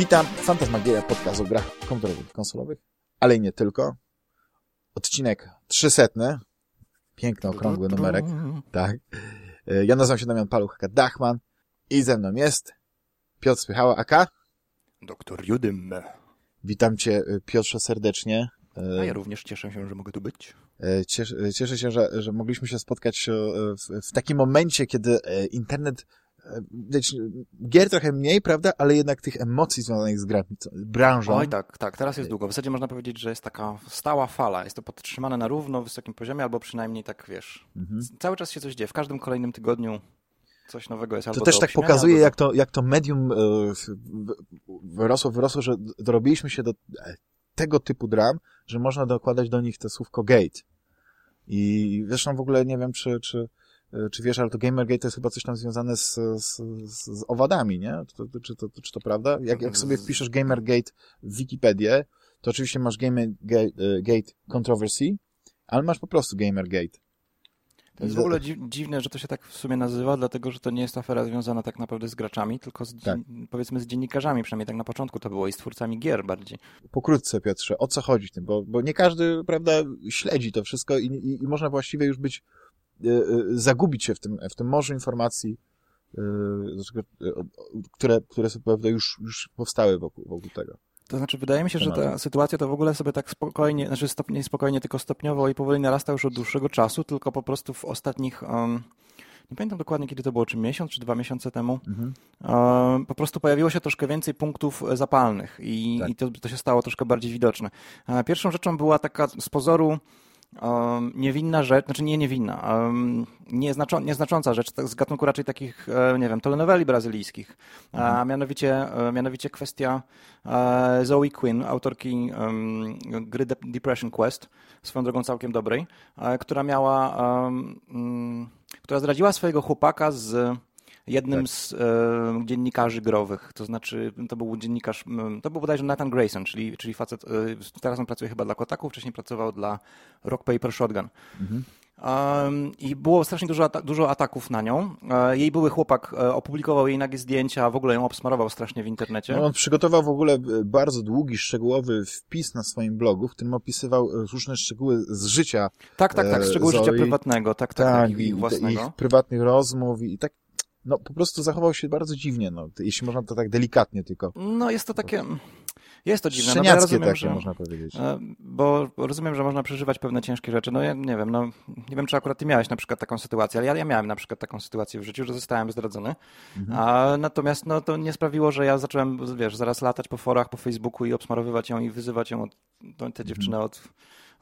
Witam, Fantasmagieria, podcast o grach komputerowych, konsolowych, ale i nie tylko. Odcinek 300. Piękny, okrągły numerek. Tak. E, Ja nazywam się Damian Paluch-Dachman i ze mną jest Piotr Spychała, AK. Doktor Judym. Witam cię, e, Piotrze, serdecznie. E, A ja również cieszę się, że mogę tu być. Cieszę, cieszę się, że, że mogliśmy się spotkać w, w takim momencie, kiedy internet, wiecie, gier trochę mniej, prawda, ale jednak tych emocji związanych z grami, branżą. Oj tak, tak, teraz jest długo. W zasadzie można powiedzieć, że jest taka stała fala. Jest to podtrzymane na równo, wysokim poziomie, albo przynajmniej tak, wiesz, Mhm. cały czas się coś dzieje. W każdym kolejnym tygodniu coś nowego jest. To też tak pokazuje, jak to, jak to medium e, wyrosło, wyrosło, że dorobiliśmy się do e, tego typu dram, że można dokładać do nich to słówko gate. I zresztą w ogóle nie wiem, czy, czy, e, czy wiesz, ale to Gamergate to jest chyba coś tam związane z, z, z, owadami, nie? To, to, czy, to, czy to prawda? Jak, jak sobie wpiszesz Gamergate w Wikipedię, to oczywiście masz Gamergate e, Gate Controversy, ale masz po prostu Gamergate. To jest w ogóle dzi- dziwne, że to się tak w sumie nazywa, dlatego że to nie jest afera związana tak naprawdę z graczami, tylko z, Tak. powiedzmy z dziennikarzami, przynajmniej tak na początku to było i z twórcami gier bardziej. pokrótce, Piotrze, o co chodzi w tym? Bo, bo nie każdy, prawda, śledzi to wszystko i, i, i można właściwie już być, e, e, zagubić się w tym, w tym morzu informacji, o- o- które, które sobie pewnie już, już powstały wokół, wokół tego. To znaczy, wydaje mi się, że ta sytuacja to w ogóle sobie tak spokojnie, znaczy stopnie, nie spokojnie, tylko stopniowo i powoli narasta już od dłuższego czasu, tylko po prostu w ostatnich, um, nie pamiętam dokładnie kiedy to było, czy miesiąc, czy dwa miesiące temu, Mhm. um, po prostu pojawiło się troszkę więcej punktów zapalnych i, Tak. i to, to się stało troszkę bardziej widoczne. E, Pierwszą rzeczą była taka z pozoru um, niewinna rzecz, znaczy nie niewinna, um, nieznaczo, nieznacząca rzecz tak z gatunku raczej takich, e, nie wiem, telenoweli brazylijskich, a mianowicie, e, mianowicie kwestia e, Zoe Quinn, autorki em, gry De- Depression Quest, swoją drogą całkiem dobrej, e, która miała, mm, która zdradziła swojego chłopaka z jednym Tak. z e, dziennikarzy growych, to znaczy to był dziennikarz, to był bodajże Nathan Grayson, czyli, czyli facet, e, teraz on pracuje chyba dla Kotaku, wcześniej pracował dla Rock Paper Shotgun. Mhm. I było strasznie dużo, ata- dużo ataków na nią. E, jej były chłopak e, opublikował jej nagie zdjęcia, w ogóle ją obsmarował strasznie w internecie. No, on przygotował w ogóle e, bardzo długi, szczegółowy wpis na swoim blogu, w którym opisywał różne szczegóły z życia tak, tak, tak, szczegóły życia Zoe. prywatnego, tak, tak, tak, ich, i ich własnego. ich prywatnych rozmów i, i tak, no po prostu zachował się bardzo dziwnie, no, jeśli można to tak delikatnie tylko. No jest to takie, jest to dziwne. No, ja rozumiem, takie, że, można powiedzieć. e, Bo rozumiem, że można przeżywać pewne ciężkie rzeczy. No ja nie wiem, no nie wiem, czy akurat ty miałeś na przykład taką sytuację, ale ja, ja miałem na przykład taką sytuację w życiu, że zostałem zdradzony. Mhm. A, natomiast no, to nie sprawiło, że ja zacząłem, wiesz, zaraz latać po forach, po Facebooku i obsmarowywać ją i wyzywać ją, od, no, tę dziewczynę Mhm. od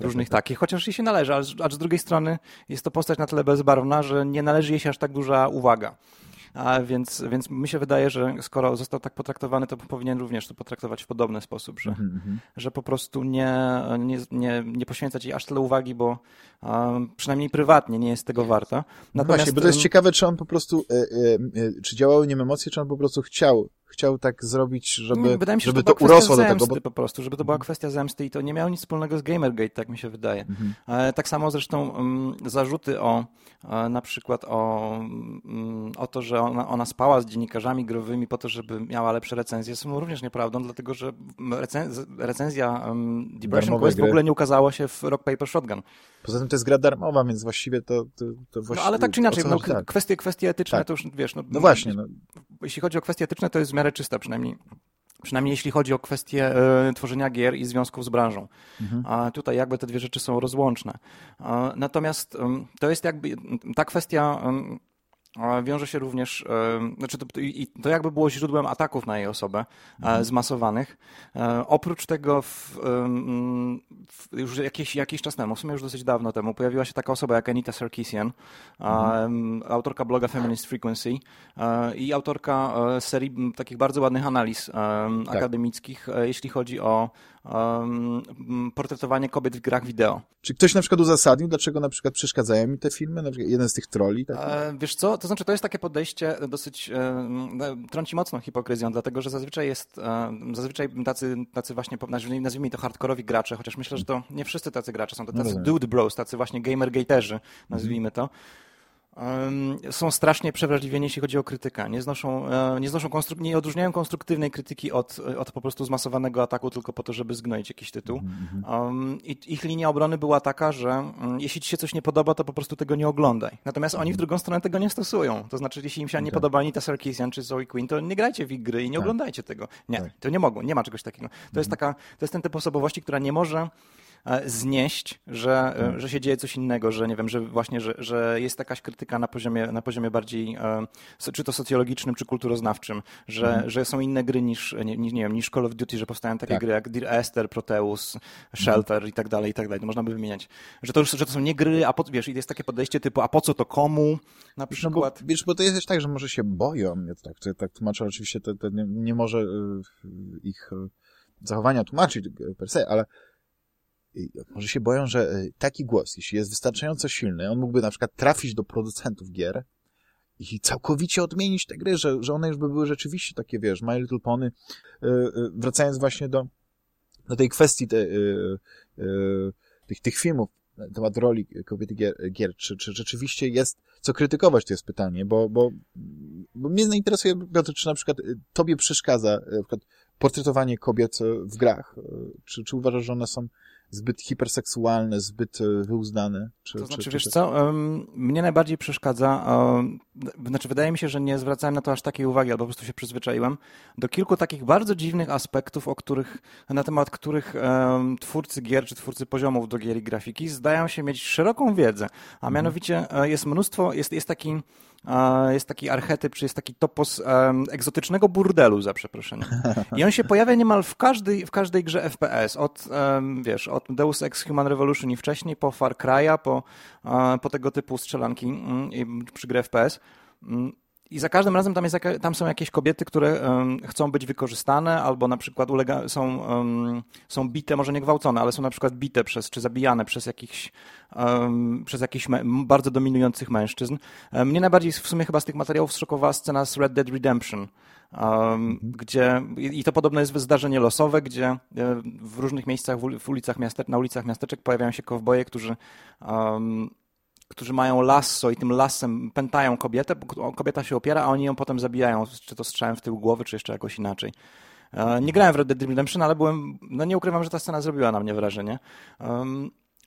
różnych takich, chociaż jej się należy, ale acz z drugiej strony jest to postać na tyle bezbarwna, że nie należy jej się aż tak duża uwaga. A więc, więc mi się wydaje, że skoro został tak potraktowany, to powinien również to potraktować w podobny sposób, że, Mhm, mhm. że po prostu nie, nie, nie, nie poświęcać jej aż tyle uwagi, bo um, przynajmniej prywatnie nie jest tego warta. No właśnie, bo to jest ciekawe, czy on po prostu, e, e, e, czy działały nim emocje, czy on po prostu chciał, chciał tak zrobić, żeby, Nie, Wydaje mi się, żeby że to, to, urosło do tego, bo... po prostu, żeby to była kwestia zemsty i to nie miało nic wspólnego z Gamergate, tak mi się wydaje. Mhm. E, Tak samo zresztą mm, zarzuty o e, na przykład o, mm, o to, że ona, ona spała z dziennikarzami growymi po to, żeby miała lepsze recenzje są również nieprawdą, dlatego że recen- recenzja um, Depression Darmowe Quest w gry. ogóle nie ukazała się w Rock Paper Shotgun. Poza tym to jest gra darmowa, więc właściwie to, to, to No właściwie... ale tak czy inaczej, no, tak. kwestie, kwestie etyczne Tak. to już wiesz. No, no właśnie, no, jeśli chodzi o kwestie etyczne, to jest w miarę czysta przynajmniej. Przynajmniej jeśli chodzi o kwestię e, tworzenia gier i związków z branżą. Mhm. A tutaj jakby te dwie rzeczy są rozłączne. A, natomiast em, to jest jakby ta kwestia a, wiąże się również, em, znaczy to, i, to jakby było źródłem ataków na jej osobę e, zmasowanych. E, oprócz tego w, w, już jakiś, jakiś czas temu, w sumie już dosyć dawno temu, pojawiła się taka osoba jak Anita Sarkeesian, a, em, autorka bloga Feminist Frequency e, i autorka e, serii takich bardzo ładnych analiz Tak. akademickich, e, jeśli chodzi o portretowanie kobiet w grach wideo. Czy ktoś na przykład uzasadnił, dlaczego na przykład przeszkadzają mi te filmy? Na przykład jeden z tych troli, tak? E, wiesz co, to znaczy to jest takie podejście dosyć, e, m, trąci mocno hipokryzją, dlatego że zazwyczaj jest, e, zazwyczaj tacy, tacy właśnie, nazwijmy, to hardkorowi gracze, chociaż myślę, że to nie wszyscy tacy gracze są, to No tacy rozumiem. dude bros, tacy właśnie gamergaterzy, nazwijmy to. Są strasznie przewrażliwieni, jeśli chodzi o krytykę. Nie znoszą, e, nie, znoszą konstruk- nie odróżniają konstruktywnej krytyki od, od po prostu zmasowanego ataku tylko po to, żeby zgnoić jakiś tytuł. Um, I ich linia obrony była taka, że um, jeśli ci się coś nie podoba, to po prostu tego nie oglądaj. Natomiast oni w drugą stronę tego nie stosują. To znaczy, jeśli im się nie okay. podoba Anita Sarkeesian czy Zoe Quinn, to nie grajcie w ich gry i nie tak. oglądajcie tego. Nie, tak. to nie mogą, nie ma czegoś takiego. To jest taka, to jest ten typ osobowości, która nie może znieść, że, e, hmm. że się dzieje coś innego, że nie wiem, że właśnie, że, że jest jakaś krytyka na poziomie, na poziomie bardziej e, czy to socjologicznym, czy kulturoznawczym, że, hmm. że są inne gry niż, nie, nie wiem, niż Call of Duty, że powstają takie tak. gry jak Dear Esther, Proteus, Shelter hmm. i tak dalej, i tak dalej. To można by wymieniać. Że to, że to są nie gry, a po, wiesz, jest takie podejście typu, a po co to komu na przykład. No bo, wiesz, bo to jest też tak, że może się boją, ja tak, to, tak tłumaczę, oczywiście to, to nie, nie może ich zachowania tłumaczyć per se, ale może się boją, że e, taki głos, jeśli jest wystarczająco silny, on mógłby na przykład trafić do producentów gier i całkowicie odmienić te gry, że, że one już by były rzeczywiście takie, wiesz, My Little Pony. E, e, wracając właśnie do, do tej kwestii te, tych, tych filmów na temat roli kobiety gier, gier czy, czy rzeczywiście jest co krytykować, to jest pytanie, bo, bo, bo mnie zainteresuje, Piotr, czy na przykład tobie przeszkadza na portretowanie kobiet w grach? Czy, czy uważasz, że one są zbyt hiperseksualne, zbyt e, wyuzdane? Czy, to znaczy, czy, wiesz czy... co, mnie najbardziej przeszkadza, znaczy wydaje mi się, że nie zwracałem na to aż takiej uwagi, albo po prostu się przyzwyczaiłem, do kilku takich bardzo dziwnych aspektów, o których, na temat których twórcy gier, czy twórcy poziomów do gier i grafiki zdają się mieć szeroką wiedzę, a mhm. mianowicie e, jest mnóstwo, jest, jest taki jest taki archetyp, czy jest taki topos um, egzotycznego burdelu, za przeproszeniem. I on się pojawia niemal w każdej, w każdej grze FPS, od, um, wiesz, od Deus Ex Human Revolution i wcześniej, po Far Cry'a, po, uh, po tego typu strzelanki um, przy grze FPS. Um, i za każdym razem tam, jest, tam są jakieś kobiety, które um, chcą być wykorzystane, albo na przykład ulega, są, um, są bite, może nie gwałcone, ale są na przykład bite przez, czy zabijane przez jakichś, um, przez jakichś bardzo dominujących mężczyzn. Mnie najbardziej w sumie chyba z tych materiałów zszokowała scena z Red Dead Redemption, gdzie, i to podobno jest zdarzenie losowe, gdzie e, w różnych miejscach, w ulicach na ulicach miasteczek pojawiają się kowboje, którzy którzy mają lasso i tym lasem pętają kobietę, kobieta się opiera, a oni ją potem zabijają, czy to strzałem w tył głowy, czy jeszcze jakoś inaczej. E, nie grałem w Red Dead Redemption, ale byłem, no nie ukrywam, że ta scena zrobiła na mnie wrażenie.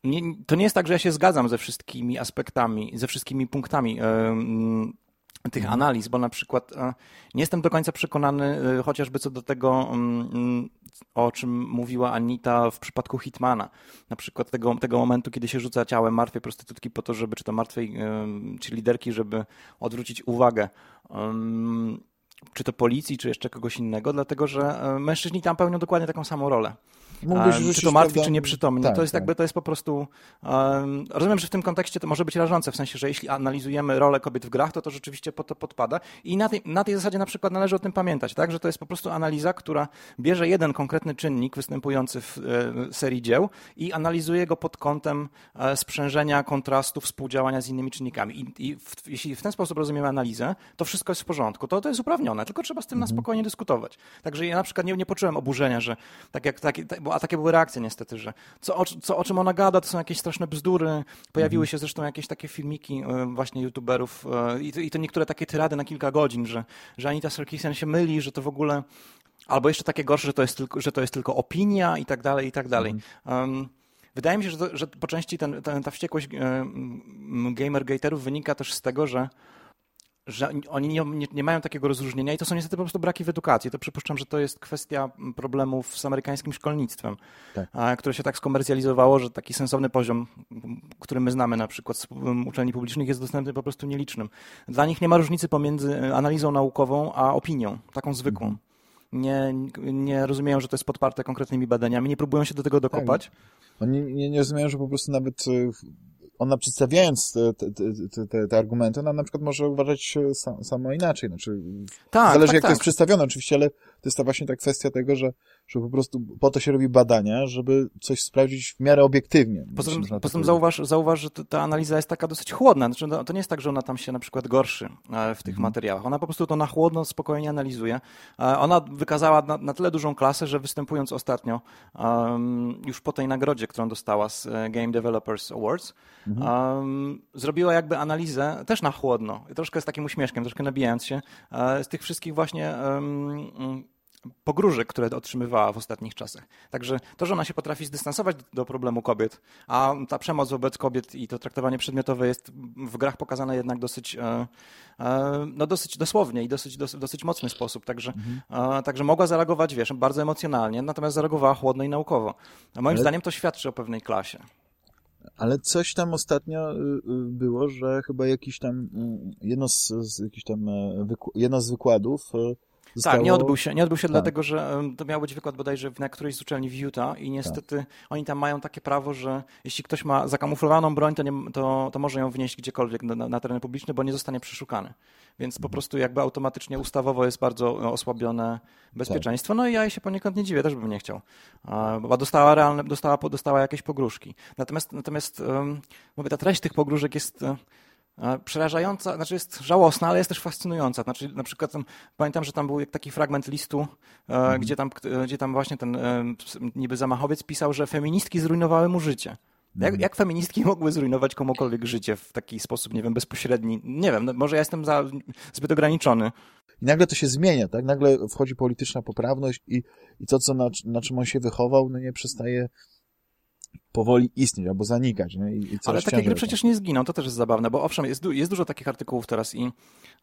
Nie, to nie jest tak, że ja się zgadzam ze wszystkimi aspektami, ze wszystkimi punktami tych mhm. analiz, bo na przykład e, nie jestem do końca przekonany e, chociażby co do tego, mm, mm, o czym mówiła Anita w przypadku Hitmana. Na przykład tego, tego momentu, kiedy się rzuca ciałem martwej prostytutki po to, żeby, czy to martwej, czy liderki, żeby odwrócić uwagę czy to policji, czy jeszcze kogoś innego, dlatego że e, mężczyźni tam pełnią dokładnie taką samą rolę. Mógłbyś czy to martwi, prawda? czy nieprzytomni. Tak, to jest tak. jakby, to jest po prostu, um, rozumiem, że w tym kontekście to może być rażące, w sensie, że jeśli analizujemy rolę kobiet w grach, to to rzeczywiście po to podpada i na tej, na tej zasadzie na przykład należy o tym pamiętać, tak, że to jest po prostu analiza, która bierze jeden konkretny czynnik występujący w e, serii dzieł i analizuje go pod kątem e, sprzężenia, kontrastu, współdziałania z innymi czynnikami. I, i w, jeśli w ten sposób rozumiemy analizę, to wszystko jest w porządku, to to jest uprawnione, tylko trzeba z tym mhm. na spokojnie dyskutować. Także ja na przykład nie, nie poczułem oburzenia, że tak jak, tak, bo a takie były reakcje niestety, że co o, co, o czym ona gada, to są jakieś straszne bzdury. Pojawiły się zresztą jakieś takie filmiki e, właśnie youtuberów e, i to, i to niektóre takie tyrady na kilka godzin, że, że Anita Sarkeesian się myli, że to w ogóle albo jeszcze takie gorsze, że to jest tylko, że to jest tylko opinia i tak dalej, i tak dalej. Um, wydaje mi się, że, to, że po części ten, ten, ta wściekłość e, gamergaterów wynika też z tego, że że oni nie, nie, nie, mają takiego rozróżnienia i to są niestety po prostu braki w edukacji. To przypuszczam, że to jest kwestia problemów z amerykańskim szkolnictwem, tak. które się tak skomercjalizowało, że taki sensowny poziom, który my znamy na przykład z uczelni publicznych jest dostępny po prostu nielicznym. Dla nich nie ma różnicy pomiędzy analizą naukową a opinią, taką zwykłą. Mhm. Nie, nie rozumieją, że to jest podparte konkretnymi badaniami, nie próbują się do tego dokopać. Tak. Oni nie, nie rozumieją, że po prostu nawet ona przedstawiając te, te, te, te, argumenty, ona na przykład może uważać samo inaczej. Znaczy, tak, zależy tak, jak tak. to jest przedstawione oczywiście, ale to jest ta właśnie ta kwestia tego, że, że po prostu po to się robi badania, żeby coś sprawdzić w miarę obiektywnie. Poza tym, poza tym zauważ, zauważ, że ta analiza jest taka dosyć chłodna. Znaczy, no, to nie jest tak, że ona tam się na przykład gorszy e, w tych mhm. materiałach. Ona po prostu to na chłodno, spokojnie analizuje. E, ona wykazała na, na tyle dużą klasę, że występując ostatnio um, już po tej nagrodzie, którą dostała z e, Game Developers Awards, mhm. um, zrobiła jakby analizę też na chłodno. Troszkę z takim uśmieszkiem, troszkę nabijając się z tych wszystkich właśnie um, pogróżek, które otrzymywała w ostatnich czasach. Także to, że ona się potrafi zdystansować do problemu kobiet, a ta przemoc wobec kobiet i to traktowanie przedmiotowe jest w grach pokazane jednak dosyć, e, e, no dosyć dosłownie i dosyć, dosyć, dosyć mocny sposób. Także, mhm. także mogła zareagować, wiesz, bardzo emocjonalnie, natomiast zareagowała chłodno i naukowo. A moim Ale... zdaniem to świadczy o pewnej klasie. Ale coś tam ostatnio y, y, było, że chyba jakiś tam, y, jedno z, z jakiś tam, jedno z wykładów Zostało... Tak, nie odbył się, nie odbył się tak. dlatego, że to miał być wykład bodajże na którejś z uczelni w Utah i niestety tak. oni tam mają takie prawo, że jeśli ktoś ma zakamuflowaną broń, to, nie, to, to może ją wnieść gdziekolwiek na, na teren publiczny, bo nie zostanie przeszukany. Więc po mhm. prostu jakby automatycznie ustawowo jest bardzo osłabione bezpieczeństwo. No i ja się poniekąd nie dziwię, też bym nie chciał. Bo dostała realne, dostała, dostała jakieś pogróżki. Natomiast, natomiast mówię, ta treść tych pogróżek jest przerażająca, znaczy jest żałosna, ale jest też fascynująca. Znaczy, na przykład tam, pamiętam, że tam był taki fragment listu, mhm. gdzie, tam, gdzie tam właśnie ten niby zamachowiec pisał, że feministki zrujnowały mu życie. Jak, mhm. jak, feministki mogły zrujnować komukolwiek życie w taki sposób, nie wiem, bezpośredni? Nie wiem, no, może ja jestem za, zbyt ograniczony. I nagle to się zmienia, tak? Nagle wchodzi polityczna poprawność i, i to, co na, na czym on się wychował, no nie przestaje powoli istnieć albo zanikać. Nie? I, i Ale takie gry przecież nie zginą, to też jest zabawne, bo owszem, jest, jest dużo takich artykułów teraz i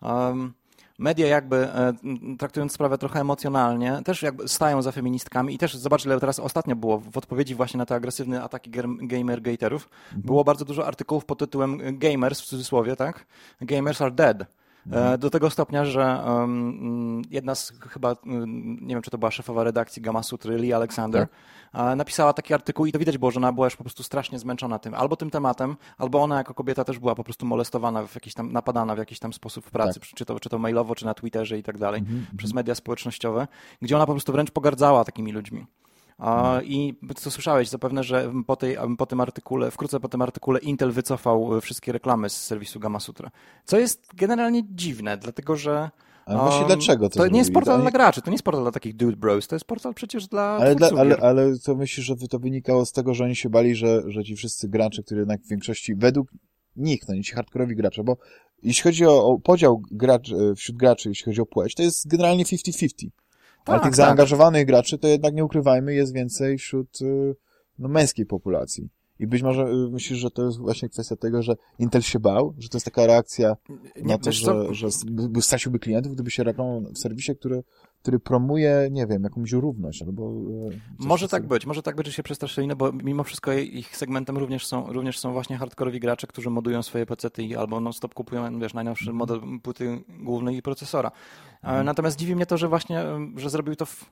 um, media jakby e, traktując sprawę trochę emocjonalnie, też jakby stają za feministkami i też zobacz, ile teraz ostatnio było w odpowiedzi właśnie na te agresywne ataki gamer-gaterów, mhm. było bardzo dużo artykułów pod tytułem Gamers w cudzysłowie, tak? Gamers are dead. E, do tego stopnia, że um, jedna z chyba, nie wiem czy to była szefowa redakcji Gamma Sutry, Lee Alexander, tak. napisała taki artykuł i to widać było, że ona była już po prostu strasznie zmęczona tym, albo tym tematem, albo ona jako kobieta też była po prostu molestowana, w jakiś tam, napadana w jakiś tam sposób w pracy, tak. czy, to, czy to mailowo, czy na Twitterze i tak dalej, mhm, przez media społecznościowe, gdzie ona po prostu wręcz pogardzała takimi ludźmi. I co słyszałeś zapewne, że po, tej, po tym artykule, wkrótce po tym artykule Intel wycofał wszystkie reklamy z serwisu Gamma Sutra. Co jest generalnie dziwne, dlatego że ale właśnie um, dlaczego to To nie jest portal dla graczy, to nie jest portal dla takich dude bros, to jest portal przecież dla ale, dla, ale, ale to myślisz, że to wynikało z tego, że oni się bali, że, że ci wszyscy gracze, którzy jednak w większości, według nich, no nie ci hardkorowi gracze, bo jeśli chodzi o, o podział gracz, e, wśród graczy, jeśli chodzi o płeć, to jest generalnie 50-50. Tak, Ale tych tak. zaangażowanych graczy to jednak nie ukrywajmy, jest więcej wśród y, no, męskiej populacji. I być może y, myślisz, że to jest właśnie kwestia tego, że Intel się bał, że to jest taka reakcja nie, na to, że, że straciłby klientów, gdyby się reklamował w serwisie, który który promuje, nie wiem, jakąś równość albo... E, może tak być, może tak być, że się przestraszyli, no bo mimo wszystko ich segmentem również są, również są właśnie hardkorowi gracze, którzy modują swoje pecety i albo non-stop kupują, wiesz, najnowszy model płyty głównej i procesora. Mhm. Natomiast dziwi mnie to, że właśnie, że zrobił to w,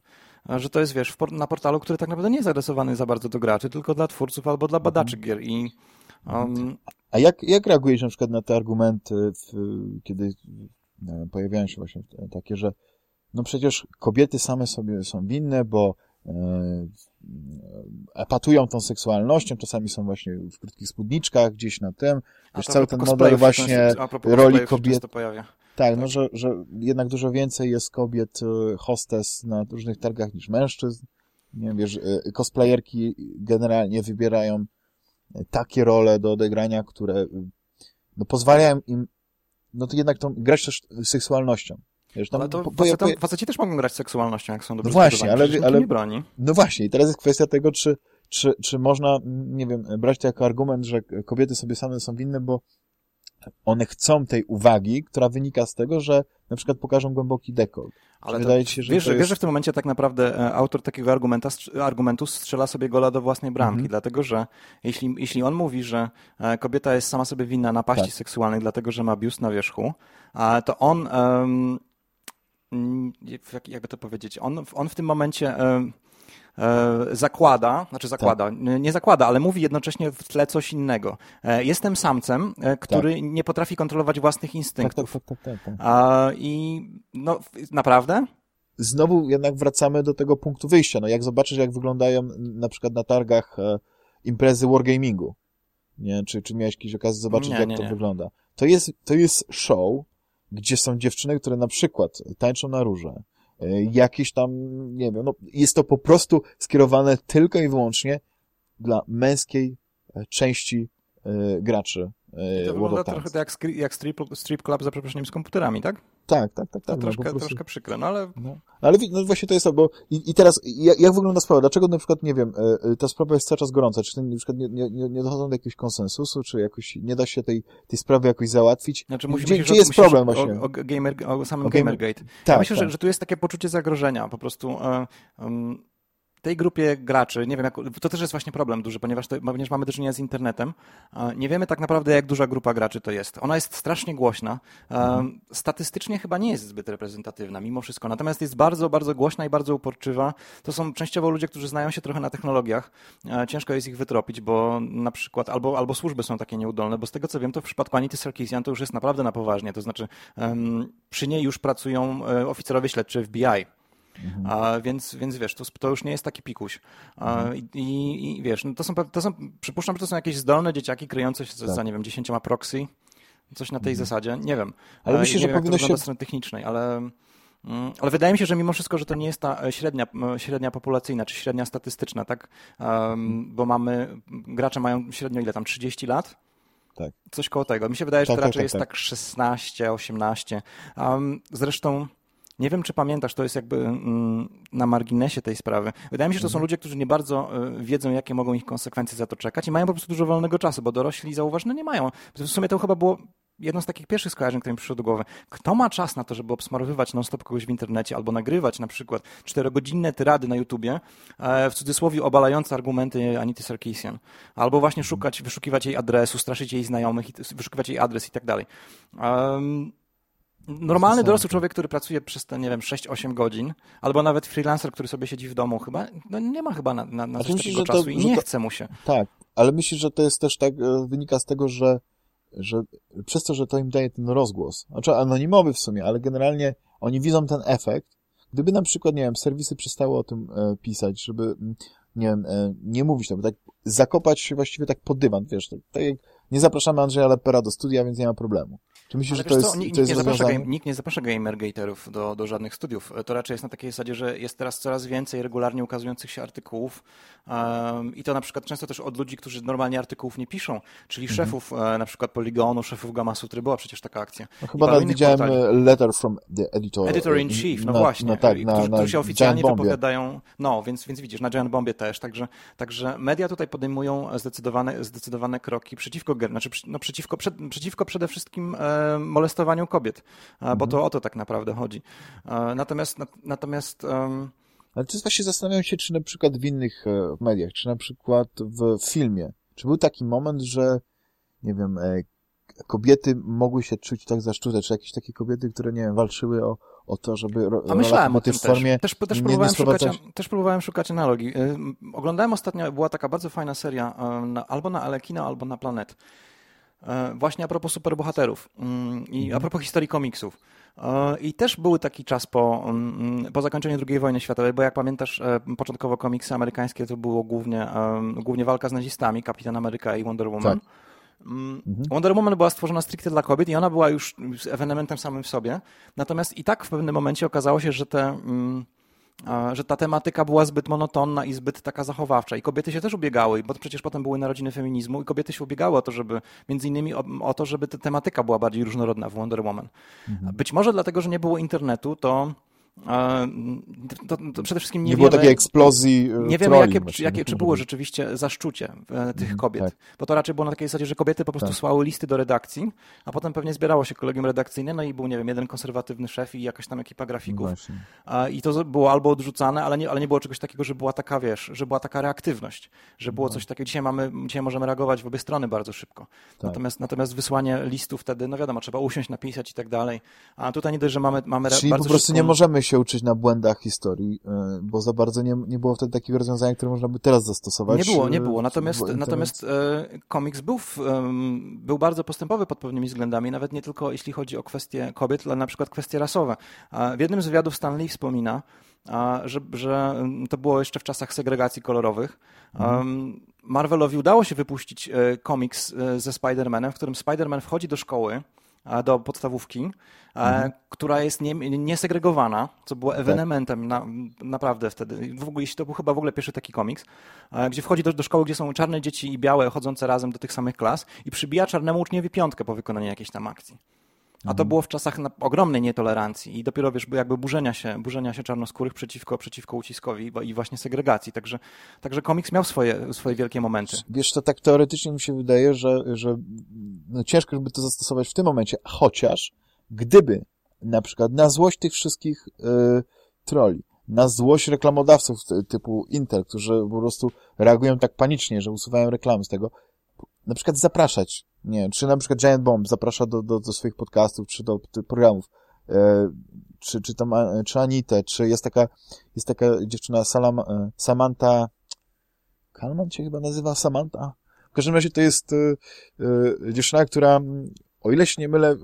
że to jest, wiesz, na portalu, który tak naprawdę nie jest adresowany za bardzo do graczy, tylko dla twórców albo dla badaczy mhm. gier i um... A jak, jak reagujesz na przykład na te argumenty, w, kiedy pojawiają się właśnie takie, że no przecież kobiety same sobie są winne, bo e, epatują tą seksualnością, czasami są właśnie w krótkich spódniczkach, gdzieś na tym. Wiesz, cały ten model właśnie roli kobiet. Tak, no, że, że jednak dużo więcej jest kobiet e, hostes na różnych targach niż mężczyzn. Nie wiem, wiesz, e, cosplayerki generalnie wybierają takie role do odegrania, które no, pozwalają im no to jednak tą, grać też seksualnością. Wiesz, tam ale to po, faceta, faceci też mogą grać seksualnością, jak są dobrze no właśnie, ale, ale nie broni. No właśnie, i teraz jest kwestia tego, czy, czy, czy można, nie wiem, brać to jako argument, że kobiety sobie same są winne, bo one chcą tej uwagi, która wynika z tego, że na przykład pokażą głęboki dekolt. Ale wydaje to, się, że wiesz, jest... wiesz, że w tym momencie tak naprawdę e, autor takiego argumentu strzela sobie gola do własnej bramki, mhm. dlatego że jeśli, jeśli on mówi, że e, kobieta jest sama sobie winna napaści tak. seksualnej, dlatego że ma biust na wierzchu, to on um, Mm, jakby to powiedzieć, on, on w tym momencie e, e, zakłada, znaczy zakłada, tak. nie zakłada, ale mówi jednocześnie w tle coś innego. E, jestem samcem, który tak. nie potrafi kontrolować własnych instynktów. Tak, tak, tak, tak, tak, tak. I no, naprawdę? znowu jednak wracamy do tego punktu wyjścia. No jak zobaczysz, jak wyglądają na przykład na targach imprezy wargamingu, nie czy, czy miałeś jakieś okazję zobaczyć, Nie, jak nie, to nie. wygląda. To jest, to jest show, gdzie są dziewczyny, które na przykład tańczą na róże, e, jakieś tam, nie wiem, no jest to po prostu skierowane tylko i wyłącznie dla męskiej e, części e, graczy e, To wygląda trochę tak jak, jak strip, strip club za przeproszeniem z komputerami, tak? Tak, tak, tak. To tak no, troszkę, prostu- troszkę przykre, no ale No. Ale no właśnie to jest to, bo i, i teraz jak, jak wygląda sprawa? Dlaczego na przykład, nie wiem, e, e, ta sprawa jest cały czas gorąca? Czy na przykład nie, nie, nie dochodzą do jakiegoś konsensusu, czy jakoś nie da się tej, tej sprawy jakoś załatwić? Znaczy, musi, gdzie gdzie jest musisz problem o, właśnie? O, gamer, o samym O gamer- Gamergate. tak, ja myślę, tak. że, że tu jest takie poczucie zagrożenia. Po prostu e, tej grupie graczy, nie wiem, jak, to też jest właśnie problem duży, ponieważ, to, ponieważ mamy do czynienia z internetem. Nie wiemy tak naprawdę, jak duża grupa graczy to jest. Ona jest strasznie głośna. Statystycznie chyba nie jest zbyt reprezentatywna, mimo wszystko. Natomiast jest bardzo, bardzo głośna i bardzo uporczywa. To są częściowo ludzie, którzy znają się trochę na technologiach. Ciężko jest ich wytropić, bo na przykład albo, albo służby są takie nieudolne, bo z tego co wiem, to w przypadku Anity Sarkeesian to już jest naprawdę na poważnie. To znaczy przy niej już pracują e, oficerowie śledczy FBI. A, więc, więc wiesz, to, to już nie jest taki pikuś. A, i, I wiesz, no to, są, to są, przypuszczam, że to są jakieś zdolne dzieciaki kryjące się za, za nie wiem, dziesięcioma proxy, coś na tej zasadzie, nie wiem. Ale E, myślę, że wiem, powinno się- od strony technicznej, ale... mm, Ale wydaje mi się, że mimo wszystko, że to nie jest ta e, średnia, średnia populacyjna, czy średnia statystyczna, tak? Um, bo mamy, gracze mają średnio ile tam, 30 lat? Tak. Coś koło tego. Mi się wydaje, że Tak, to tak, raczej tak, jest tak. tak 16, 18. Um, zresztą nie wiem, czy pamiętasz, to jest jakby mm, na marginesie tej sprawy. Wydaje mi się, że to są ludzie, którzy nie bardzo y, wiedzą, jakie mogą ich konsekwencje za to czekać i mają po prostu dużo wolnego czasu, bo dorośli zauważ, no nie mają. W sumie to chyba było jedno z takich pierwszych skojarzeń, które mi przyszło do głowy. Kto ma czas na to, żeby obsmarowywać non-stop kogoś w internecie albo nagrywać na przykład czterogodzinne tyrady na YouTubie, e, w cudzysłowie obalające argumenty Anity Sarkeesian, albo właśnie szukać, wyszukiwać jej adresu, straszyć jej znajomych, wyszukiwać jej adres i tak dalej. Normalny dorosły człowiek, który pracuje przez te, nie wiem, 6-8 godzin, albo nawet freelancer, który sobie siedzi w domu, chyba no nie ma chyba na, na, na myślisz, takiego to- czasu i nie to- chce mu się. Tak, ale myślisz, że to jest też tak, e, wynika z tego, że, że przez to, że to im daje ten rozgłos, znaczy anonimowy w sumie, ale generalnie oni widzą ten efekt. Gdyby na przykład, nie wiem, serwisy przestały o tym e, pisać, żeby, mm, nie wiem, e, nie mówić tam, tak zakopać się właściwie tak pod dywan, wiesz, tak, tak jak nie zapraszamy Andrzeja Lepera do studia, więc nie ma problemu. Czy myślisz, że to jest, co, nikt, to jest nie zaprasza, game, nikt nie zaprasza gamergaterów do, do żadnych studiów. To raczej jest na takiej zasadzie, że jest teraz coraz więcej regularnie ukazujących się artykułów um, i to na przykład często też od ludzi, którzy normalnie artykułów nie piszą, czyli Mhm. szefów e, na przykład Polygonu, szefów Gamma Sutry, była przecież taka akcja. No, chyba nawet widziałem portali. e, letter from the editor. Editor e, in chief, no na- właśnie, No tak, na, którzy, na którzy się oficjalnie wypowiadają, no więc, więc widzisz, na Giant Bombie też, także, także media tutaj podejmują zdecydowane, zdecydowane kroki przeciwko, ger- znaczy, no, przeciwko, przed, przeciwko przede wszystkim e, molestowaniu kobiet, bo Mhm. to o to tak naprawdę chodzi. E, natomiast, nat, natomiast Ale to jest właśnie zastanawiam się, czy na przykład w innych e, mediach, czy na przykład w filmie, czy był taki moment, że, nie wiem, kobiety mogły się czuć tak zaszczute, czy jakieś takie kobiety, które, nie wiem, walczyły o, o to, żeby A myślałem o tym w formie też. Też, też, próbowałem szukać, też próbowałem szukać analogii. Ym, Oglądałem ostatnio, była taka bardzo fajna seria na, albo na Elekino, albo na Planet. E, Właśnie a propos superbohaterów Ym, i Mhm. a propos historii komiksów. I też był taki czas po, ym, po zakończeniu II wojny światowej, bo jak pamiętasz, początkowo komiksy amerykańskie to było głównie, głównie walka z nazistami, Kapitan Ameryka i Wonder Woman. Tak. Mhm. Wonder Woman była stworzona stricte dla kobiet i ona była już ewenementem samym w sobie. Natomiast i tak w pewnym momencie okazało się, że te. mm, że ta tematyka była zbyt monotonna i zbyt taka zachowawcza. I kobiety się też ubiegały, bo przecież potem były narodziny feminizmu i kobiety się ubiegały o to, żeby, między innymi o, o to, żeby ta tematyka była bardziej różnorodna w Wonder Woman. Mhm. Być może dlatego, że nie było internetu, to, to, to przede wszystkim nie, nie, było wiemy, takiej eksplozji e, nie wiemy, troli jakie, jakie, czy było rzeczywiście zaszczucie e, tych kobiet. tak. Bo to raczej było na takiej zasadzie, że kobiety po prostu Tak. słały listy do redakcji, a potem pewnie zbierało się kolegium redakcyjne, no i był, nie wiem, jeden konserwatywny szef i jakaś tam ekipa No grafików. I to było albo odrzucane, ale nie, ale nie było czegoś takiego, że była taka, wiesz, że była taka reaktywność, że No. było coś takiego. Dzisiaj mamy, dzisiaj możemy reagować w obie strony bardzo szybko. Tak. Natomiast, natomiast wysłanie listów wtedy, no wiadomo, trzeba usiąść, napisać i tak dalej. A tutaj nie dość, że mamy, mamy Czyli bardzo po prostu szybką... nie możemy się uczyć na błędach historii, e, bo za bardzo nie, nie było wtedy takiego rozwiązania, które można by teraz zastosować. Nie było, nie było. Natomiast, natomiast e, komiks był, w, był bardzo postępowy pod pewnymi względami, nawet nie tylko jeśli chodzi o kwestie kobiet, ale na przykład kwestie rasowe. W jednym z wywiadów Stanley wspomina, że, że to było jeszcze w czasach segregacji kolorowych. Mhm. Marvelowi udało się wypuścić komiks ze Spider-Manem, w którym Spider-Man wchodzi do szkoły, do podstawówki, mhm. która jest nie, niesegregowana, co było tak. ewenementem na, naprawdę wtedy. W ogóle, jeśli to był chyba w ogóle pierwszy taki komiks, gdzie wchodzi do, do szkoły, gdzie są czarne dzieci i białe chodzące razem do tych samych klas i przybija czarnemu uczniowi piątkę po wykonaniu jakiejś tam akcji. A to mhm. było w czasach ogromnej nietolerancji i dopiero wiesz, jakby burzenia się, burzenia się czarnoskórych przeciwko, przeciwko uciskowi i właśnie segregacji. Także, także komiks miał swoje, swoje wielkie momenty. Wiesz, to tak teoretycznie mi się wydaje, że, że no ciężko by to zastosować w tym momencie, chociaż gdyby na przykład na złość tych wszystkich yy, troli, na złość reklamodawców typu Intel, którzy po prostu reagują tak panicznie, że usuwają reklamy z tego, na przykład zapraszać, nie wiem, czy na przykład Giant Bomb zaprasza do, do, do swoich podcastów, czy do, programów, e, czy, czy tam, czy Anitę, czy jest taka, jest taka dziewczyna Salam, e, Samantha, Kalman się chyba nazywa? Samantha? W każdym razie to jest e, e dziewczyna, która, o ile się nie mylę, e,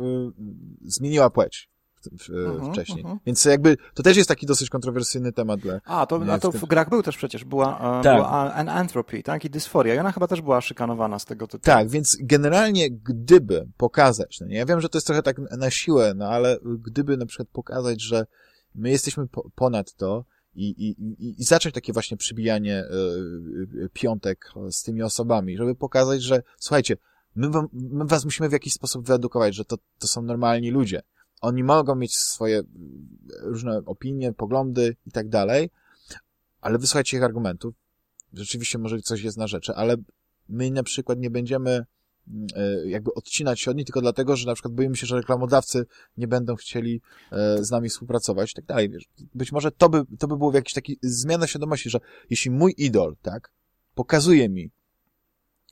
zmieniła płeć w, uh-huh, wcześniej. Uh-huh. Więc jakby to też jest taki dosyć kontrowersyjny temat dla... A, to, a to w, tym... w grach był też przecież, była, e, tak. była Anthropy, tak? I dysforia. I ona chyba też była szykanowana z tego tytułu. Tak, więc generalnie gdyby pokazać, no nie, ja wiem, że to jest trochę tak na siłę, no ale gdyby na przykład pokazać, że my jesteśmy po, ponad to, i, i, i, zacząć takie właśnie przybijanie y, piątek z tymi osobami, żeby pokazać, że słuchajcie, my, wam, my was musimy w jakiś sposób wyedukować, że to, to są normalni ludzie. Oni mogą mieć swoje mm, różne opinie, poglądy i tak dalej, ale wysłuchajcie ich argumentów. Rzeczywiście może coś jest na rzeczy, ale my na przykład nie będziemy mm, e, jakby odcinać się od nich tylko dlatego, że na przykład boimy się, że reklamodawcy nie będą chcieli e, z nami współpracować i tak dalej. Być może to by, to by było jakiś taki zmiana świadomości, że jeśli mój idol, tak, pokazuje mi,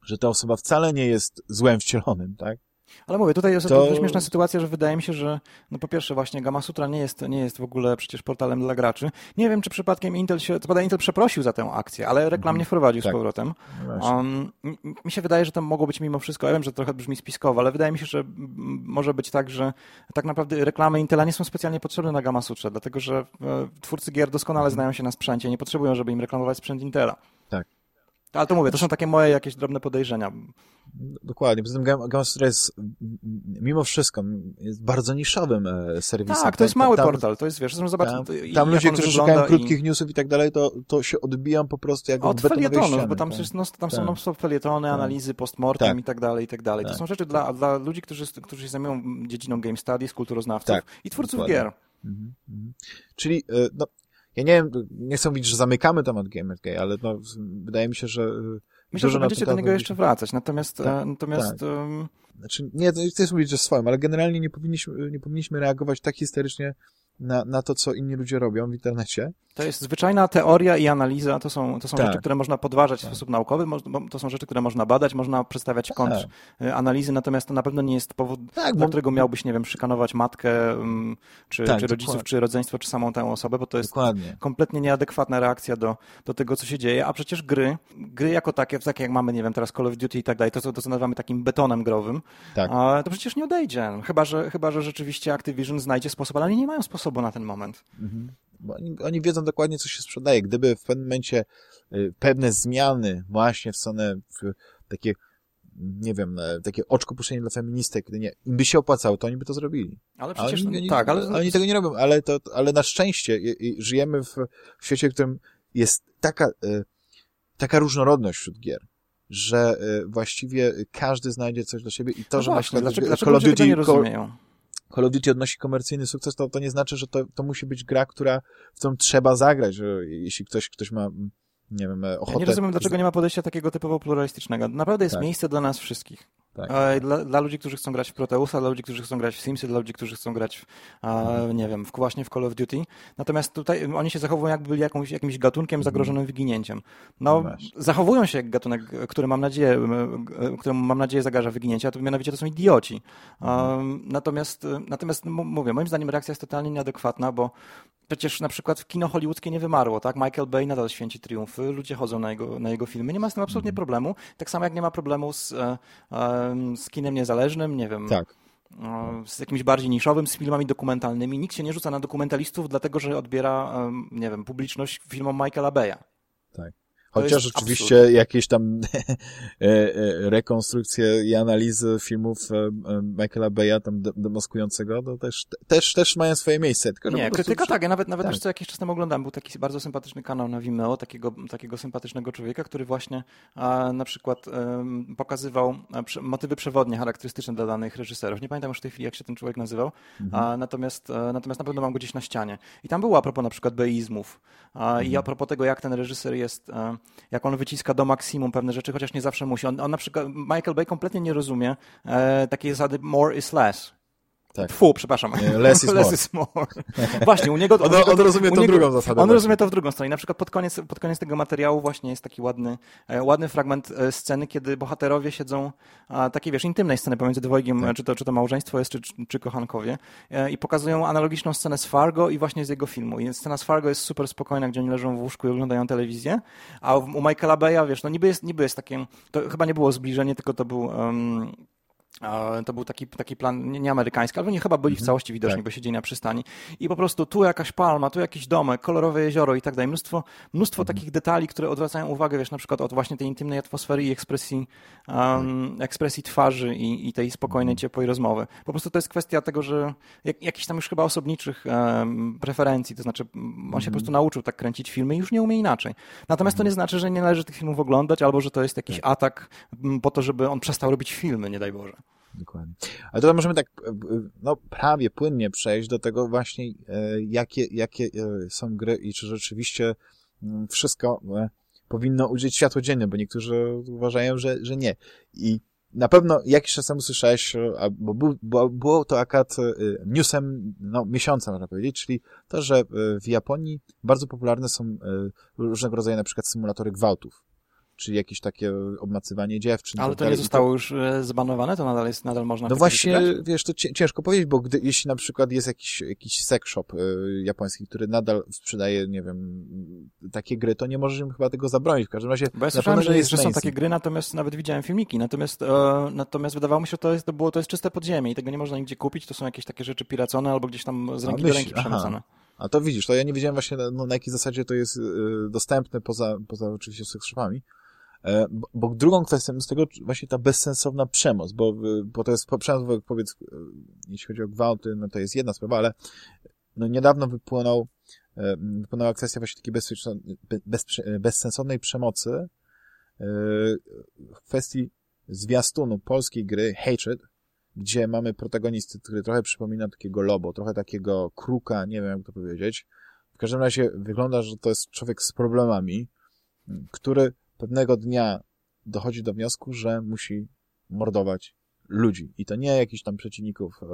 że ta osoba wcale nie jest złem wcielonym, tak, ale mówię, tutaj jest to... śmieszna sytuacja, że wydaje mi się, że no po pierwsze właśnie Gamma Sutra nie jest, nie jest w ogóle przecież portalem dla graczy. Nie wiem, czy przypadkiem Intel się, to Intel przeprosił za tę akcję, ale reklam nie wprowadził tak. z powrotem. Um, mi się wydaje, że to mogło być mimo wszystko, ja wiem, że trochę brzmi spiskowo, ale wydaje mi się, że może być tak, że tak naprawdę reklamy Intela nie są specjalnie potrzebne na Gamma Sutrze, dlatego że e, twórcy gier doskonale mhm. znają się na sprzęcie, nie potrzebują, żeby im reklamować sprzęt Intela. Tak. Ale to mówię, to są takie moje jakieś drobne podejrzenia. Dokładnie. Poza tym Gamma jest mimo wszystko jest bardzo niszowym e, serwisem. Tak, to jest mały tam, portal. To jest, wiesz, zobacz, tam, tam ludzie, którzy szukają i... krótkich newsów i tak dalej, to, to się odbijam po prostu jak od felietonów, bo tam, tak. jest, no, tam tak. są non-stop felietony, tak. analizy, postmortem tak. i tak dalej, i tak dalej. To tak. są rzeczy dla, dla ludzi, którzy, którzy się zajmują dziedziną game studies, kulturoznawców tak. i twórców Dokładnie. gier. Mhm, mhm. Czyli e, no, ja nie wiem, nie chcę mówić, że zamykamy temat Gamergate, ale no, wydaje mi się, że... Y, Myślę, że będziecie do niego jeszcze wracać, natomiast... Tak, e, natomiast tak. Um... Znaczy, nie, chcę mówić, że swoim, ale generalnie nie powinniśmy, nie powinniśmy reagować tak histerycznie na, na to, co inni ludzie robią w internecie. To jest zwyczajna teoria i analiza, to są, to są tak. rzeczy, które można podważać tak. w sposób naukowy, to są rzeczy, które można badać, można przedstawiać tak. kąt y, analizy, natomiast to na pewno nie jest powód, tak, dla bo... którego miałbyś, nie wiem, szykanować matkę, mm, czy, tak, czy rodziców, dokładnie. czy rodzeństwo, czy samą tę osobę, bo to jest dokładnie. kompletnie nieadekwatna reakcja do, do tego, co się dzieje, a przecież gry, gry jako takie, takie jak mamy, nie wiem, teraz Call of Duty i tak dalej, to, to, to co nazywamy takim betonem growym, tak. to przecież nie odejdzie, chyba że, chyba, że rzeczywiście Activision znajdzie sposób, ale oni nie mają sposobu na ten moment. Mhm. Bo oni, oni wiedzą dokładnie, co się sprzedaje. Gdyby w pewnym momencie y, pewne zmiany właśnie w stronę w takie nie wiem, e, takie oczko puszczenie dla feministek, gdy nie, im by się opłacało, to oni by to zrobili. Ale przecież, oni, oni, tak, ale... Oni tego nie robią, ale to, ale na szczęście i, i żyjemy w, w świecie, w którym jest taka, y, taka różnorodność wśród gier, że y, właściwie każdy znajdzie coś dla siebie i to, no że właśnie, dlaczego, dlaczego Call of Duty, nie rozumieją? Call of Duty odnosi komercyjny sukces, to, to nie znaczy, że to, to musi być gra, która, w którą trzeba zagrać, że jeśli ktoś, ktoś ma nie wiem, ochotę... Ja nie rozumiem, dlaczego nie ma podejścia takiego typowo pluralistycznego. Naprawdę jest tak. miejsce dla nas wszystkich. Tak. E, dla, dla, ludzi, którzy chcą grać w Proteusa, dla ludzi, którzy chcą grać w Simsy, dla ludzi, którzy chcą grać w, mhm. nie wiem, w, właśnie w Call of Duty. Natomiast tutaj oni się zachowują jakby byli jakąś, jakimś gatunkiem mhm. zagrożonym wyginięciem. No, no zachowują się jak gatunek, który mam nadzieję, któremu mam nadzieję zagarza wyginięcia, to mianowicie to są idioci. Um, natomiast, natomiast mówię, moim zdaniem reakcja jest totalnie nieadekwatna, bo przecież na przykład w kino hollywoodzkie nie wymarło, tak? Michael Bay nadal święci triumfy, ludzie chodzą na jego, na jego filmy, nie ma z tym absolutnie mhm. problemu. Tak samo jak nie ma problemu z, e, z kinem niezależnym, nie wiem. Tak z jakimś bardziej niszowym, z filmami dokumentalnymi. Nikt się nie rzuca na dokumentalistów, dlatego że odbiera, nie wiem, publiczność filmom Michaela Beya. Tak. Chociaż rzeczywiście absurd. jakieś tam e, e, rekonstrukcje i analizy filmów e, Michaela Beya, tam demaskującego, to też, też, też mają swoje miejsce. Tylko, nie, krytyka tak. Ja nawet, nawet tak. co jakiś czas temu oglądałem. Był taki bardzo sympatyczny kanał na Vimeo, takiego, takiego sympatycznego człowieka, który właśnie a, na przykład pokazywał motywy przewodnie charakterystyczne dla danych reżyserów. Nie pamiętam już w tej chwili, jak się ten człowiek nazywał, mhm. a, natomiast, natomiast na pewno mam go gdzieś na ścianie. I tam było a propos na przykład beizmów a, mhm. i a propos tego, jak ten reżyser jest jak on wyciska do maksimum pewne rzeczy, chociaż nie zawsze musi. On, on na przykład, Michael Bay kompletnie nie rozumie e, takiej zasady more is less. Tak. Fu, przepraszam. Less is, Less is more. właśnie, u niego... on, on rozumie tą drugą zasadę. On właśnie. rozumie to w drugą stronę. I na przykład pod koniec, pod koniec tego materiału właśnie jest taki ładny, e, ładny fragment e, sceny, kiedy bohaterowie siedzą, takiej wiesz, intymnej sceny pomiędzy dwojgiem, tak. czy, to, czy to małżeństwo jest, czy, czy kochankowie, e, i pokazują analogiczną scenę z Fargo i właśnie z jego filmu. I scena z Fargo jest super spokojna, gdzie oni leżą w łóżku i oglądają telewizję, a u Michaela Beya, wiesz, no niby jest, niby jest takie, to chyba nie było zbliżenie, tylko to był... Um, to był taki, taki plan nie, nie amerykański, ale oni chyba byli w mhm. całości widoczni, tak. bo siedzieli na przystani. I po prostu tu jakaś palma, tu jakiś domek, kolorowe jezioro i tak dalej. Mnóstwo, mnóstwo mhm. takich detali, które odwracają uwagę, wiesz, na przykład od właśnie tej intymnej atmosfery i ekspresji, um, ekspresji twarzy i, i, tej spokojnej, mhm. ciepłej rozmowy. Po prostu to jest kwestia tego, że jak, jakichś tam już chyba osobniczych um, preferencji, to znaczy on się po prostu nauczył tak kręcić filmy i już nie umie inaczej. Natomiast to nie znaczy, że nie należy tych filmów oglądać albo że to jest jakiś tak. atak po to, żeby on przestał robić filmy, nie daj Boże. Dokładnie. Ale tutaj możemy tak e, no, prawie płynnie przejść do tego właśnie, e, jakie, jakie e, są gry i czy rzeczywiście mm, wszystko powinno ujrzeć światło dzienne, bo niektórzy uważają, że, że nie. I na pewno jakiś czas temu słyszałeś, bo był, było to akurat newsem no, miesiąca, można powiedzieć, czyli to, że w Japonii bardzo popularne są różnego rodzaju na przykład symulatory gwałtów czy jakieś takie obmacywanie dziewczyn. Ale to nie zostało już e, zbanowane? To nadal jest, nadal można No właśnie, wiesz, to ciężko powiedzieć, bo gdy, jeśli na przykład jest jakiś, jakiś sex shop y, japoński, który nadal sprzedaje, nie wiem, takie gry, to nie możesz im chyba tego zabronić. W każdym razie Bo ja słyszałem, że, jest, że są takie gry, natomiast nawet widziałem filmiki, natomiast, e, natomiast wydawało mi się, że to jest, to było, to jest czyste podziemie i tego nie można nigdzie kupić, to są jakieś takie rzeczy piracone albo gdzieś tam z ręki do ręki przemycone. A to widzisz, to ja nie wiedziałem właśnie no, na jakiej zasadzie to jest y, dostępne poza, poza oczywiście sex E, bo drugą kwestią jest tego właśnie ta bezsensowna przemoc, bo, bo to jest przemoc, powiedz, e, jeśli chodzi o gwałty, no to jest jedna sprawa, ale no niedawno wypłynął, e, wypłynęła kwestia właśnie takiej bez, bez, bezsensownej przemocy w kwestii zwiastunu polskiej gry Hatred, gdzie mamy protagonisty, który trochę przypomina takiego lobo, trochę takiego kruka, nie wiem jak to powiedzieć. W każdym razie wygląda, że to jest człowiek z problemami, który pewnego dnia dochodzi do wniosku, że musi mordować ludzi. I to nie jakichś tam przeciwników e,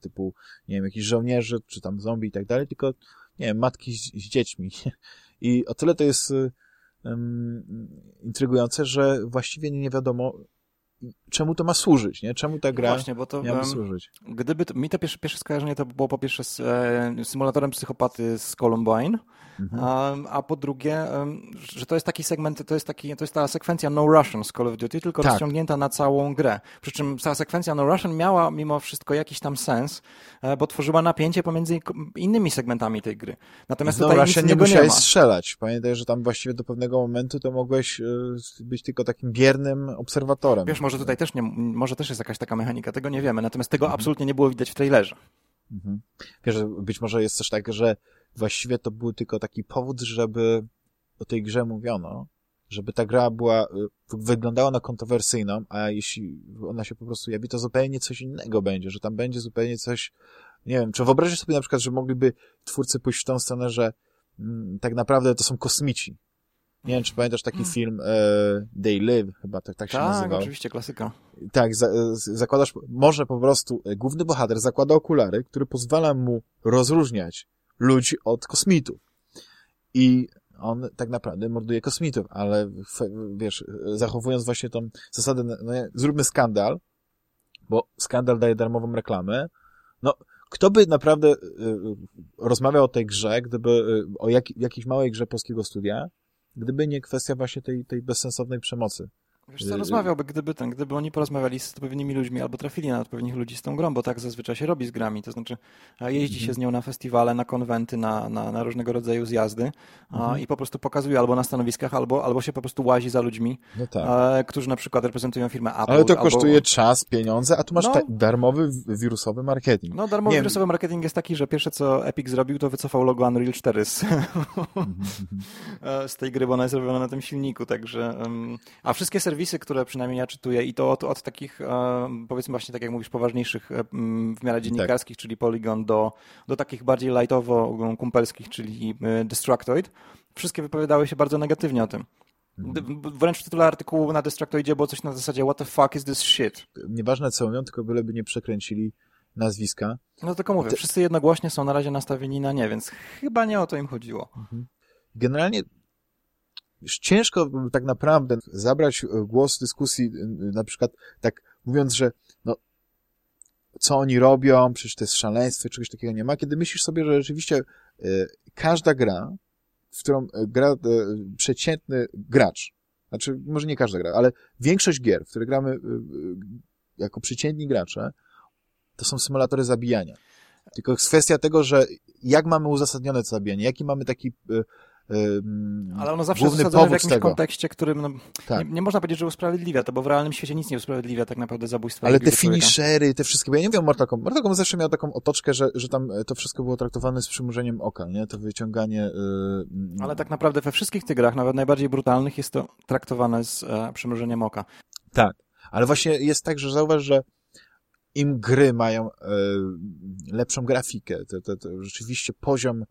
typu, nie wiem, jakichś żołnierzy, czy tam zombie i tak dalej, tylko, nie wiem, matki z, z dziećmi. I o tyle to jest um, intrygujące, że właściwie nie wiadomo, czemu to ma służyć, nie? Czemu ta gra Właśnie, bo to, miałaby um, służyć? Gdyby, to, mi to pierwsze, pierwsze skojarzenie to było po pierwsze z e, symulatorem psychopaty z Columbine, mhm. a, a, po drugie, że to jest taki segment, to jest, taki, to jest ta sekwencja No Russian z Call of Duty, tylko tak. rozciągnięta na całą grę. Przy czym ta sekwencja No Russian miała mimo wszystko jakiś tam sens, e, bo tworzyła napięcie pomiędzy innymi segmentami tej gry. Natomiast no tutaj Russian nie musiałeś nie strzelać. Pamiętaj, że tam właściwie do pewnego momentu to mogłeś e, być tylko takim biernym obserwatorem. Wiesz, może tutaj też nie, może też jest jakaś taka mechanika, tego nie wiemy, natomiast tego mhm. absolutnie nie było widać w trailerze. Mhm. Wiesz, być może jest też tak, że właściwie to był tylko taki powód, żeby o tej grze mówiono, żeby ta gra była, y, wyglądała na kontrowersyjną, a jeśli ona się po prostu jawi, to zupełnie coś innego będzie, że tam będzie zupełnie coś, nie wiem, czy wyobraźcie sobie na przykład, że mogliby twórcy pójść w tą stronę, że mm, tak naprawdę to są kosmici, Nie wiem, czy pamiętasz taki hmm. film e, They Live, chyba tak, tak się tak, nazywał. Tak, oczywiście, klasyka. Tak, za, zakładasz, może po prostu, e, główny bohater zakłada okulary, który pozwala mu rozróżniać ludzi od kosmitów. I on tak naprawdę morduje kosmitów, ale wiesz, zachowując właśnie tą zasadę, no, zróbmy skandal, bo skandal daje darmową reklamę, no, kto by naprawdę y, y, rozmawiał o tej grze, gdyby, y, o jak, jakiejś małej grze polskiego studia, gdyby nie kwestia właśnie tej, tej bezsensownej przemocy. Wiesz co, rozmawiałby, gdyby ten, gdyby oni porozmawiali z odpowiednimi ludźmi albo trafili na odpowiednich ludzi z tą grą, bo tak zazwyczaj się robi z grami, to znaczy jeździ się z nią na festiwale, na konwenty, na, na, na różnego rodzaju zjazdy mhm. i po prostu pokazuje albo na stanowiskach, albo, albo się po prostu łazi za ludźmi, no tak. którzy na przykład reprezentują firmę Apple. Ale to kosztuje albo... czas, pieniądze, a tu masz no, darmowy wirusowy marketing. No darmowy Nie wirusowy marketing jest taki, że pierwsze co Epic zrobił, to wycofał logo Unreal 4 z, z tej gry, bo ona jest robiona na tym silniku, także a wszystkie serwisy, które przynajmniej ja czytuję i to od, od takich, e, powiedzmy właśnie tak jak mówisz, poważniejszych e, w miarę dziennikarskich, tak. czyli Polygon, do, do takich bardziej lightowo kumpelskich, czyli e, Destructoid, wszystkie wypowiadały się bardzo negatywnie o tym. Mhm. Wręcz w tytule artykułu na Destructoidzie było coś na zasadzie what the fuck is this shit? Nieważne co mówią, tylko byleby nie przekręcili nazwiska. No tylko mówię, Te... wszyscy jednogłośnie są na razie nastawieni na nie, więc chyba nie o to im chodziło. Mhm. Generalnie już ciężko tak naprawdę zabrać e, głos w dyskusji, e, na przykład tak mówiąc, że no, co oni robią, przecież to jest szaleństwo, czegoś takiego nie ma, kiedy myślisz sobie, że rzeczywiście y, każda gra, w którą gra y, przeciętny gracz, znaczy może nie każda gra, ale większość gier, w które gramy y, jako przeciętni gracze, to są symulatory zabijania. Tylko kwestia tego, że jak mamy uzasadnione to zabijanie, jaki mamy taki ale ono zawsze jest w jakimś tego. kontekście, którym no, tak. nie, nie, można powiedzieć, że usprawiedliwia to, bo w realnym świecie nic nie usprawiedliwia tak naprawdę zabójstwa. Ale te finishery, te wszystkie, bo ja nie wiem o Mortal Kombat. Mortal Kombat zawsze miał taką otoczkę, że, że tam to wszystko było traktowane z przymurzeniem oka, nie? To wyciąganie... Yy... Ale tak naprawdę we wszystkich tych grach, nawet najbardziej brutalnych, jest to traktowane z e, przymrużeniem oka. Tak, ale właśnie jest tak, że zauważ, że im gry mają e, lepszą grafikę, to, to, to rzeczywiście poziom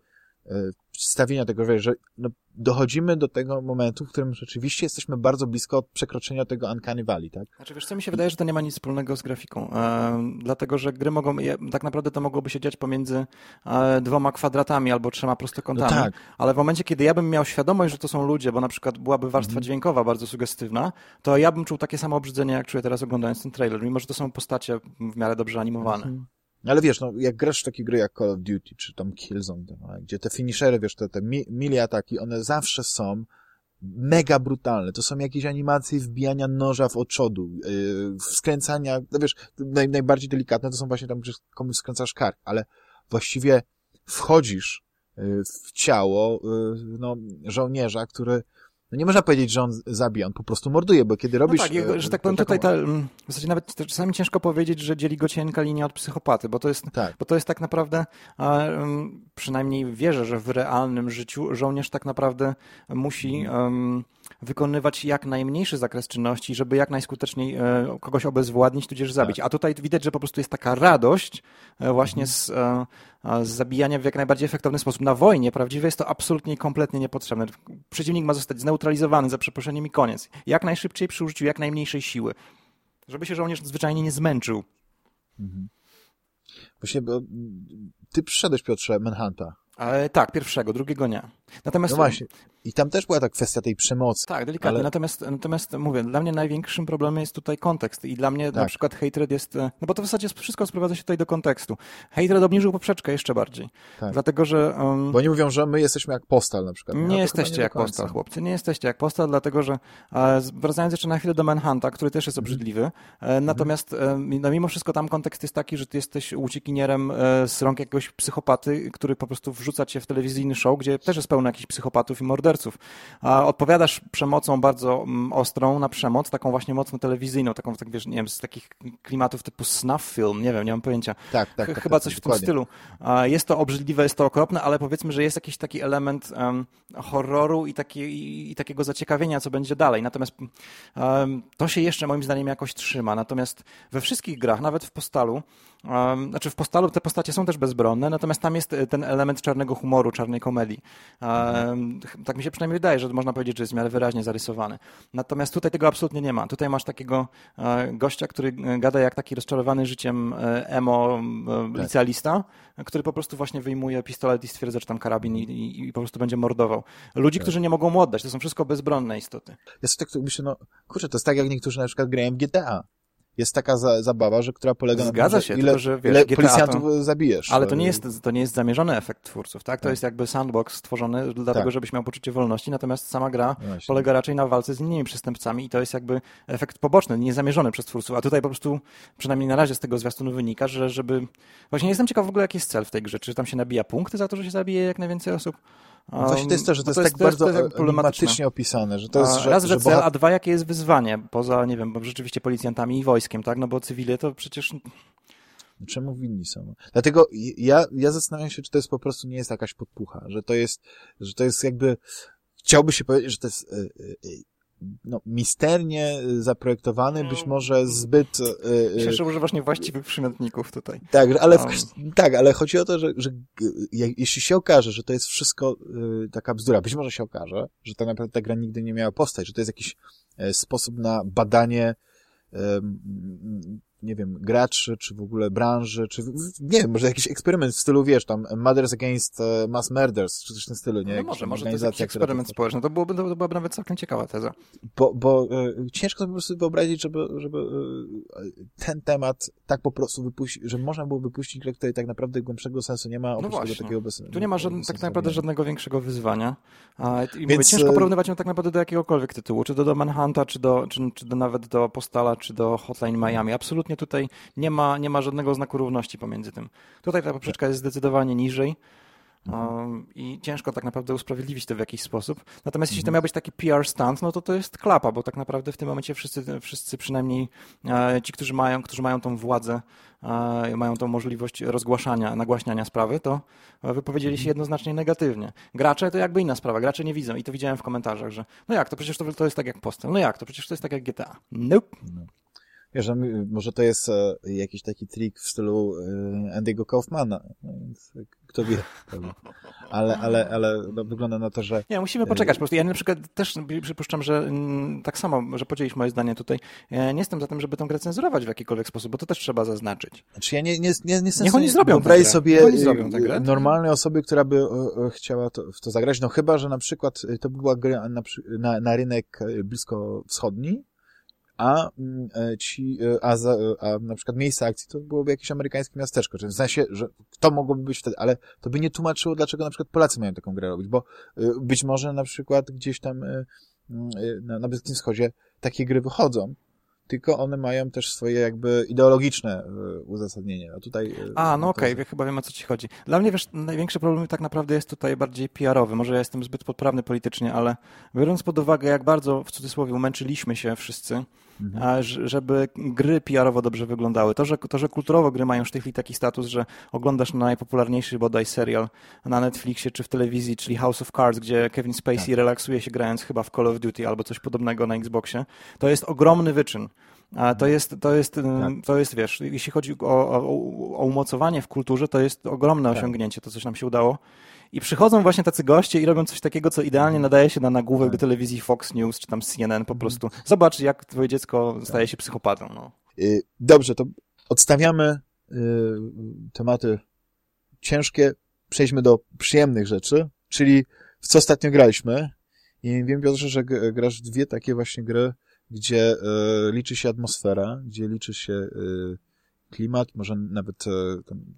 E, przedstawienia tego, że no, dochodzimy do tego momentu, w którym rzeczywiście jesteśmy bardzo blisko od przekroczenia tego Uncanny Valley, tak? Znaczy, wiesz co, mi się wydaje, że to nie ma nic wspólnego z grafiką, e, dlatego, że gry mogą, tak naprawdę to mogłoby się dziać pomiędzy e, dwoma kwadratami albo trzema prostokątami, no tak. ale w momencie, kiedy ja bym miał świadomość, że to są ludzie, bo na przykład byłaby warstwa mm. dźwiękowa bardzo sugestywna, to ja bym czuł takie samo obrzydzenie, jak czuję teraz oglądając ten trailer, mimo że to są postacie w miarę dobrze animowane. Mm. Ale wiesz, no, jak grasz w takie gry jak Call of Duty, czy tam Killzone, no, gdzie te finishery, wiesz, te, te mili ataki, one zawsze są mega brutalne. To są jakieś animacje wbijania noża w oczodu, yy, skręcania, no wiesz, naj, najbardziej delikatne to są właśnie tam, że komuś skręcasz kark, ale właściwie wchodzisz yy, w ciało yy, no, żołnierza, który no nie można powiedzieć, że on zabija, on po prostu morduje, bo kiedy robisz... No tak, że tak powiem, tutaj ta, mm, w zasadzie nawet czasami ciężko powiedzieć, że dzieli go cienka linia od psychopaty, bo to jest tak, bo to jest tak naprawdę, um, przynajmniej wierzę, że w realnym życiu żołnierz tak naprawdę musi um, wykonywać jak najmniejszy zakres czynności, żeby jak najskuteczniej e, kogoś obezwładnić, tudzież zabić. Tak. A tutaj widać, że po prostu jest taka radość e, właśnie mhm. z, e, z zabijania w jak najbardziej efektowny sposób. Na wojnie prawdziwie jest to absolutnie i kompletnie niepotrzebne. Przeciwnik ma zostać zneutralizowany za przeproszeniem i koniec. Jak najszybciej przy użyciu jak najmniejszej siły. Żeby się żołnierz zwyczajnie nie zmęczył. Mhm. Właśnie, bo ty przyszedłeś, Piotrze, Manhunta. E, tak, pierwszego, drugiego nie. Natomiast... No właśnie. I tam też była ta kwestia tej przemocy. Tak, delikatnie. Ale... Natomiast, natomiast mówię, dla mnie największym problemem jest tutaj kontekst i dla mnie tak. na przykład hatred jest, e, no bo to w zasadzie wszystko sprowadza się tutaj do kontekstu. Hatred obniżył poprzeczkę jeszcze bardziej. Tak. Dlatego, że... Um... Bo oni mówią, że my jesteśmy jak postal na przykład. Nie, jesteście nie jak postal, chłopcy. Nie jesteście jak postal, dlatego, że e, wracając jeszcze na chwilę do Manhunta, który też jest obrzydliwy, e, mhm. natomiast e, no, mimo wszystko tam kontekst jest taki, że ty jesteś uciekinierem z rąk jakiegoś psychopaty, który po prostu wrzuca cię w telewizyjny show, gdzie też jest pełno jakichś psychopatów i morderców. Odpowiadasz przemocą bardzo mm, ostrą na przemoc, taką właśnie mocno telewizyjną, taką, tak wiesz, nie wiem, z takich klimatów typu snuff film, nie wiem, nie mam pojęcia. Tak, tak. tak Chyba tak, coś tak, w tym stylu. Jest to obrzydliwe, jest to okropne, ale powiedzmy, że jest jakiś taki element um, horroru i, taki, i, i, takiego zaciekawienia, co będzie dalej. Natomiast um, to się jeszcze moim zdaniem jakoś trzyma. Natomiast we wszystkich grach, nawet w Postalu, znaczy w Postalu te postacie są też bezbronne, natomiast tam jest e, ten element czarnego humoru, czarnej komedii. Tak mi się przynajmniej wydaje, że można powiedzieć, że jest w miarę wyraźnie zarysowany. Natomiast tutaj tego absolutnie nie ma. Tutaj masz takiego gościa, który gada jak taki rozczarowany życiem emo tak. licealista, który po prostu właśnie wyjmuje pistolet i stwierdza, że tam karabin i, i, i po prostu będzie mordował. Ludzi, tak. którzy nie mogą mu oddać. To są wszystko bezbronne istoty. Ja sobie tak myślę, no kurczę, to jest tak jak niektórzy na przykład grają w GTA jest taka za, zabawa, że, która polega Zgadza na tym, że ile, tylko, że, wiesz, ile policjantów to... zabijesz. Ale to nie, jest, to nie jest zamierzony efekt twórców, tak? To tak. jest jakby sandbox stworzony dlatego, tak. żebyś miał poczucie wolności, natomiast sama gra Właśnie. polega raczej na walce z innymi przestępcami i to jest jakby efekt poboczny, niezamierzony przez twórców, a tutaj po prostu, przynajmniej na razie z tego zwiastunu wynika, że żeby... Właśnie nie jestem ciekaw w ogóle, jaki jest cel w tej grze. Czy tam się nabija punkty za to, że się zabije jak najwięcej osób? No właśnie to jest to, że to, to jest, tak to jest, bardzo jest problematycznie opisane, że to jest, że, Raz, że, cel, a dwa, jakie jest wyzwanie, poza, nie wiem, bo rzeczywiście policjantami i wojskiem, tak? No bo cywile to przecież... Czemu winni są? Dlatego ja, ja zastanawiam się, czy to jest po prostu nie jest jakaś podpucha, że to jest, że to jest jakby, chciałby się powiedzieć, że to jest y, y, no, misternie zaprojektowany, być no. może zbyt... Yy, Myślę, że używasz niewłaściwych przymiotników tutaj. Tak, ale, w, tak, ale chodzi o to, że, że jeśli się okaże, że to jest wszystko yy, taka bzdura, być może się okaże, że tak naprawdę ta gra nigdy nie miała powstać, że to jest jakiś yy, sposób na badanie nie wiem, graczy, czy w ogóle branży, czy nie wiem, może jakiś eksperyment w stylu, wiesz, tam Mothers Against e, Mass Murders, czy coś w tym stylu, nie? No może, może to jest jakiś eksperyment społeczny, to byłoby, to byłaby nawet całkiem ciekawa teza. Bo, bo e, ciężko sobie po prostu wyobrazić, żeby, żeby e, ten temat tak po prostu wypuścić, że można było wypuścić grę, której tak naprawdę głębszego sensu nie ma, oprócz no tego takiego bez, Tu nie ma żadne, tak naprawdę żadnego większego wyzwania. A, I Więc... mówię, ciężko porównywać ją tak naprawdę do jakiegokolwiek tytułu, czy do, do Manhunta, czy, do, czy, czy do nawet do Postala, czy do Hotline Miami. Absolutnie tutaj nie ma, nie ma żadnego znaku równości pomiędzy tym. Tutaj ta poprzeczka jest zdecydowanie niżej. Um, I ciężko tak naprawdę usprawiedliwić to w jakiś sposób. Natomiast jeśli to mhm. miał być taki PR stunt, no to to jest klapa, bo tak naprawdę w tym momencie wszyscy, wszyscy przynajmniej e, ci, którzy mają, którzy mają tą władzę, e, mają tą możliwość rozgłaszania, nagłaśniania sprawy, to wypowiedzieli się mhm. jednoznacznie negatywnie. Gracze to jakby inna sprawa. Gracze nie widzą i to widziałem w komentarzach, że no jak, to przecież to, to jest tak jak Postel. No jak, to przecież to jest tak jak GTA. Nope. Wiesz, no, może to jest e, jakiś taki trik w stylu e, Andy'ego Kaufmana, no, więc kto wie. Ale, ale, ale no, wygląda na to, że... Nie, musimy poczekać po prostu. Ja na przykład też przypuszczam, że m, tak samo, że podzielisz moje zdanie tutaj. Ja nie jestem za tym, żeby tę grę cenzurować w jakikolwiek sposób, bo to też trzeba zaznaczyć. Znaczy ja nie, nie, nie, nie Niech oni zrobią Wyobraź sobie oni zrobią normalnej osoby, która by chciała to, w to zagrać, no chyba, że na przykład to by była gra na, na, na rynek blisko wschodni, a mm, e, ci, e, a, za, e, a na przykład miejsce akcji to byłoby jakieś amerykańskie miasteczko, czyli w sensie, że to mogłoby być wtedy, ale to by nie tłumaczyło, dlaczego na przykład Polacy mają taką grę robić, bo być może na przykład gdzieś tam mm, na, na Bliskim Wschodzie takie gry wychodzą, tylko one mają też swoje jakby ideologiczne uzasadnienie. A tutaj... A, no okej, okay, chyba wiem o co ci chodzi. Dla mnie, wiesz, największy problem tak naprawdę jest tutaj bardziej PR-owy. Może ja jestem zbyt podprawny politycznie, ale biorąc pod uwagę, jak bardzo w cudzysłowie umęczyliśmy się wszyscy mhm. żeby gry PR-owo dobrze wyglądały. To że, to, że kulturowo gry mają w tej chwili taki status, że oglądasz najpopularniejszy bodaj serial na Netflixie czy w telewizji, czyli House of Cards, gdzie Kevin Spacey tak. relaksuje się grając chyba w Call of Duty albo coś podobnego na Xboxie, to jest ogromny wyczyn. A to jest, to jest, tak. to jest, wiesz, jeśli chodzi o, o, o umocowanie w kulturze, to jest ogromne tak. osiągnięcie, to coś nam się udało. I przychodzą właśnie tacy goście i robią coś takiego, co idealnie nadaje się na nagłówek do telewizji Fox News czy tam CNN po mhm. prostu. Zobacz, jak twoje dziecko staje się psychopatą. No. Y, dobrze, to odstawiamy y, tematy ciężkie, przejdźmy do przyjemnych rzeczy, czyli w co ostatnio graliśmy. I wiem, Piotrze, że grasz dwie takie właśnie gry, gdzie y, liczy się atmosfera, gdzie liczy się klimat, może nawet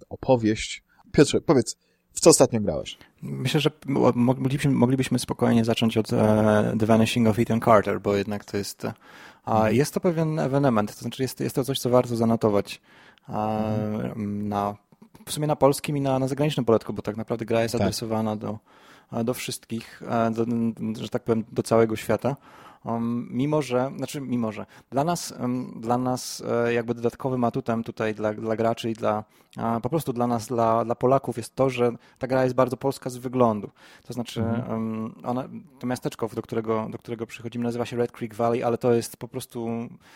opowieść. Piotrze, powiedz, w co ostatnio grałeś? Myślę, że moglibyśmy, moglibyśmy spokojnie zacząć od e, The Vanishing of Ethan Carter, bo jednak to jest a mhm. jest to pewien ewenement, to znaczy jest, jest to coś, co warto zanotować mhm. na, w sumie na polskim i na, na zagranicznym poletku, bo tak naprawdę gra jest tak. adresowana do, do wszystkich, e, do, że tak powiem, do całego świata. Mimo że, znaczy mimo że, dla nas, dla nas e, jakby dodatkowym atutem tutaj dla, dla graczy i dla, po prostu dla nas, dla, dla Polaków jest to, że ta gra jest bardzo polska z wyglądu. To znaczy mhm. ona, to miasteczko, do którego, do którego przychodzimy nazywa się Red Creek Valley, ale to jest po prostu,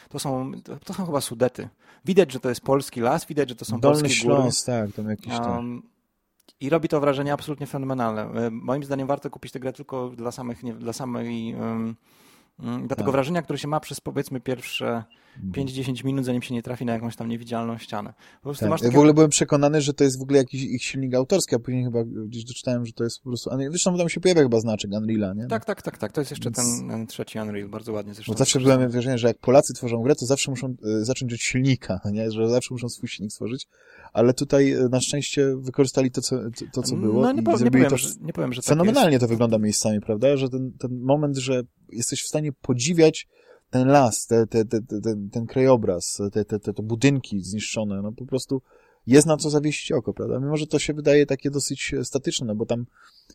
to są, to są chyba Sudety. Widać, że to jest polski las, widać, że to są Dolny polskie Śląsk, góry. tak, tam jakiś tam. Um, I robi to wrażenie absolutnie fenomenalne. Moim zdaniem warto kupić tę grę tylko dla samych, nie, dla samej um, dla tego tak. wrażenia, które się ma przez powiedzmy pierwsze 5-10 mhm. minut, zanim się nie trafi na jakąś tam niewidzialną ścianę. Po tak. masz takie... W ogóle byłem przekonany, że to jest w ogóle jakiś ich silnik autorski, a później chyba gdzieś doczytałem, że to jest po prostu... Zresztą tam się pojawia chyba znaczek Unreal'a, nie? Tak, tak, tak, tak. To jest jeszcze Więc... ten, trzeci Unreal, bardzo ładnie zresztą. Bo zawsze byłem wrażenie, że jak Polacy tworzą grę, to zawsze muszą y, zacząć od silnika, nie? Że zawsze muszą swój silnik stworzyć, ale tutaj y, na szczęście wykorzystali to, co, to, to co było no, nie, po, nie, powiem, to że, nie powiem, że tak Fenomenalnie to wygląda miejscami, prawda? Że ten, ten moment, że jesteś w stanie podziwiać ten las, te, te, te, ten, ten krajobraz, te, te, te, te budynki zniszczone, no po prostu jest na co zawiesić oko, prawda? Mimo, że to się wydaje takie dosyć statyczne, no bo tam,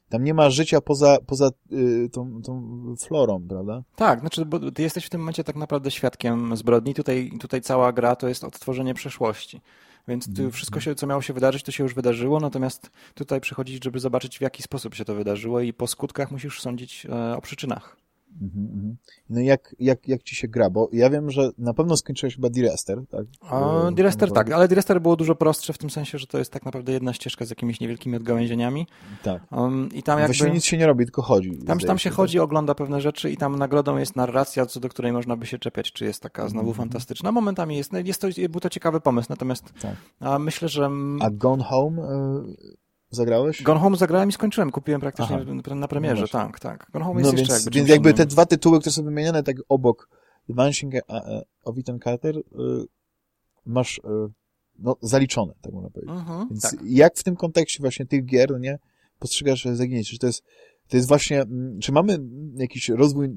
tam nie ma życia poza, poza y, tą, tą florą, prawda? Tak, znaczy, bo ty jesteś w tym momencie tak naprawdę świadkiem zbrodni. Tutaj, tutaj cała gra to jest odtworzenie przeszłości. Więc tu wszystko, się, co miało się wydarzyć, to się już wydarzyło, natomiast tutaj przychodzić, żeby zobaczyć, w jaki sposób się to wydarzyło i po skutkach musisz sądzić e, o przyczynach. Mhm, mhm. No jak, jak, jak ci się gra? Bo ja wiem, że na pewno skończyłeś chyba Direster, tak? A, Direster tak, ale Direster było dużo prostsze w tym sensie, że to jest tak naprawdę jedna ścieżka z jakimiś niewielkimi odgałęzieniami. Tak. Um, i tam jakby... Właściwie nic się nie robi, tylko chodzi. Tam, tam się, chodzi, ogląda pewne rzeczy i tam nagrodą jest narracja, co do której można by się czepiać, czy jest taka znowu mm -hmm. fantastyczna. Momentami jest, jest to, był to ciekawy pomysł, natomiast tak. myślę, że... A Gone Home... Y Zagrałeś? Gone Home zagrałem i skończyłem. Kupiłem praktycznie Aha. na premierze, no tak, tak. Gone Home jest no jeszcze więc, jakby Więc jakby te dwa tytuły, które są wymienione tak obok The Vanishing of Ethan Carter, y, masz y, no, zaliczone, tak można powiedzieć. Mhm, więc tak. jak w tym kontekście właśnie tych gier, no nie, postrzegasz zaginięcie? Czy to jest, to jest właśnie, mm, czy mamy jakiś rozwój,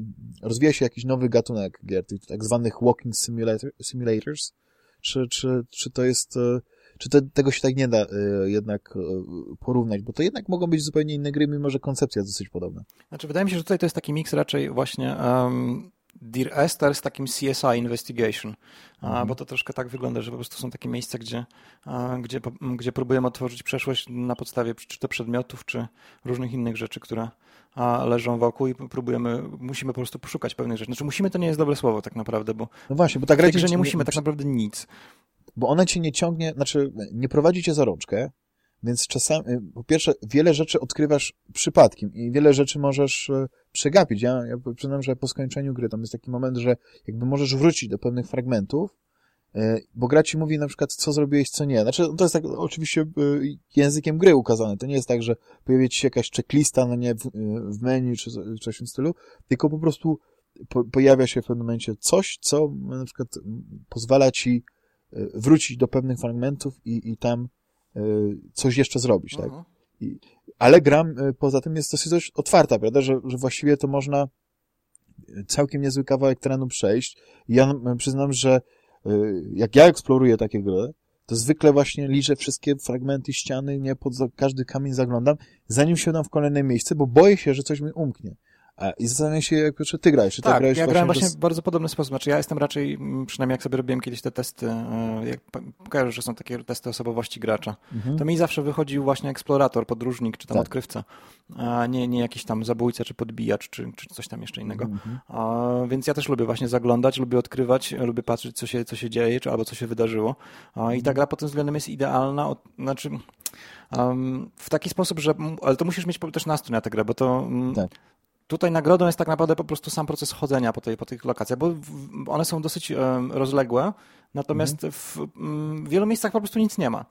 rozwija się jakiś nowy gatunek gier, tych tak zwanych walking simulator, simulators? Czy, czy, czy to jest y, czy te, tego się tak nie da y, jednak y, porównać, bo to jednak mogą być zupełnie inne gry, mimo że koncepcja jest dosyć podobna. Znaczy, wydaje mi się, że tutaj to jest taki miks raczej właśnie um, Dear Esther z takim CSI Investigation, mhm. bo to troszkę tak wygląda, że po prostu są takie miejsca, gdzie, gdzie, gdzie próbujemy otworzyć przeszłość na podstawie czy to przedmiotów, czy różnych innych rzeczy, które leżą wokół i próbujemy, musimy po prostu poszukać pewnych rzeczy. Znaczy musimy to nie jest dobre słowo tak naprawdę, bo no właśnie, bo ta gra że nie musimy tak naprawdę nic bo ona cię nie ciągnie, znaczy nie prowadzi cię za rączkę, więc czasami, y, po pierwsze, wiele rzeczy odkrywasz przypadkiem i wiele rzeczy możesz y, przegapić. Ja, ja przyznam, że po skończeniu gry tam jest taki moment, że jakby możesz wrócić do pewnych fragmentów, y, bo gra ci mówi na przykład, co zrobiłeś, co nie. Znaczy, to jest tak oczywiście językiem gry ukazane. To nie jest tak, że pojawia ci się jakaś checklista, no nie, w menu czy coś w tym stylu, tylko po prostu pojawia się w pewnym momencie coś, co na przykład pozwala ci wrócić do pewnych fragmentów i, i tam e, coś jeszcze zrobić, tak? Mhm. I, ale gram e, poza tym jest dosyć otwarta, prawda, że, że właściwie to można całkiem niezły kawałek terenu przejść. I ja przyznam, że e, jak ja eksploruję takie gry, to zwykle właśnie liczę wszystkie fragmenty ściany, nie pod każdy kamień zaglądam, zanim się dam w kolejne miejsce, bo boję się, że coś mi umknie. I zastanawiam się, jak czy ty grałeś. Czy tak, grałeś ja grałem właśnie w bardzo podobny sposób. Znaczy ja jestem raczej, przynajmniej jak sobie robiłem kiedyś te testy, e, jak kojarzę, że są takie testy osobowości gracza, mhm. to mi zawsze wychodził właśnie eksplorator, podróżnik, czy tam tak. odkrywca, a nie, nie jakiś tam zabójca, czy podbijacz, czy, czy coś tam jeszcze innego. Mhm. A, więc ja też lubię właśnie zaglądać, lubię odkrywać, lubię patrzeć, co się, co się dzieje, czy albo co się wydarzyło. A, I ta mhm. gra pod tym względem jest idealna, od, znaczy... Um, w taki sposób, że. Ale to musisz mieć też nastrój na tę grę, bo to. Tak. Tutaj nagrodą jest tak naprawdę po prostu sam proces chodzenia po, tej, po tych lokacjach, bo one są dosyć rozległe, natomiast mhm. w, w wielu miejscach po prostu nic nie ma.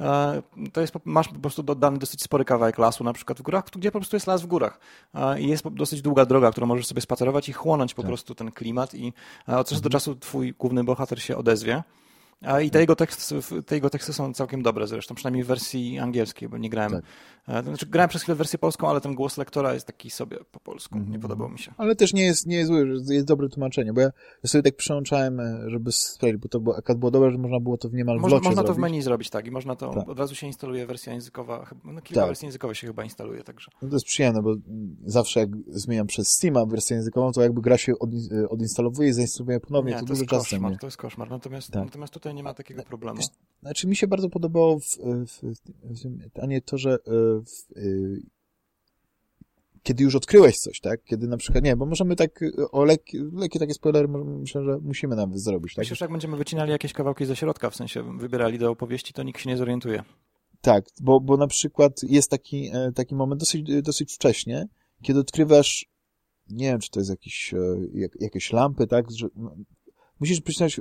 E, to jest, masz po prostu dodany dosyć spory kawałek lasu, na przykład w górach, gdzie po prostu jest las w górach. E, I jest dosyć długa droga, którą możesz sobie spacerować i chłonąć po tak. prostu ten klimat i e, od czasu do mhm. czasu twój główny bohater się odezwie. I te jego, teksty, te jego teksty są całkiem dobre zresztą, przynajmniej w wersji angielskiej, bo nie grałem. Tak. E, znaczy, grałem przez chwilę w wersję polską, ale ten głos lektora jest taki sobie po polsku. Mm -hmm. Nie podobał mi się. Ale też nie jest, nie jest zły, jest dobre tłumaczenie, bo ja sobie tak przełączałem, e, żeby sprawdzić, bo to było, akurat było dobre, że można było to w niemal Można, można to w menu zrobić, tak. I można to, tak. od razu się instaluje wersja językowa, no kilka tak. wersji językowych się chyba instaluje, także. No to jest przyjemne, bo zawsze jak zmieniam przez Steama wersję językową, to jakby gra się od, e, odinstalowuje i zainstaluje ponownie, nie, to, to dużo czasu zajmuje. To jest koszmar, natomiast, tak. natomiast tutaj nie ma takiego problemu. Znaczy mi się bardzo podobało w, w, w tym, a nie to, że e, w, e, kiedy już odkryłeś coś, tak? Kiedy na przykład, nie, bo możemy tak o lekkie, lekkie takie spoilery, myślę, że musimy nawet zrobić. Tak? Myślę, że jak będziemy wycinali jakieś kawałki ze środka, w sensie wybierali do opowieści, to nikt się nie zorientuje. Tak, bo, bo na przykład jest taki, e, taki moment dosyć, dosyć wcześnie, kiedy odkrywasz, nie wiem, czy to jest jakiś, jak, jakieś lampy, tak, że musisz przeczytać,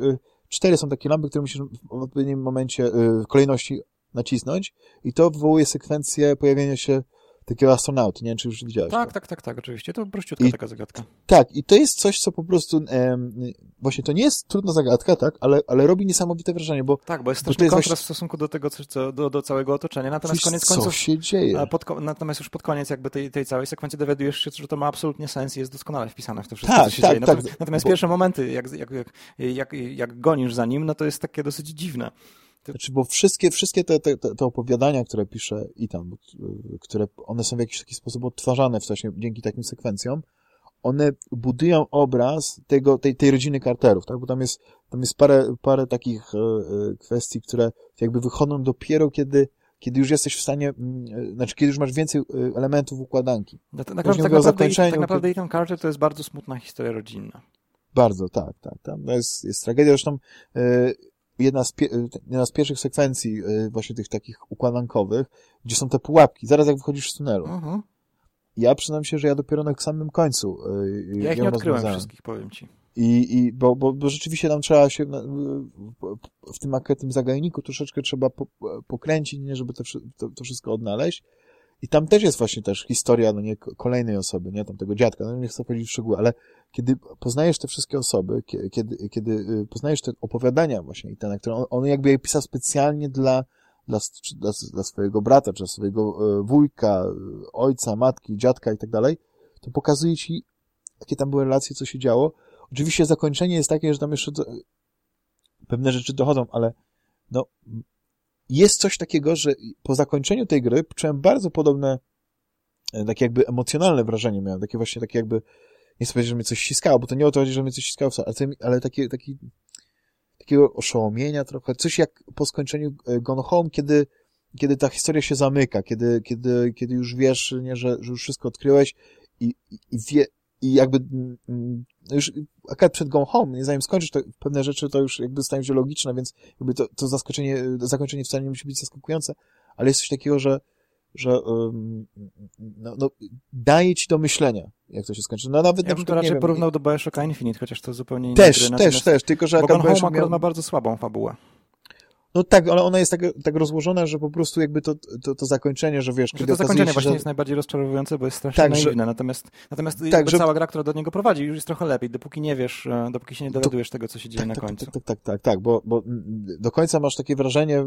cztery są takie lampy, które musisz w odpowiednim momencie, w kolejności nacisnąć i to wywołuje sekwencję pojawienia się takiego astronauty. Nie wiem, czy już widziałeś. Tak, to. tak, tak, tak, oczywiście. To prościutka I, taka zagadka. Tak, i to jest coś, co po prostu, em, właśnie to nie jest trudna zagadka, tak, ale, ale robi niesamowite wrażenie, bo... Tak, bo jest bo jest kontrast właśnie- w stosunku do tego, co, do, do całego otoczenia. Natomiast Coś, koniec co końców... się dzieje? Pod, natomiast już pod koniec jakby tej, tej całej sekwencji dowiadujesz się, że to ma absolutnie sens i jest doskonale wpisane w to wszystko, Tak, co się tak, dzieje. tak, Natomiast, natomiast bo- pierwsze momenty, jak, jak, jak, jak, jak gonisz za nim, no to jest takie dosyć dziwne. Znaczy, bo wszystkie, wszystkie te, te, te opowiadania, które pisze Ethan, bo, y, które one są w jakiś taki sposób odtwarzane właśnie dzięki takim sekwencjom, one budują obraz tego, tej, tej rodziny Carterów, tak? Bo tam jest, tam jest parę, parę takich e, e, kwestii, które jakby wychodzą dopiero, kiedy, kiedy już jesteś w stanie, mm, znaczy, kiedy już masz więcej elementów układanki. To, Później tak, naprawdę, tak, naprawdę, zakończeniu, tak naprawdę Ethan Carter to jest bardzo smutna historia rodzinna. Bardzo, tak, tak. Tam jest, jest tragedia. Zresztą jedna, z jedna z pierwszych sekwencji e, właśnie tych takich układankowych, gdzie są te pułapki, zaraz jak wychodzisz z tunelu. Mhm. Ja przyznam się, że ja dopiero na samym końcu e, Ja ich nie odkryłem wszystkich, powiem ci. I, i bo, bo, bo rzeczywiście tam trzeba się na- w, tym akretnym zagajniku troszeczkę trzeba po, pokręcić, nie, żeby to, to, to wszystko odnaleźć. I tam też jest właśnie też historia, no nie, ko- kolejnej osoby, nie, tam tego dziadka, no nie chcę powiedzieć w szczegóły, ale kiedy poznajesz te wszystkie osoby, kie- kiedy, kiedy y, poznajesz te opowiadania właśnie i ten, które on, on jakby je pisał specjalnie dla, dla, dla, dla swojego brata, czy swojego e, wujka, e, ojca, matki, dziadka i tak dalej, to pokazuje ci, jakie tam były relacje, co się działo. Oczywiście zakończenie jest takie, że tam jeszcze pewne rzeczy dochodzą, ale no, jest coś takiego, że po zakończeniu tej gry czułem bardzo podobne, e, takie jakby emocjonalne wrażenie miałem, takie właśnie takie jakby, nie chcę powiedzieć, że mnie coś ściskało, bo to nie o to chodzi, że mnie coś ściskało, ale, ale takie, taki, takiego oszołomienia trochę, coś jak po skończeniu e, Gone Home, kiedy, kiedy ta historia się zamyka, kiedy, kiedy, kiedy już wiesz, nie, że, że już wszystko odkryłeś i, i, i wie, i jakby mm, mm, już akurat przed Gone Home, zanim skończysz te, pewne rzeczy, to już jakby stają się logiczne, więc jakby to, to zaskoczenie, zakończenie wcale nie musi być zaskakujące, ale jest coś takiego, że, że um, no, no, daje ci do myślenia, jak to się skończy. No nawet Ja na bym to raczej wiem, porównał do Bioshocka Infinite, chociaż to zupełnie inne też, gry. też, też, tylko że Bo Gone Home miał... ma bardzo słabą fabułę. No tak, ale ona jest tak, tak rozłożona, że po prostu jakby to, to, to zakończenie, że wiesz, Że kiedy to zakończenie się, właśnie że... jest najbardziej rozczarowujące, bo jest strasznie Tak, że- naiwne. Natomiast, natomiast Tak, że- cała gra, która do niego prowadzi, już jest trochę lepiej, dopóki nie wiesz, e, dopóki się nie dowiadujesz tego, co się dzieje na tak, końcu. Tak, tak, tak, tak, tak, bo, bo do końca masz takie wrażenie, y,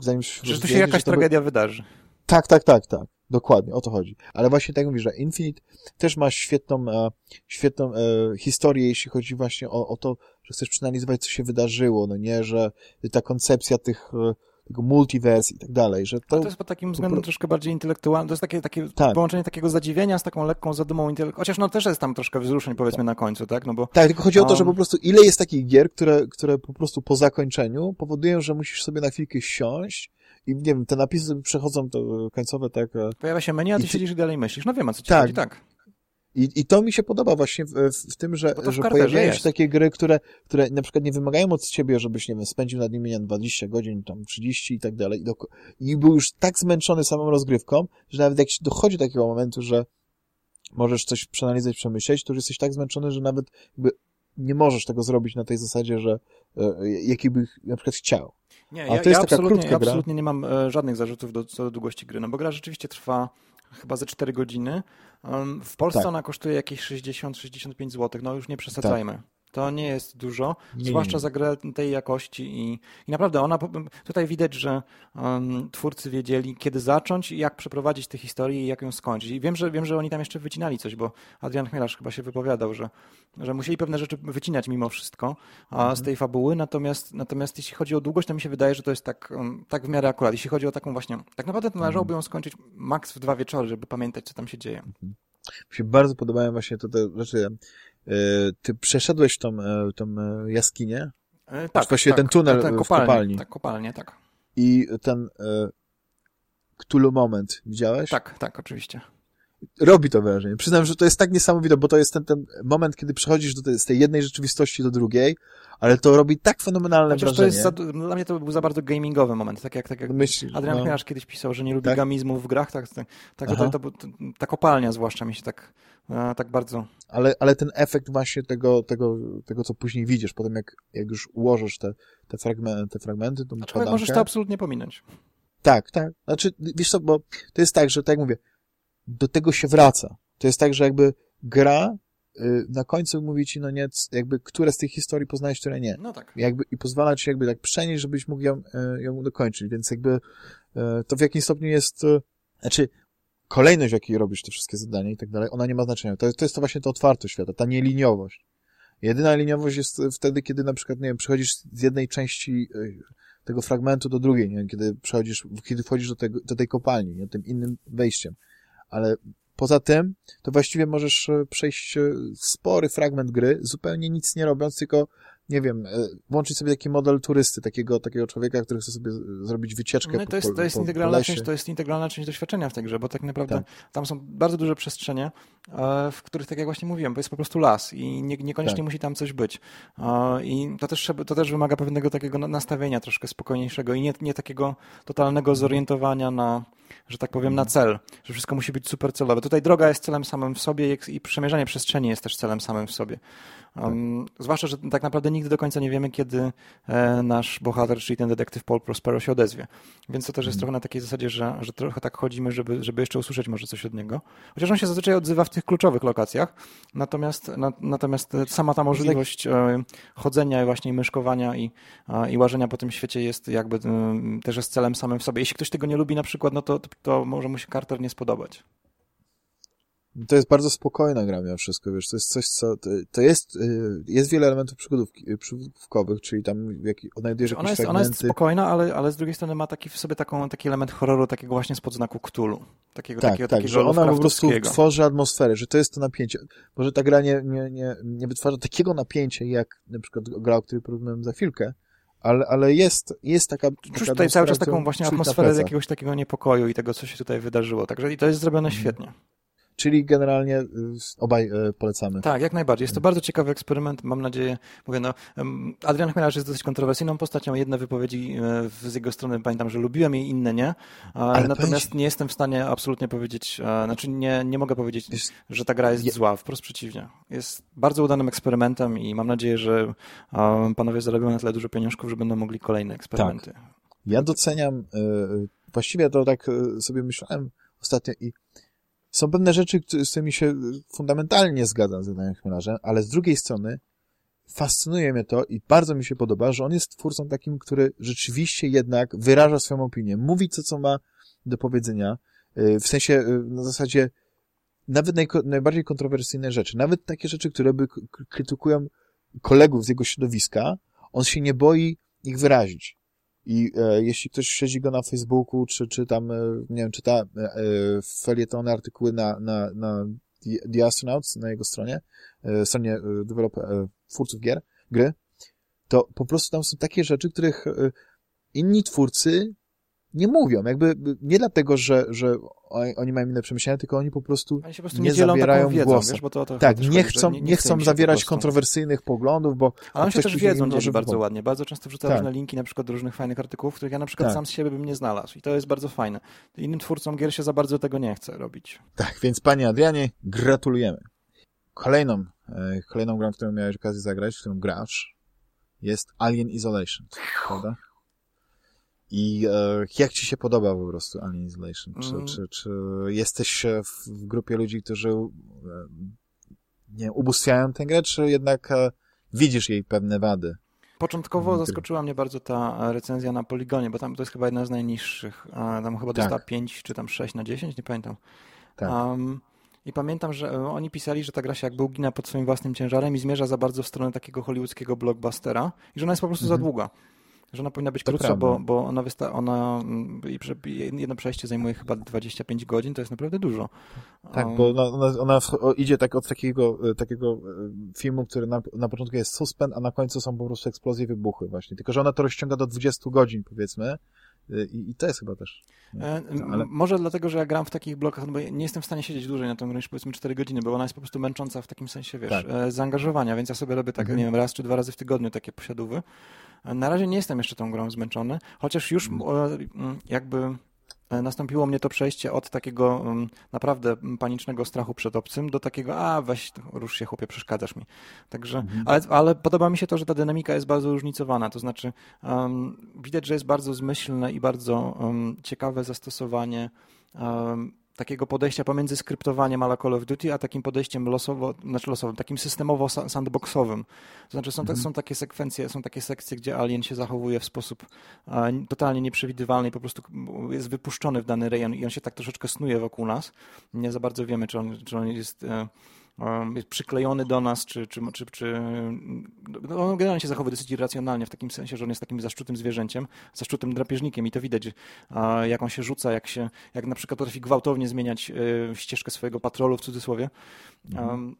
zanim się Że tu się jakaś to by- tragedia wydarzy. Tak, tak, tak, tak. Dokładnie, o to chodzi. Ale właśnie tak mówisz, że Infinite też ma świetną, e, świetną e, historię, jeśli chodzi właśnie o, o to, że chcesz przeanalizować, co się wydarzyło, no nie, że ta koncepcja tych, e, tego multiverse i tak dalej, że to... To jest pod takim względem troszkę bardziej intelektualne. To jest takie, takie Tak. połączenie takiego zadziwienia z taką lekką zadumą intelektualną. Chociaż no też jest tam troszkę wzruszeń, powiedzmy, na końcu, tak? No bo Tak, tylko chodzi o to, że Um. po prostu ile jest takich gier, które, które po prostu po zakończeniu powodują, że musisz sobie na chwilkę siąść i nie wiem, te napisy przechodzą to e, końcowe tak... e, pojawia się menu, a ty ty- siedzisz i dalej myślisz. No wiem, o co ci Tak. chodzi, tak. I, I to mi się podoba właśnie w, w, tym, że, w że pojawiają się jest. takie gry, które, które na przykład nie wymagają od ciebie, żebyś, nie wiem, spędził nad nimi nie wiem, 20 godzin, tam 30 i tak dalej. I, do, I był już tak zmęczony samą rozgrywką, że nawet jak się dochodzi do takiego momentu, że możesz coś przeanalizować, przemyśleć, to już jesteś tak zmęczony, że nawet jakby nie możesz tego zrobić na tej zasadzie, że e, jaki byś na przykład chciał. Nie, A ja, to jest ja, taka absolutnie, krótka ja gra. absolutnie nie mam e, żadnych zarzutów do, co do długości gry, no bo gra rzeczywiście trwa chyba ze 4 godziny. W Polsce Tak. ona kosztuje jakieś 60-65 zł, no już nie przesadzajmy. To nie jest dużo, Nie, zwłaszcza za grę tej jakości i, i naprawdę ona, tutaj widać, że um, twórcy wiedzieli, kiedy zacząć i jak przeprowadzić tę historię i jak ją skończyć. I wiem, że wiem, że oni tam jeszcze wycinali coś, bo Adrian Chmielarz chyba się wypowiadał, że, że musieli pewne rzeczy wycinać mimo wszystko a, z tej fabuły, natomiast, natomiast jeśli chodzi o długość, to mi się wydaje, że to jest tak, um, tak w miarę akurat. Jeśli chodzi o taką właśnie, tak naprawdę to należałoby ją skończyć maks w dwa wieczory, żeby pamiętać, co tam się dzieje. Mi się bardzo podobają właśnie te, te rzeczy. E, Ty przeszedłeś tą, e, tą e, jaskinię E, tak, właściwie ten tunel ten w kopalnie, kopalni. Tak, kopalnie, tak. i ten e, Cthulhu moment widziałeś? Tak, tak, oczywiście. robi to wrażenie. Przyznam, że to jest tak niesamowite, bo to jest ten, ten moment, kiedy przechodzisz do tej, z tej jednej rzeczywistości do drugiej, ale to robi tak fenomenalne Chociaż wrażenie. to jest za, dla mnie to był za bardzo gamingowy moment, tak jak, tak jak Myślisz, Adrian no. Chmielarz kiedyś pisał, że nie lubi Tak? gamizmów w grach, tak, tak, tak ta kopalnia zwłaszcza mi się tak, tak bardzo... ale, ale ten efekt właśnie tego, tego, tego co później widzisz, potem jak, jak już ułożysz te, te, fragmenty, te fragmenty, tą Aczkolwiek układankę. możesz to absolutnie pominąć. Tak, tak. Znaczy, wiesz co, bo to jest tak, że tak jak mówię, do tego się wraca. To jest tak, że jakby gra y, na końcu mówi ci, no nie, jakby które z tych historii poznałeś, które nie. No tak. Jakby, I pozwala ci jakby tak przenieść, żebyś mógł ją, y, ją dokończyć, więc jakby y, to w jakimś stopniu jest, znaczy kolejność, w jakiej robisz te wszystkie zadania i tak dalej, ona nie ma znaczenia. To jest to, jest to właśnie to otwartość świata, ta nieliniowość. Jedyna liniowość jest wtedy, kiedy na przykład, nie wiem, przechodzisz z jednej części y, tego fragmentu do drugiej, nie wiem, kiedy przechodzisz, kiedy wchodzisz do, tego, do tej kopalni, nie, tym innym wejściem. Ale poza tym, to właściwie możesz e, przejść e, spory fragment gry, zupełnie nic nie robiąc, tylko, nie wiem, e, włączyć sobie taki model turysty, takiego, takiego człowieka, który chce sobie zrobić wycieczkę No i to jest, po, to jest po, integralna część, to jest integralna część doświadczenia w tej grze, bo tak naprawdę Tak. tam są bardzo duże przestrzenie, e, w których, tak jak właśnie mówiłem, to jest po prostu las i nie, niekoniecznie Tak. musi tam coś być. E, I to też, to też wymaga pewnego takiego na- nastawienia troszkę spokojniejszego i nie, nie takiego totalnego zorientowania na, że tak powiem, na cel, że wszystko musi być super celowe. Tutaj droga jest celem samym w sobie i przemierzanie przestrzeni jest też celem samym w sobie. Um, zwłaszcza, że tak naprawdę nigdy do końca nie wiemy, kiedy e, nasz bohater, czyli ten detektyw Paul Prospero się odezwie. Więc to też jest trochę na takiej zasadzie, że, że trochę tak chodzimy, żeby, żeby jeszcze usłyszeć może coś od niego. Chociaż on się zazwyczaj odzywa w tych kluczowych lokacjach, natomiast, na, natomiast sama ta możliwość e, chodzenia i właśnie myszkowania i, e, i łażenia po tym świecie jest jakby e, też jest celem samym w sobie. Jeśli ktoś tego nie lubi na przykład, no to, to, to może mu się Carter nie spodobać. To jest bardzo spokojna gra mimo wszystko, wiesz, to jest coś, co, to, to jest, y, jest wiele elementów przygodówki, y, przygodówkowych, czyli tam jak, odnajdujesz Ona jakieś jest, ona jest fragmenty. spokojna, ale, ale z drugiej strony ma taki w sobie taką, taki element horroru, takiego właśnie spod znaku Cthulhu. Takiego, Tak, takiego, tak, takiego że ona po prostu tworzy atmosferę, że to jest to napięcie. Może ta gra nie, nie, nie, nie wytwarza takiego napięcia, jak na przykład gra, o której porównałem za chwilkę, ale, ale jest, jest taka, Czuć taka tutaj cały czas taką właśnie atmosferę jakiegoś takiego niepokoju i tego, co się tutaj wydarzyło. Także i to jest zrobione Mhm. świetnie. Czyli generalnie y, obaj y, polecamy. Tak, jak najbardziej. Jest to bardzo ciekawy eksperyment. Mam nadzieję, mówię, no, Adrian Chmielarz jest dosyć kontrowersyjną postacią. Jedne wypowiedzi e, z jego strony pamiętam, że lubiłem jej, inne nie. Ale Natomiast powiedz- nie jestem w stanie absolutnie powiedzieć, e, znaczy nie, nie mogę powiedzieć, Wiesz, że ta gra jest ja- zła. Wprost przeciwnie. Jest bardzo udanym eksperymentem i mam nadzieję, że e, panowie zarobią na tyle dużo pieniążków, że będą mogli kolejne eksperymenty. Ja doceniam, y, y, właściwie to tak y, sobie myślałem ostatnio i są pewne rzeczy, z którymi się fundamentalnie nie zgadzam z Adamem Chmielarzem, ale z drugiej strony fascynuje mnie to i bardzo mi się podoba, że on jest twórcą takim, który rzeczywiście jednak wyraża swoją opinię, mówi to, co ma do powiedzenia, y, w sensie y, na zasadzie nawet najbardziej kontrowersyjne rzeczy, nawet takie rzeczy, które by krytykują kolegów z jego środowiska, on się nie boi ich wyrazić. I e, jeśli ktoś śledzi go na Facebooku, czy, czy tam, e, nie wiem, czyta e, e, felietony, artykuły na, na, na The- Astronauts, na jego stronie, e, stronie e, e, twórców gier, gry, to po prostu tam są takie rzeczy, których inni twórcy nie mówią. Jakby nie dlatego, że, że oni oni mają inne przemyślenia, tylko oni po prostu Oni po prostu nie nie zabierają wiedzą, głosu. wiesz, bo to to tak, też nie chcą, nie, chce chcą zawierać kontrowersyjnych poglądów, bo Ale on się też wiedzą dzieli bardzo ładnie. Bardzo często wrzuca Tak. różne linki na przykład do różnych fajnych artykułów, których ja na przykład Tak. sam z siebie bym nie znalazł. I to jest bardzo fajne. Innym twórcom gier się za bardzo tego nie chce robić. Tak, więc panie Adrianie, gratulujemy. Kolejną, e, kolejną grą, którą miałeś okazję zagrać, w którą grasz, jest Alien Isolation, prawda? I e, jak ci się podoba po prostu Alien Isolation? Czy, Mm. czy, czy jesteś e, w, w grupie ludzi, którzy e, nie ubóstwiają tę grę, czy jednak e, widzisz jej pewne wady? Początkowo Mhm. zaskoczyła mnie bardzo ta recenzja na Poligonie, bo tam to jest chyba jedna z najniższych. Tam chyba dostała 5 czy tam 6 na 10, nie pamiętam. Tak. Um, I pamiętam, że e, oni pisali, że ta gra się jakby ugina pod swoim własnym ciężarem i zmierza za bardzo w stronę takiego hollywoodzkiego blockbustera i że ona jest po prostu za Mhm. długa. Że ona powinna być To krótsza, prawda. bo, bo ona, wysta- ona mm, i jedno przejście zajmuje chyba 25 godzin, to jest naprawdę dużo. Tak, Um, bo ona, ona, ona idzie tak od takiego, e, takiego e, filmu, który na, na początku jest suspend, a na końcu są po prostu eksplozje, wybuchy właśnie. Tylko, że ona to rozciąga do 20 godzin, powiedzmy, I, I, to jest chyba też. E, ale... Może dlatego, że ja gram w takich blokach, no bo nie jestem w stanie siedzieć dłużej na tą grę niż powiedzmy 4 godziny, bo ona jest po prostu męcząca w takim sensie, wiesz, tak. E, zaangażowania, więc ja sobie robię tak, mhm. nie wiem, raz czy dwa razy w tygodniu takie posiadówy. Na razie nie jestem jeszcze tą grą zmęczony, chociaż już mhm. jakby E, nastąpiło mnie to przejście od takiego um, naprawdę panicznego strachu przed obcym do takiego, a weź, rusz się chłopie, przeszkadzasz mi. Także, mhm. ale, ale podoba mi się to, że ta dynamika jest bardzo różnicowana, to znaczy um, widać, że jest bardzo zmyślne i bardzo um, ciekawe zastosowanie takiego podejścia pomiędzy skryptowaniem ala Call of Duty, a takim podejściem losowo, znaczy losowym, takim systemowo sandboxowym. To znaczy są, mhm. są takie sekwencje, są takie sekcje, gdzie alien się zachowuje w sposób totalnie nieprzewidywalny i po prostu jest wypuszczony w dany rejon i on się tak troszeczkę snuje wokół nas. Nie za bardzo wiemy, czy on, czy on jest e, jest przyklejony do nas, czy, czy, czy, czy no on generalnie się zachowuje dosyć irracjonalnie, w takim sensie, że on jest takim zaszczutym zwierzęciem, zaszczutym drapieżnikiem i to widać, jak on się rzuca, jak się, jak na przykład potrafi gwałtownie zmieniać e, ścieżkę swojego patrolu, w cudzysłowie. Mhm.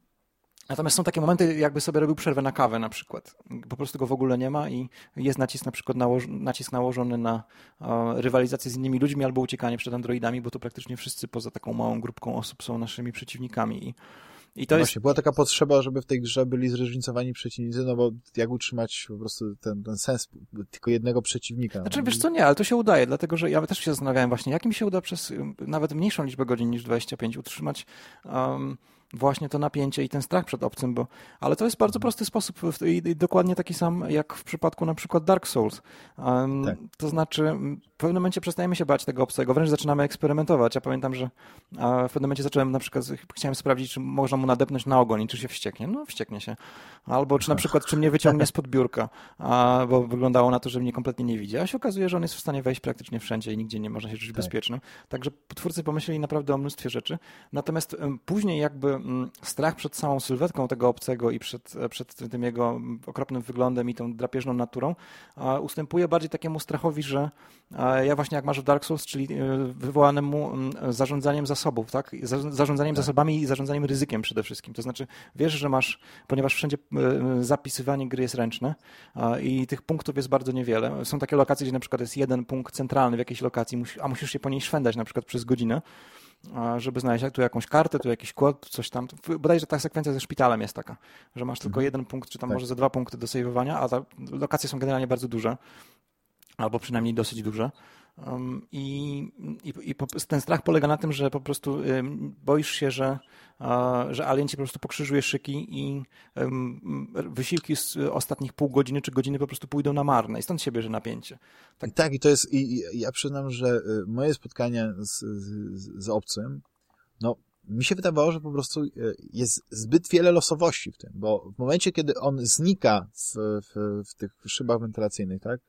Natomiast są takie momenty, jakby sobie robił przerwę na kawę na przykład. Po prostu go w ogóle nie ma i jest nacisk na przykład nałoż nacisk nałożony na rywalizację z innymi ludźmi albo uciekanie przed androidami, bo to praktycznie wszyscy poza taką małą grupką osób są naszymi przeciwnikami. I i to no jest... Właśnie, była taka potrzeba, żeby w tej grze byli zróżnicowani przeciwnicy, no bo jak utrzymać po prostu ten, ten sens tylko jednego przeciwnika. Znaczy, wiesz co, nie, ale to się udaje, dlatego, że ja też się zastanawiałem właśnie, jak mi się uda przez nawet mniejszą liczbę godzin niż 25 utrzymać um, właśnie to napięcie i ten strach przed obcym, bo, ale to jest bardzo mhm. prosty sposób i dokładnie taki sam jak w przypadku na przykład Dark Souls. Um, tak. To znaczy, w pewnym momencie przestajemy się bać tego obcego, wręcz zaczynamy eksperymentować. Ja pamiętam, że w pewnym momencie zacząłem na przykład, chciałem sprawdzić, czy można mu nadepnąć na ogon i czy się wścieknie. No, wścieknie się. Albo czy na przykład, czy mnie wyciągnie spod biurka, bo wyglądało na to, że mnie kompletnie nie widzi. A się okazuje, że on jest w stanie wejść praktycznie wszędzie i nigdzie nie można się czuć tak. bezpiecznym. Także twórcy pomyśleli naprawdę o mnóstwie rzeczy. Natomiast później jakby Mm, strach przed samą sylwetką tego obcego i przed, przed tym jego okropnym wyglądem i tą drapieżną naturą ustępuje bardziej takiemu strachowi, że ja właśnie jak masz w Dark Souls, czyli e, wywołanemu mm, zarządzaniem zasobów, tak? Zarządzaniem tak. zasobami i zarządzaniem ryzykiem przede wszystkim. To znaczy wiesz, że masz, ponieważ wszędzie e, zapisywanie gry jest ręczne i tych punktów jest bardzo niewiele. Są takie lokacje, gdzie na przykład jest jeden punkt centralny w jakiejś lokacji, a musisz się po niej szwendać na przykład przez godzinę żeby znaleźć tu jakąś kartę, tu jakiś kod, coś tam. Bodajże ta sekwencja ze szpitalem jest taka, że masz tylko mhm. jeden punkt, czy tam tak. może ze dwa punkty do saveowania, a lokacje są generalnie bardzo duże, albo przynajmniej dosyć duże. I, i, I, ten strach polega na tym, że po prostu boisz się, że, że alien ci po prostu pokrzyżuje szyki i wysiłki z ostatnich pół godziny czy godziny po prostu pójdą na marne i stąd się bierze napięcie. Tak, tak i to jest, i, ja przyznam, że y, moje spotkania z, z, z obcym, no mi się wydawało, że po prostu y, jest zbyt wiele losowości w tym, bo w momencie, kiedy on znika w, w, w tych szybach wentylacyjnych, tak,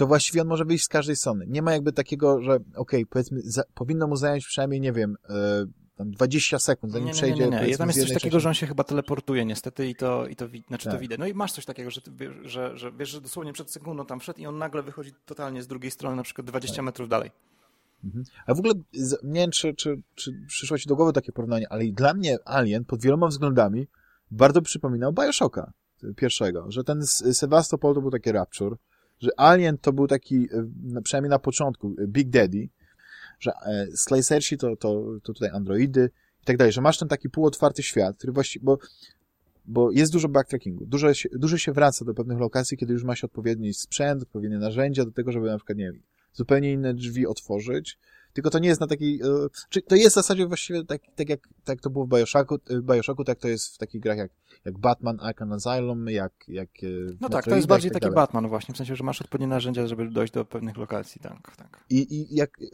to właściwie on może wyjść z każdej strony. Nie ma jakby takiego, że okej, okay, powiedzmy, za, powinno mu zająć przynajmniej, nie wiem, e, tam 20 sekund, zanim nie, nie, przejdzie. Nie, nie, nie. Tam jest coś takiego, że on się chyba teleportuje niestety i to, i to, znaczy tak. to widać. No i masz coś takiego, że, że, że wiesz, że dosłownie przed sekundą tam wszedł i on nagle wychodzi totalnie z drugiej strony, na przykład 20 tak. metrów dalej. Mhm. A w ogóle nie wiem, czy, czy, czy przyszło ci do głowy takie porównanie, ale i dla mnie Alien pod wieloma względami bardzo przypominał Bioshocka pierwszego, że ten Sevastopol to był taki Rapture, że Alien to był taki, e, przynajmniej na początku, e, Big Daddy, że e, Slicersi to, to, to tutaj androidy i tak dalej, że masz ten taki półotwarty świat, który właściwie, bo, bo jest dużo backtrackingu, dużo się, dużo się wraca do pewnych lokacji, kiedy już ma się odpowiedni sprzęt, odpowiednie narzędzia do tego, żeby na przykład, nie wiem, zupełnie inne drzwi otworzyć, tylko to nie jest na takiej, czy to jest w zasadzie właściwie tak, tak jak tak to było w Bioshocku, Bioshocku, tak to jest w takich grach jak jak Batman Arkham Asylum, jak... jak e, no tak, to jest bardziej tak taki Batman właśnie, w sensie, że masz odpowiednie narzędzia, żeby dojść do pewnych lokacji, tak, tak. I, i jak e,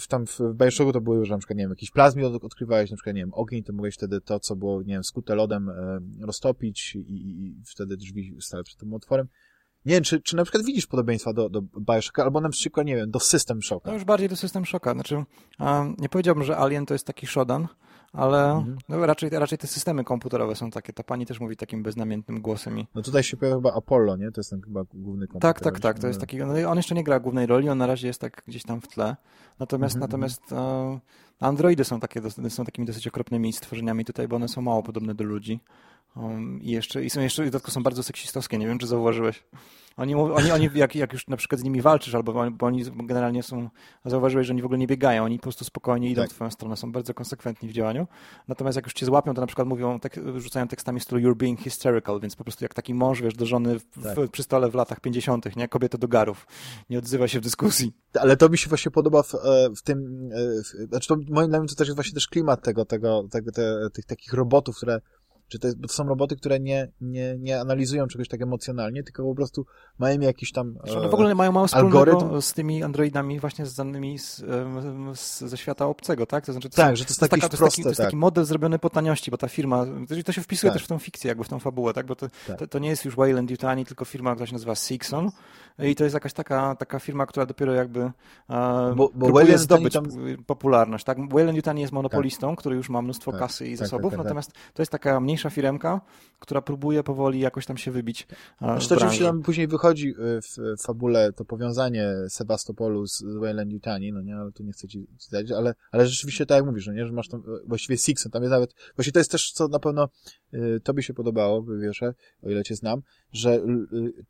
w, tam w Bioshocku to było już, na przykład, nie wiem, jakiś plazmi odkrywałeś, na przykład, nie wiem, ogień, to mogłeś wtedy to, co było, nie wiem, skute lodem e, roztopić i, i wtedy drzwi stały przed tym otworem. Nie wiem, czy, czy na przykład widzisz podobieństwa do, do Bioshocka, albo na przykład, nie wiem, do System Shocka. No już bardziej do System Shocka. Znaczy, um, nie powiedziałbym, że Alien to jest taki shodan, ale mhm. no, raczej, raczej te systemy komputerowe są takie. Ta pani też mówi takim beznamiętnym głosem. I... No tutaj się pojawia chyba Apollo, nie? To jest ten chyba główny komputer. Tak, tak, tak. To jest taki, no, on jeszcze nie gra głównej roli, on na razie jest tak gdzieś tam w tle. Natomiast, mhm. natomiast e, Androidy są, takie, są takimi dosyć okropnymi stworzeniami tutaj, bo one są mało podobne do ludzi. Um, I jeszcze, i są jeszcze, dodatkowo są bardzo seksistowskie, nie wiem, czy zauważyłeś. Oni, oni, oni jak, jak już na przykład z nimi walczysz, albo bo oni generalnie są, zauważyłeś, że oni w ogóle nie biegają, oni po prostu spokojnie idą tak. w twoją stronę, są bardzo konsekwentni w działaniu. Natomiast jak już cię złapią, to na przykład mówią, tak, rzucają tekstami w stylu you're being hysterical, więc po prostu jak taki mąż, wiesz, do żony w, tak. w, przy stole w latach 50., nie? Kobieta do garów. Nie odzywa się w dyskusji. Ale to mi się właśnie podoba w, e, w tym, e, w, znaczy to moim zdaniem to też jest właśnie też klimat tego, tego, tego te, tych takich robotów, które czy to, jest, bo to są roboty, które nie, nie, nie analizują czegoś tak emocjonalnie, tylko po prostu mają jakiś tam One w ogóle mają mało wspólnego z tymi androidami właśnie znanymi z, z, ze świata obcego, tak? To znaczy, to tak, są, że to jest, taka, to jest taki, to jest taki model zrobiony po taniości, bo ta firma, to się wpisuje tak. też w tą fikcję, jakby w tą fabułę, tak? Bo to, tak. to, nie jest już Wayland Yutani, tylko firma, która się nazywa Sixon i to jest jakaś taka, taka firma, która dopiero jakby e, bo, bo próbuje zdobyć tam... popularność, tak? Wayland Yutani jest monopolistą, tak. który już ma mnóstwo tak. kasy i tak, zasobów, natomiast to jest taka mniejsza mniejsza firemka, która próbuje powoli jakoś tam się wybić. Zresztą oczywiście tam później wychodzi y, w fabule to powiązanie Sebastopolu z Wayland Yutani, no nie, ale tu nie chcę ci zdać, ale, ale rzeczywiście tak jak mówisz, no nie, że masz tam właściwie Sixon, tam jest nawet, właśnie to jest też, co na pewno y, tobie się podobało, wiesz, o ile cię znam, że y,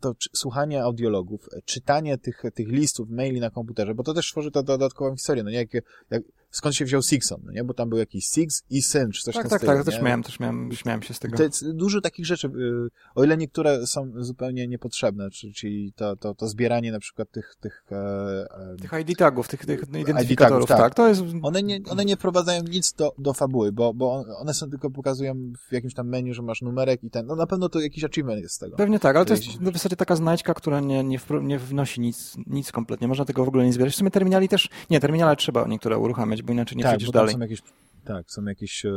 to słuchanie audiologów, czytanie tych, tych listów, maili na komputerze, bo to też tworzy to dodatkową historię, no nie, jak, jak skąd się wziął Sixon, no nie? Bo tam był jakiś Six i Syn, czy coś tak, Tak, tak, tak, też miałem, też miałem, śmiałem się z tego. To jest dużo takich rzeczy, y, o ile niektóre są zupełnie niepotrzebne, czyli to, to, to zbieranie na przykład tych... Tych, e, e, tych ID tagów, tych, tych identyfikatorów, tak. tak. To jest... One nie, one nie wprowadzają nic do, do fabuły, bo, bo one są tylko pokazują w jakimś tam menu, że masz numerek i ten, no na pewno to jakiś achievement jest z tego. Pewnie tak, ale to jest w zasadzie taka znajdźka, która nie, nie, nie wnosi nic, nic kompletnie, można tego w ogóle nie zbierać. W sumie terminali też, nie, terminale trzeba niektóre uruchamiać, bo inaczej nie tak, przejdziesz dalej. Są jakieś, tak, są jakieś e,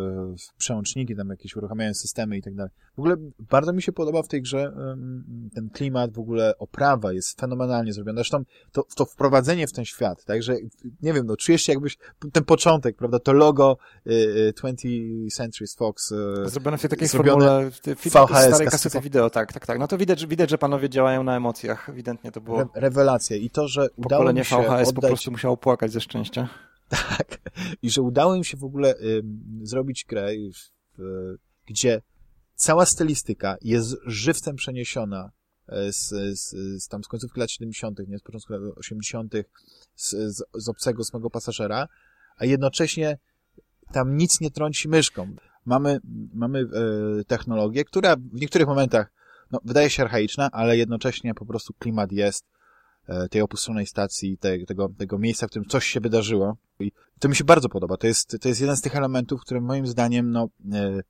przełączniki, tam jakieś uruchamiają systemy i tak dalej. W ogóle bardzo mi się podoba w tej grze e, ten klimat, w ogóle oprawa jest fenomenalnie zrobiona. Zresztą to, to wprowadzenie w ten świat, tak, że nie wiem, no czujesz się jakbyś, ten początek, prawda, to logo e, 20th Century Fox e, Zrobione w tej takiej formule VHS, starej kasety wideo, tak, tak, tak. No to widać, widać, że panowie działają na emocjach, ewidentnie to było... Re rewelacja i to, że udało mi się VHS oddać... po prostu musiało płakać ze szczęścia. Tak. I że udało im się w ogóle y, zrobić grę, y, gdzie cała stylistyka jest żywcem przeniesiona e, z, z, z tam z końcówki lat 70., nie z początku lat 80., z, z, z obcego mego pasażera, a jednocześnie tam nic nie trąci myszką. Mamy, mamy e, technologię, która w niektórych momentach no, wydaje się archaiczna, ale jednocześnie po prostu klimat jest tej opuszczonej stacji, te, tego, tego miejsca, w którym coś się wydarzyło. I to mi się bardzo podoba. To jest, to jest jeden z tych elementów, które moim zdaniem no, e,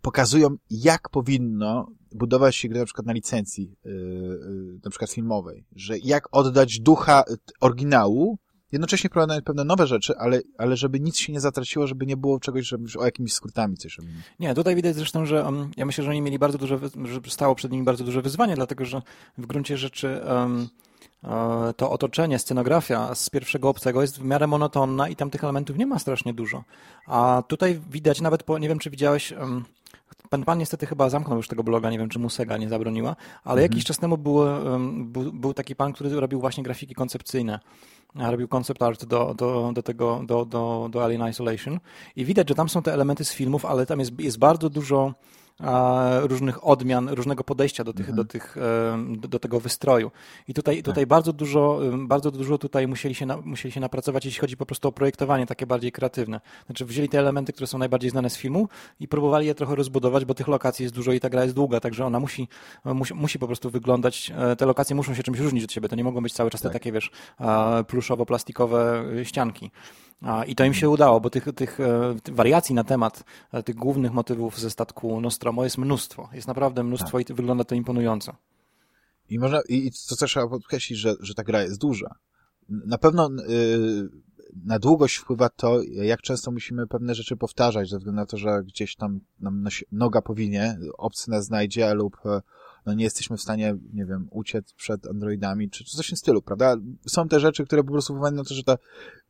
pokazują, jak powinno budować się gry na przykład na licencji, e, na przykład filmowej. Że jak oddać ducha oryginału, jednocześnie wprowadzać pewne nowe rzeczy, ale, ale żeby nic się nie zatraciło, żeby nie było czegoś, żeby o jakimiś skrótami coś robili. Nie, tutaj widać zresztą, że um, ja myślę, że oni mieli bardzo duże, że stało przed nimi bardzo duże wyzwanie, dlatego że w gruncie rzeczy um, to otoczenie, scenografia z pierwszego obcego jest w miarę monotonna i tam tych elementów nie ma strasznie dużo. A tutaj widać nawet po, nie wiem czy widziałeś, um, Pan, pan niestety chyba zamknął już tego bloga, nie wiem czy mu Sega nie zabroniła, ale mhm. jakiś czas temu był, był, był, taki pan, który robił właśnie grafiki koncepcyjne. Robił concept art do, do, do tego, do, do, do Alien Isolation i widać, że tam są te elementy z filmów, ale tam jest, jest bardzo dużo różnych odmian, różnego podejścia do, tych, mhm. do, tych, do, do, tego wystroju. I tutaj, tak. tutaj bardzo dużo, bardzo dużo tutaj musieli się, na, musieli się napracować, jeśli chodzi po prostu o projektowanie takie bardziej kreatywne. Znaczy wzięli te elementy, które są najbardziej znane z filmu i próbowali je trochę rozbudować, bo tych lokacji jest dużo i ta gra jest długa, także ona musi, musi, musi po prostu wyglądać, e, te lokacje muszą się czymś różnić od siebie, to nie mogą być cały czas tak. te takie, wiesz, pluszowo-plastikowe ścianki. I to im się udało, bo tych, tych e, wariacji na temat e, tych głównych motywów ze statku Nostromo jest mnóstwo. Jest naprawdę mnóstwo tak. i wygląda to imponująco. I można, i to też trzeba podkreślić, że, że ta gra jest duża. Na pewno yy, na długość wpływa to, jak często musimy pewne rzeczy powtarzać, ze względu na to, że gdzieś tam nam noga powinie, obcy nas znajdzie lub no nie jesteśmy w stanie, nie wiem, uciec przed androidami, czy, czy coś w tym stylu, prawda? Są te rzeczy, które po prostu wpływają na to, że, ta,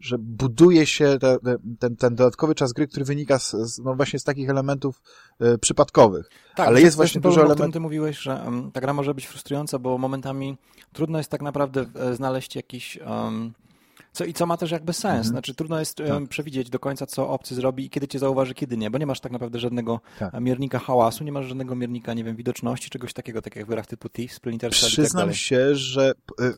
że buduje się te, te, ten, ten dodatkowy czas gry, który wynika z, z, no właśnie z takich elementów y, przypadkowych. Tak, Ale jest właśnie dużo elementów... ty mówiłeś, że um, ta gra może być frustrująca, bo momentami trudno jest tak naprawdę e, znaleźć jakiś... Um, Co, I co ma też jakby sens. Mhm. Znaczy trudno jest tak. przewidzieć do końca, co obcy zrobi i kiedy cię zauważy, kiedy nie, bo nie masz tak naprawdę żadnego tak. miernika hałasu, nie masz żadnego miernika, nie wiem, widoczności, czegoś takiego, tak jak w grach typu Thief, Splinter Cell Przyznam tak się, że e,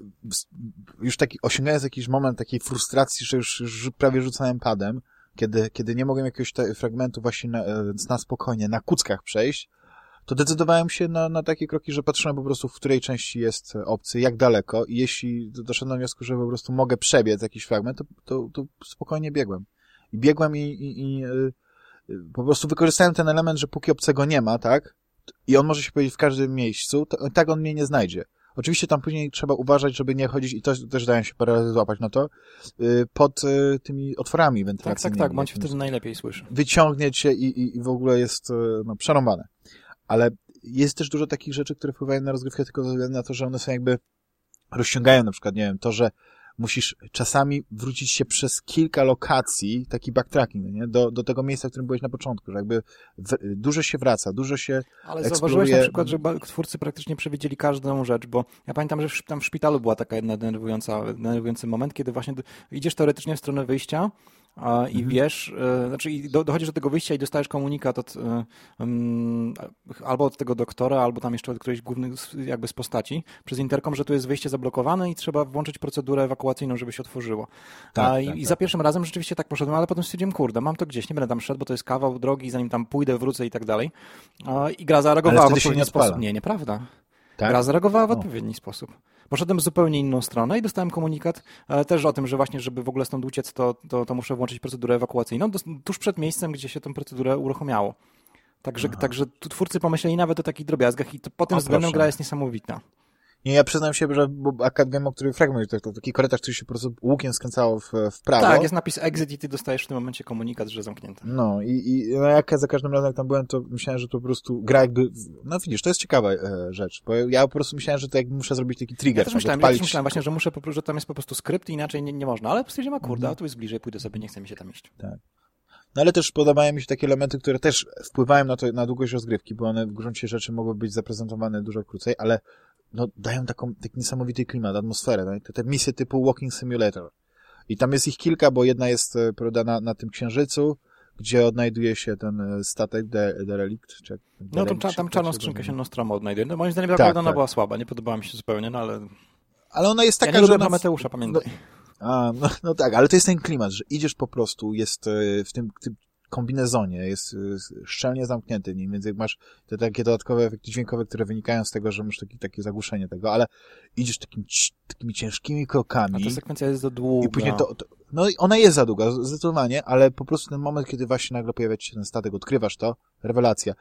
już taki, osiągając jakiś moment takiej frustracji, że już, już prawie rzucałem padem, kiedy, kiedy nie mogłem jakiegoś fragmentu właśnie na, e, na spokojnie, na kuckach przejść, to decydowałem się na, na takie kroki, że patrzyłem po prostu, w której części jest obcy, jak daleko i jeśli doszedłem do wniosku, że po prostu mogę przebiec jakiś fragment, to, to, to spokojnie biegłem. I biegłem i, i, i y, po prostu wykorzystałem ten element, że póki obcego nie ma, tak, i on może się powiedzieć w każdym miejscu, to tak on mnie nie znajdzie. Oczywiście tam później trzeba uważać, żeby nie chodzić, i to też dają się parę razy złapać na to, y, pod y, tymi otworami wentylacyjnymi. Tak, tak, tak, bądź wtedy najlepiej słyszy. Wyciągnie cię i, i, i w ogóle jest no, przerąbane ale jest też dużo takich rzeczy, które wpływają na rozgrywkę tylko ze względu na to, że one są jakby rozciągają na przykład, nie wiem, to, że musisz czasami wrócić się przez kilka lokacji, taki backtracking, nie? Do, do tego miejsca, w którym byłeś na początku, że jakby w, dużo się wraca, dużo się Ale eksploruje. zauważyłeś na przykład, że twórcy praktycznie przewidzieli każdą rzecz, bo ja pamiętam, że w, tam w szpitalu była taka jedna denerwująca, denerwujący moment, kiedy właśnie idziesz teoretycznie w stronę wyjścia, i mhm. wiesz, e, znaczy dochodzisz do tego wyjścia i dostajesz komunikat od, um, albo od tego doktora, albo tam jeszcze od którejś głównych jakby z postaci przez interkom, że tu jest wyjście zablokowane i trzeba włączyć procedurę ewakuacyjną, żeby się otworzyło. Tak, I, tak, i, za tak. pierwszym razem rzeczywiście tak poszedłem, ale potem stwierdziłem, kurde, mam to gdzieś, nie będę tam szedł, bo to jest kawał drogi, zanim tam pójdę, wrócę i tak dalej. I gra zareagowała w odpowiedni sposób. Nie, nieprawda. Tak? Gra zareagowała w odpowiedni o. sposób. Poszedłem w zupełnie inną stronę i dostałem komunikat e, też o tym, że właśnie, żeby w ogóle stąd uciec, to, to, to muszę włączyć procedurę ewakuacyjną tuż przed miejscem, gdzie się tę procedurę uruchomiało. Także, także twórcy pomyśleli nawet o takich drobiazgach i to, pod tym o, względem proszę. gra jest niesamowita. Nie, ja przyznam się, że akad wiem, o którym fragment, to, to taki korytarz, który się po prostu łukiem skręcało w, w prawo. Tak, jest napis exit i ty dostajesz w tym momencie komunikat, że zamknięte. No i, i no jak za każdym razem jak tam byłem, to myślałem, że to po prostu gra jakby, no widzisz, to jest ciekawa e, rzecz, bo ja po prostu myślałem, że to jakby muszę zrobić taki trigger. Ja też myślałem, odpalić... ja też myślałem właśnie, że muszę, że tam jest po prostu skrypt i inaczej nie, nie można, ale stwierdziłem, a kurde, a tu jest bliżej, pójdę sobie, nie chce mi się tam iść. Tak. No ale też podobają mi się takie elementy, które też wpływają na, to, na długość rozgrywki, bo one w gruncie rzeczy mogą być zaprezentowane dużo krócej, ale no, dają taką, taki niesamowity klimat, atmosferę. No? Te, te misje typu Walking Simulator. I tam jest ich kilka, bo jedna jest e, prawda, na, na tym księżycu, gdzie odnajduje się ten e, statek The, The Relict. Czy, no tam, tam czarną skrzynkę się Nostromo odnajduje. No, moim zdaniem tak, ona tak. była słaba, nie podobała mi się zupełnie, no ale... Ale ona jest taka, ja nie że... Ona... Mateusza, pamiętaj. No, a, no, no, tak, ale to jest ten klimat, że idziesz po prostu, jest e, w tym, tym kombinezonie, jest szczelnie zamknięty w nim, więc jak masz te takie dodatkowe efekty dźwiękowe, które wynikają z tego, że masz taki, takie zagłuszenie tego, ale idziesz takim, takimi ciężkimi krokami. A ta sekwencja jest za długa. I później to, to no ona jest za długa, zdecydowanie, ale po prostu ten moment, kiedy właśnie nagle pojawia się ten statek, odkrywasz to, rewelacja.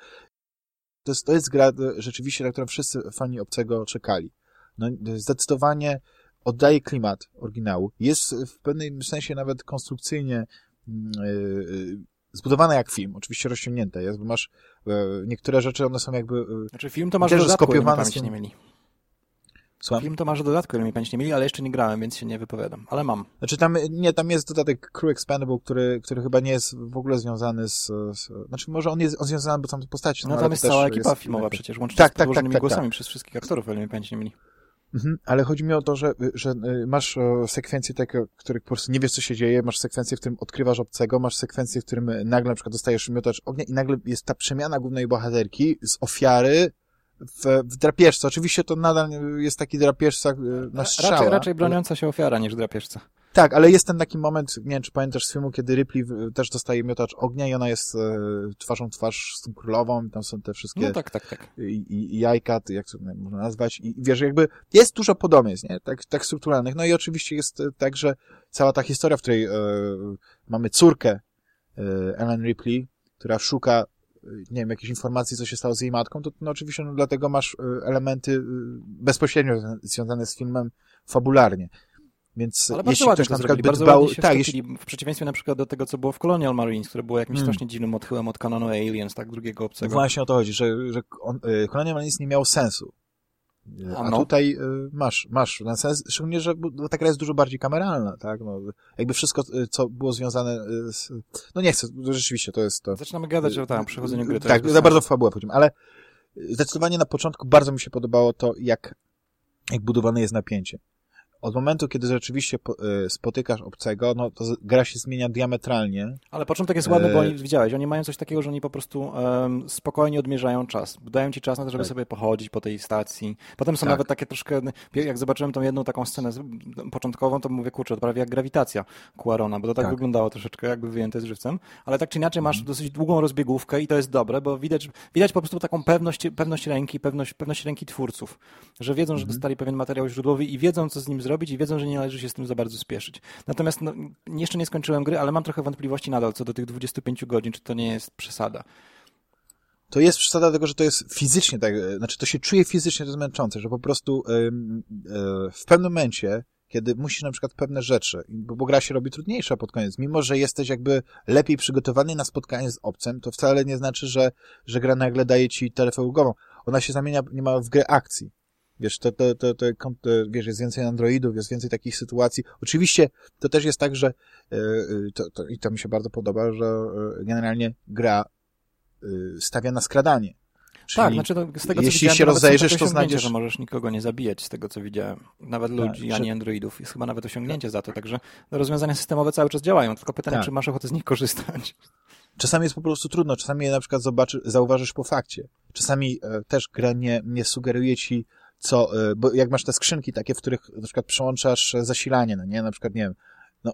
To jest, to jest gra rzeczywiście, na którą wszyscy fani Obcego czekali. No, zdecydowanie oddaje klimat oryginału. Jest w pewnym sensie nawet konstrukcyjnie yy, zbudowane jak film, oczywiście rozciągnięte jest, bo masz e, niektóre rzeczy, one są jakby... E, znaczy film to masz dodatku, skopiowane z... nie mieli. Słucham? Film to masz dodatku, ile mi pamięć nie mieli, ale jeszcze nie grałem, więc się nie wypowiadam, ale mam. Znaczy tam, nie, tam jest dodatek Crew Expandable, który, który chyba nie jest w ogóle związany z, z znaczy może on jest on związany, bo tam postaci No tam jest cała ekipa filmowa przecież, łącznie tak, z tak, tak, tak, głosami tak. przez wszystkich aktorów, ale mi pamięć nie mieli. Mhm, ale chodzi mi o to, że, że y, masz sekwencje takie, w których po prostu nie wiesz, co się dzieje, masz sekwencję, w którym odkrywasz obcego, masz sekwencję, w którym nagle na przykład dostajesz miotacz ognia i nagle jest ta przemiana głównej bohaterki z ofiary w, w drapieżce. Oczywiście to nadal jest taki drapieżca na strzała. Raczej, raczej broniąca się ofiara niż drapieżca. Tak, ale jest ten taki moment, nie wiem, czy pamiętasz z filmu, kiedy Ripley też dostaje miotacz ognia i ona jest e, twarzą twarz z tą królową, tam są te wszystkie no, tak, tak, tak. I, i jajka, jak to można nazwać, i wiesz, jakby jest dużo podobieństw, nie? Tak, tak strukturalnych. No i oczywiście jest e, tak, że cała ta historia, w której e, mamy córkę e, Ellen Ripley, która szuka e, nie wiem, jakiejś informacji, co się stało z jej matką, to no oczywiście no, dlatego masz e, elementy bezpośrednio związane z filmem fabularnie. Więc Ale jeśli ktoś na przykład by dbał... Tak, jeśli... w przeciwieństwie na przykład do tego, co było w Colonial Marines, które było jakimś hmm. strasznie dziwnym odchyłem od kanonu Aliens, tak, drugiego obcego. Właśnie o to chodzi, że, że on, y, Colonial Marines nie miało sensu. A, A no. tutaj y, masz, masz ten sens, szczególnie, że ta gra jest dużo bardziej kameralna, tak? No, jakby wszystko, co było związane z... No nie chcę, rzeczywiście to jest to... Zaczynamy gadać o tam przechodzeniu gry. Tak, za bardzo w fabułę ale zdecydowanie na początku bardzo mi się podobało to, jak, jak budowane jest napięcie od momentu, kiedy rzeczywiście y, spotykasz obcego, no to gra się zmienia diametralnie. Ale początek jest ładny, bo oni, widziałeś, oni mają coś takiego, że oni po prostu um, spokojnie odmierzają czas. Dają ci czas na to, żeby tak. sobie pochodzić po tej stacji. Potem są tak. nawet takie troszkę, jak zobaczyłem tą jedną taką scenę początkową, to mówię, kurczę, to prawie jak grawitacja Cuarona, bo to tak, tak, wyglądało troszeczkę jakby wyjęte z żywcem. Ale tak czy inaczej masz mhm. dosyć długą rozbiegówkę i to jest dobre, bo widać, widać po prostu taką pewność, pewność ręki, pewność, pewność ręki twórców, że wiedzą, że mhm. dostali pewien materiał źródłowy i wiedzą, co z nim zrobić i wiedzą, że nie należy się z tym za bardzo spieszyć. Natomiast no, jeszcze nie skończyłem gry, ale mam trochę wątpliwości nadal co do tych 25 godzin, czy to nie jest przesada. To jest przesada dlatego, że to jest fizycznie tak, znaczy to się czuje fizycznie, to jest męczące, że po prostu yy, w pewnym momencie kiedy musisz na przykład pewne rzeczy, bo, gra się robi trudniejsza pod koniec, mimo że jesteś jakby lepiej przygotowany na spotkanie z obcym, to wcale nie znaczy, że, że gra nagle daje ci telefon ulgową. Ona się zamienia niemal w grę akcji. Wiesz, to, to, to, to, wiesz, jest więcej androidów, jest więcej takich sytuacji. Oczywiście to też jest tak, że yy, to, to, i to mi się bardzo podoba, że yy, generalnie gra stawia na skradanie. Czyli tak, znaczy to, z tego co jeśli się rozejrzysz, to znajdziesz... że możesz nikogo nie zabijać, z tego co widziałem. Nawet tak, ludzi, ani androidów. Jest chyba nawet osiągnięcie za to, także rozwiązania systemowe cały czas działają, tylko pytanie, tak. czy masz ochotę z nich korzystać. Czasami jest po prostu trudno, czasami je na przykład zobaczy, zauważysz po fakcie. Czasami e, też gra nie, nie sugeruje ci co, e, bo jak masz te skrzynki takie, w których na przykład przełączasz zasilanie, no nie, na przykład, nie wiem, no,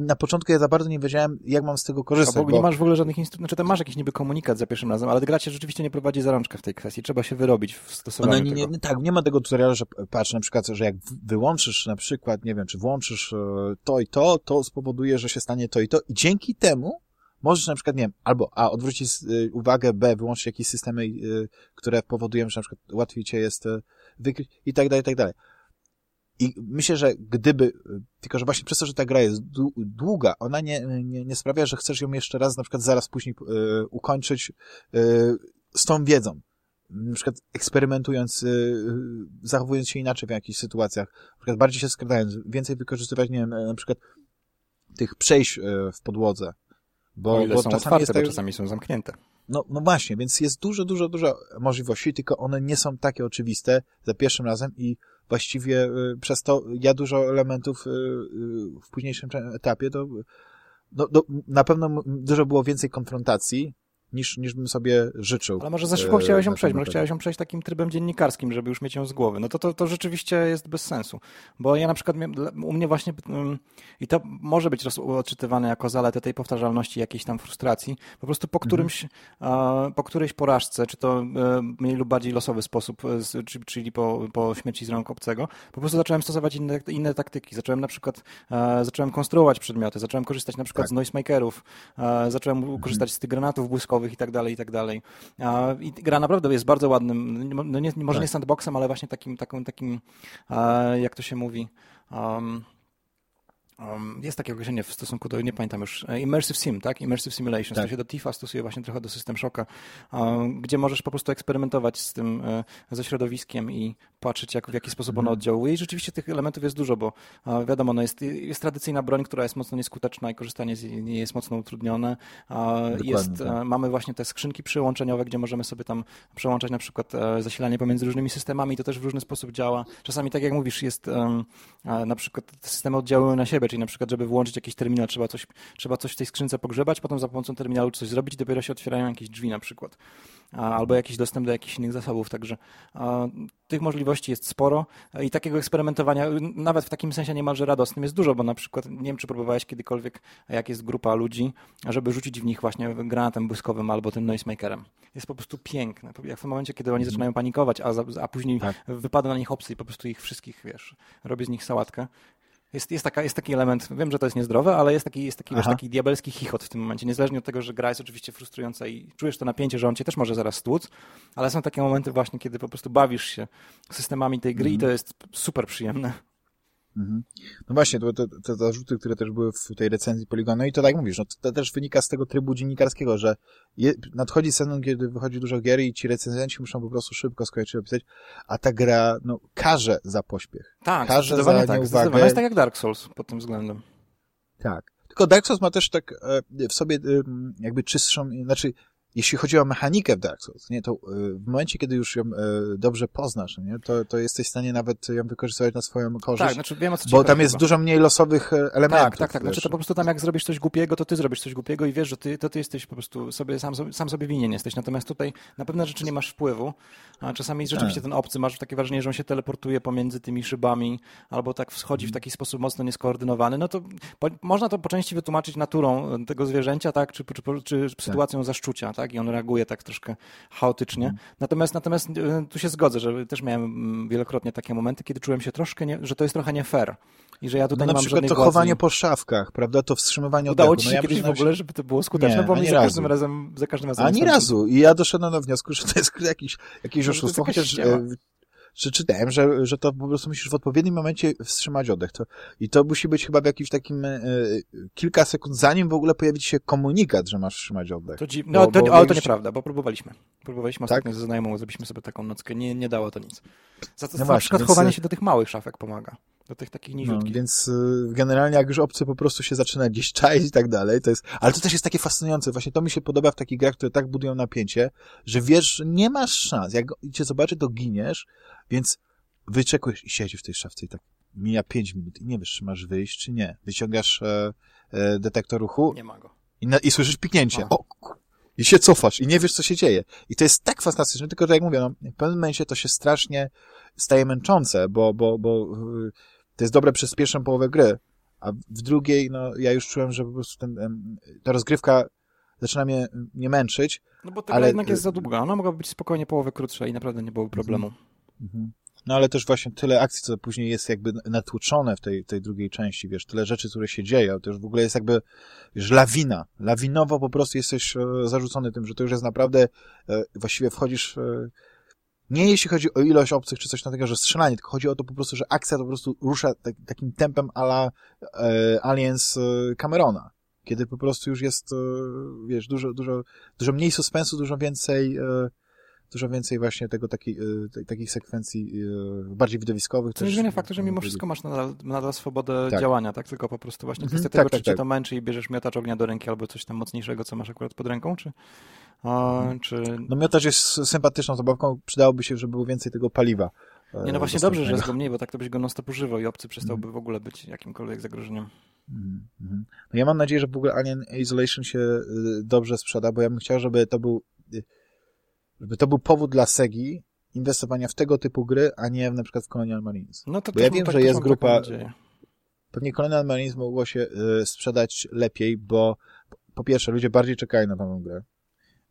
na początku ja za bardzo nie wiedziałem, jak mam z tego korzystać. Bo, bo... nie masz w ogóle żadnych instrumentów, znaczy tam masz jakiś niby komunikat za pierwszym razem, ale gra cię rzeczywiście nie prowadzi za rączkę w tej kwestii, trzeba się wyrobić w stosowaniu no, nie, nie, nie, tak, nie ma tego tutoriala, że patrz na przykład, że jak wyłączysz na przykład, nie wiem, czy włączysz e, to i to, to spowoduje, że się stanie to i to i dzięki temu Możesz na przykład, nie wiem, albo A, odwrócić y, uwagę, B, wyłączyć jakieś systemy, y, które powodują, że na przykład łatwiej cię jest y, wykryć i tak dalej, i tak dalej. I myślę, że gdyby, tylko że właśnie przez to, że ta gra jest długa, ona nie, nie, nie sprawia, że chcesz ją jeszcze raz, na przykład zaraz później y, ukończyć y, z tą wiedzą. Na przykład eksperymentując, y, zachowując się inaczej w jakichś sytuacjach, na przykład bardziej się skradając, więcej wykorzystywać, nie wiem, na przykład tych przejść w podłodze, bo, o ile bo są czasami otwarte, tak, bo czasami są zamknięte. No, no właśnie, więc jest dużo, dużo, dużo możliwości, tylko one nie są takie oczywiste za pierwszym razem i właściwie y, przez to ja dużo elementów y, y, w późniejszym etapie to no, no, na pewno dużo było więcej konfrontacji, niż, niż bym sobie życzył. Ale może za szybko e, chciałeś ją przejść, może chciałeś ją przejść takim trybem dziennikarskim, żeby już mieć ją z głowy. No to, to, to rzeczywiście jest bez sensu. Bo ja na przykład, u mnie właśnie, mm, i to może być odczytywane jako zaletę tej powtarzalności, jakiejś tam frustracji, po prostu po mhm. którymś, mhm. po którejś porażce, czy to e, mniej lub bardziej losowy sposób, e, czyli po, po śmierci z rąk obcego, po prostu zacząłem stosować inne, inne taktyki. Zacząłem na przykład, zacząłem konstruować przedmioty, zacząłem korzystać na przykład tak. z noisemakerów, zacząłem mhm. korzystać z tych granatów błyskowych, i tak dalej, i tak dalej. I gra naprawdę jest bardzo ładnym, no nie, może tak. nie sandboxem, ale właśnie takim, takim, takim jak to się mówi, um, Um, jest takie określenie w stosunku do, nie pamiętam już, e, Immersive Sim, tak? Immersive Simulation. Tak. To się do TIFA stosuje właśnie trochę do System Shocka, um, gdzie możesz po prostu eksperymentować z tym, e, ze środowiskiem i patrzeć, jak, w jaki sposób ono mhm. oddziałuje. I rzeczywiście tych elementów jest dużo, bo wiadomo, no jest, jest tradycyjna broń, która jest mocno nieskuteczna i korzystanie z niej jest mocno utrudnione. Jest, tak. E, mamy właśnie te skrzynki przyłączeniowe, gdzie możemy sobie tam przełączać na przykład zasilanie pomiędzy różnymi systemami. To też w różny sposób działa. Czasami, tak jak mówisz, jest na przykład te systemy oddziałują na siebie, czyli na przykład, żeby włączyć jakiś terminal, trzeba coś, trzeba coś w tej skrzynce pogrzebać, potem za pomocą terminalu coś zrobić i dopiero się otwierają jakieś drzwi na przykład. Albo jakiś dostęp do jakichś innych zasobów, także tych możliwości jest sporo i takiego eksperymentowania, nawet w takim sensie niemalże radosnym jest dużo, bo na przykład, nie wiem, czy próbowałeś kiedykolwiek, jak jest grupa ludzi, żeby rzucić w nich właśnie granatem błyskowym albo tym noisemakerem. Jest po prostu piękne. Jak w momencie, kiedy oni zaczynają panikować, a, a później tak. wypada na nich obcy i po prostu ich wszystkich, wiesz, robię z nich sałatkę, jest, jest, taka, jest taki element, wiem, że to jest niezdrowe, ale jest taki, jest taki, wiesz, taki diabelski chichot w tym momencie. Niezależnie od tego, że gra jest oczywiście frustrująca i czujesz to napięcie, że on cię też może zaraz stłuc, ale są takie momenty właśnie, kiedy po prostu bawisz się systemami tej gry mm. i to mhm. jest super przyjemne. Mhm. No właśnie, to, to, te zarzuty, które też były w tej recenzji Poligonu, no i to tak mówisz, no to, też wynika z tego trybu dziennikarskiego, że je, nadchodzi sezon, kiedy wychodzi dużo gier i ci recenzenci muszą po prostu szybko skończyć opisać, a ta gra, no, karze za pośpiech. Tak, karze za tak, nieuwagę. jest tak jak Dark Souls pod tym względem. Tak. Tylko Dark Souls ma też tak e, w sobie jakby czystszą, znaczy jeśli chodzi o mechanikę w Dark Souls, nie, to y, w momencie, kiedy już ją y, dobrze poznasz, nie, to, to jesteś w stanie nawet ją wykorzystywać na swoją korzyść. Tak, znaczy wiem o co Bo tam jest chyba. dużo mniej losowych e, elementów. Tak, tak, tak. Znaczy to po prostu tam jak zrobisz coś głupiego, to ty zrobisz coś głupiego i wiesz, że ty, to ty jesteś po prostu sobie sam, sam sobie winien jesteś. Natomiast tutaj na pewne rzeczy nie masz wpływu. A czasami rzeczywiście tak. ten obcy masz takie wrażenie, że on się teleportuje pomiędzy tymi szybami, albo tak wschodzi w taki sposób mocno nieskoordynowany. No to po, można to po części wytłumaczyć naturą tego zwierzęcia, tak, czy, czy, czy, czy sytuacją tak. zaszczucia, tak, i on reaguje tak troszkę chaotycznie. Mhm. Natomiast, natomiast e, tu się zgodzę, że też miałem wielokrotnie takie momenty, kiedy czułem się troszkę, nie, że to jest trochę nie fair. I że ja tutaj no, nie mam Na przykład to chowanie po szafkach, prawda, to wstrzymywanie Udało oddechu. ci się no, ja kiedyś w ogóle, żeby to było skuteczne, nie, bo mnie za każdym razem, za każdym razem... Ani razu. I ja doszedłem do wniosku, że to jest jakiś, jakieś no, oszustwo, chociaż czy czytałem, że, że to po prostu musisz w odpowiednim momencie wstrzymać oddech. To, I to musi być chyba w jakimś takim e, kilka sekund, zanim w ogóle pojawi się komunikat, że masz wstrzymać oddech. To. No, bo, to, bo, ale to nieprawda, bo próbowaliśmy. Próbowaliśmy tak? ostatnio ze znajomą, zrobiliśmy sobie taką nockę. Nie, nie dało to nic. Za to no na właśnie, przykład więc... chowanie e, się do tych małych szafek pomaga. Do tych takich niziutkich. No, więc y, generalnie jak już obcy po prostu się zaczyna gdzieś czaić i tak dalej, to jest, ale to też jest takie fascynujące. Właśnie to mi się podoba w takich grach, które tak budują napięcie, że wiesz, że nie masz szans. Jak cię zobaczy, to giniesz, więc wyczekujesz i siedzisz w tej szafce i tak mija 5 minut i nie wiesz, czy masz wyjść, czy nie. Wyciągasz e, e, detektor ruchu. Nie ma go. I, na, i słyszysz piknięcie. O, I się cofasz i nie wiesz, co się dzieje. I to jest tak fantastyczne, tylko że jak mówię, no, w pewnym momencie to się strasznie staje męczące, bo, bo, bo to jest dobre przez pierwszą połowę gry, a w drugiej, no, ja już czułem, że po prostu ten, ta rozgrywka zaczyna mnie nie męczyć. No bo ta ale... jednak jest za długa. Ona mogłaby być spokojnie połowę krótsza i naprawdę nie byłoby problemu. Mhm. No ale też właśnie tyle akcji, co później jest jakby natłuczone w tej, tej drugiej części, wiesz, tyle rzeczy, które się dzieją, to już w ogóle jest jakby, wiesz, lawina. Lawinowo po prostu jesteś e, zarzucony tym, że to już jest naprawdę, e, właściwie wchodzisz, nie jeśli chodzi o ilość obcych czy coś takiego, że strzelanie, tylko chodzi o to po prostu, że akcja to po prostu rusza tak, takim tempem ala e, Aliens e, Camerona. Kiedy po prostu już jest, e, wiesz, dużo, dużo, dużo mniej suspensu, dużo więcej e, dużo więcej właśnie tego taki, e, takich sekwencji e, bardziej widowiskowych. To nie zmienia faktu, że mimo wszystko masz nadal, nadal swobodę tak. działania, tak? Tylko po prostu właśnie mhm, kwestia tego, tak, czy cię tak. to męczy i bierzesz miotacz ognia do ręki albo coś tam mocniejszego, co masz akurat pod ręką, czy... A, mhm. czy... No miotacz jest sympatyczną zabawką, przydałoby się, żeby było więcej tego paliwa. E, nie, no właśnie dobrze, że jest go mniej, bo tak to byś go non-stop używał i obcy przestałby mm. w ogóle być jakimkolwiek zagrożeniem. Mm, mm. No ja mam nadzieję, że w ogóle Alien Isolation się dobrze sprzeda, bo ja bym chciał, żeby to był żeby to był powód dla Segi inwestowania w tego typu gry, a nie w, na przykład w Colonial Marines. No to Bo ja wiem, tak, że jest grupa... Pewnie Colonial Marines mogło się y, sprzedać lepiej, bo po pierwsze, ludzie bardziej czekają na tą grę.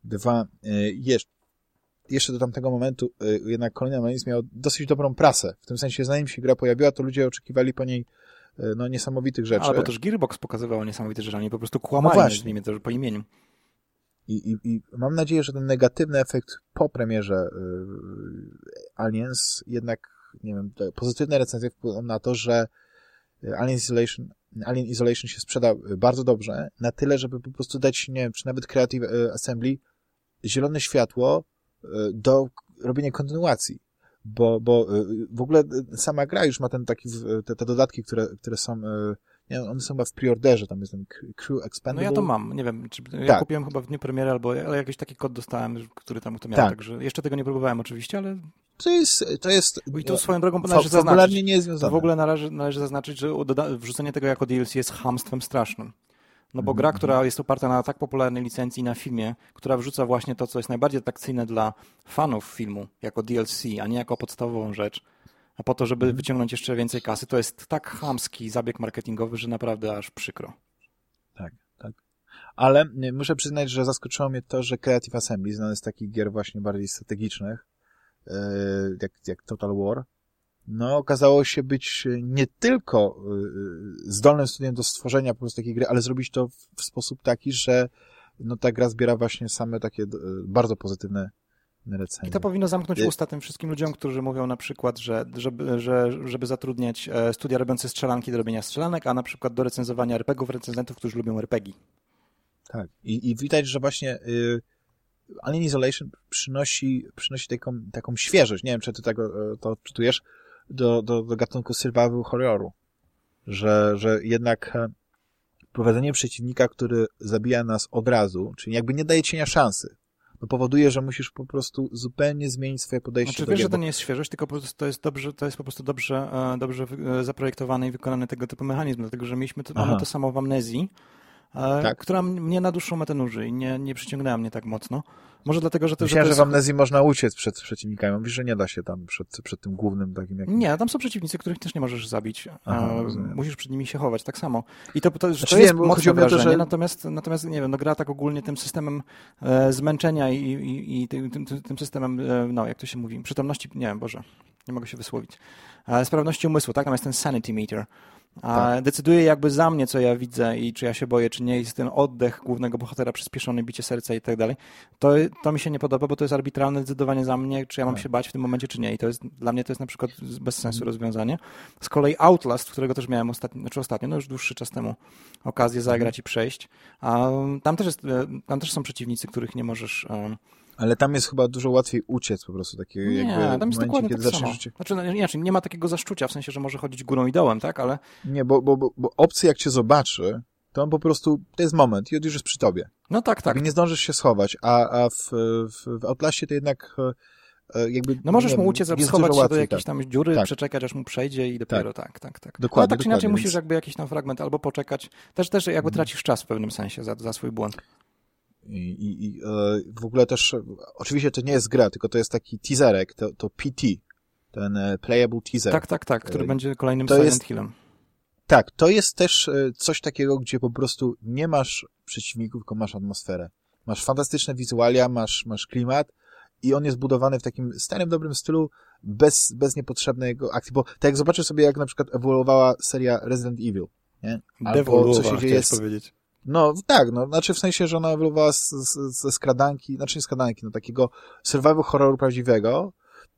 Dwa, y, jeszcze, jeszcze do tamtego momentu y, jednak Colonial Marines miał dosyć dobrą prasę. W tym sensie, zanim się gra pojawiła, to ludzie oczekiwali po niej y, no, niesamowitych rzeczy. Ale bo też Gearbox pokazywało niesamowite rzeczy, oni po prostu kłamali, no nazwijmy to po imieniu. I, i, I mam nadzieję, że ten negatywny efekt po premierze y, Aliens jednak, nie wiem, pozytywne recenzje wpłyną na to, że Alien Isolation, Alien Isolation się sprzeda bardzo dobrze, na tyle, żeby po prostu dać, nie wiem, czy nawet Creative y, Assembly zielone światło y, do robienia kontynuacji. Bo, bo w ogóle sama gra już ma ten taki, te, te dodatki, które, które są nie, one są chyba w preorderze, tam jest ten Crew Expandable. No ja to mam, nie wiem, czy, ja tak. kupiłem chyba w dniu premiery, albo ale jakiś taki kod dostałem, który tam to miał, tak. także jeszcze tego nie próbowałem oczywiście, ale... To jest... To jest I tu swoją drogą należy zaznaczyć, nie jest związane. w ogóle należy, należy zaznaczyć, że wrzucenie tego jako DLC jest hamstwem strasznym. No bo gra, mm -hmm. która jest oparta na tak popularnej licencji na filmie, która wrzuca właśnie to, co jest najbardziej atrakcyjne dla fanów filmu, jako DLC, a nie jako podstawową rzecz, a po to, żeby mhm. wyciągnąć jeszcze więcej kasy. To jest tak chamski zabieg marketingowy, że naprawdę aż przykro. Tak, tak. Ale muszę przyznać, że zaskoczyło mnie to, że Creative Assembly, znany z takich gier właśnie bardziej strategicznych, e, jak, jak Total War, no okazało się być nie tylko zdolnym studiem do stworzenia po prostu takiej gry, ale zrobić to w sposób taki, że no ta gra zbiera właśnie same takie bardzo pozytywne recenzje. I to powinno zamknąć usta tym wszystkim ludziom, którzy mówią na przykład, że żeby, że, żeby zatrudniać e, studia robiące strzelanki do robienia strzelanek, a na przykład do recenzowania RPGów recenzentów, którzy lubią RPG. Tak. I, i widać, że właśnie y, Alien Isolation przynosi, przynosi taką, taką świeżość, nie wiem, czy ty tego, e, to odczytujesz, do, do, do gatunku survival horroru. Że, że jednak prowadzenie przeciwnika, który zabija nas od razu, czyli jakby nie daje cienia szansy, no powoduje, że musisz po prostu zupełnie zmienić swoje podejście znaczy, do wiesz, gier. że to nie jest świeżość, tylko po prostu to jest dobrze, to jest po prostu dobrze, e, dobrze e, zaprojektowany i wykonany tego typu mechanizm, dlatego że mieliśmy to, mamy to samo w amnezji, Tak. która mnie na dłuższą metę nuży i nie, nie przyciągnęła mnie tak mocno. Może dlatego, że to, Myślałem, że że to w amnezji można uciec przed przeciwnikami. Mówisz, że nie da się tam przed, przed tym głównym takim jak... Nie, tam są przeciwnicy, których też nie możesz zabić. Aha, E, rozumiem. Musisz przed nimi się chować, tak samo. I to, to, Znaczy to jest bo mocne o to, wrażenie, że- natomiast, natomiast, nie wiem, no gra tak ogólnie tym systemem e, zmęczenia i, i, i tym, tym, tym systemem, e, no jak to się mówi, przytomności, nie wiem, Boże, nie mogę się wysłowić, e, sprawności umysłu, tak? Tam jest ten sanity meter. A Tak. Decyduje jakby za mnie, co ja widzę i czy ja się boję, czy nie. Jest ten oddech głównego bohatera, przyspieszony bicie serca i tak dalej. To, to mi się nie podoba, bo to jest arbitralne decydowanie za mnie, czy ja mam Tak. się bać w tym momencie, czy nie. I to jest, dla mnie to jest na przykład bez sensu rozwiązanie. Z kolei Outlast, którego też miałem ostatnio, znaczy ostatnio, no już dłuższy czas temu okazję zagrać i przejść. A tam też, jest, e, tam też są przeciwnicy, których nie możesz... um, Ale tam jest chyba dużo łatwiej uciec po prostu, takie Nie, jakby tam jest momencie, dokładnie kiedy tak zaczniesz. Znaczy, no, inaczej, nie ma takiego zaszczucia, w sensie, że może chodzić górą i dołem, tak? Ale Nie, bo, bo, bo, bo obcy jak cię zobaczy, to on po prostu, to jest moment i on już jest przy tobie. no tak, tak. Tak. Nie zdążysz się schować, a, a w, w, w Outlaście to jednak e, e, jakby... No możesz mu uciec, jest schować się do łatwiej, jakiejś tak. tam dziury, Tak. przeczekać, aż mu przejdzie i dopiero tak, tak, tak. Dokładnie, Ale tak czy inaczej dokładnie, musisz więc- jakby jakiś tam fragment albo poczekać. Też, też jakby Mhm. tracisz czas w pewnym sensie za, za swój błąd. I, i, i e, w ogóle też, oczywiście to nie jest gra, tylko to jest taki teaserek, to, to PT, ten e, playable teaser. Tak, tak, tak, który E, będzie kolejnym to Silent jest- Hillem. Tak, to jest też coś takiego, gdzie po prostu nie masz przeciwników, tylko masz atmosferę. Masz fantastyczne wizualia, masz, masz klimat i on jest budowany w takim starym, dobrym stylu, bez, bez niepotrzebnego akcji, bo tak jak zobaczysz sobie, jak na przykład ewoluowała seria Resident Evil, nie? Albo co się dzieje z, powiedzieć. No tak, no, znaczy w sensie, że ona ewoluowała ze skradanki, znaczy nie skradanki, no takiego survival horroru prawdziwego,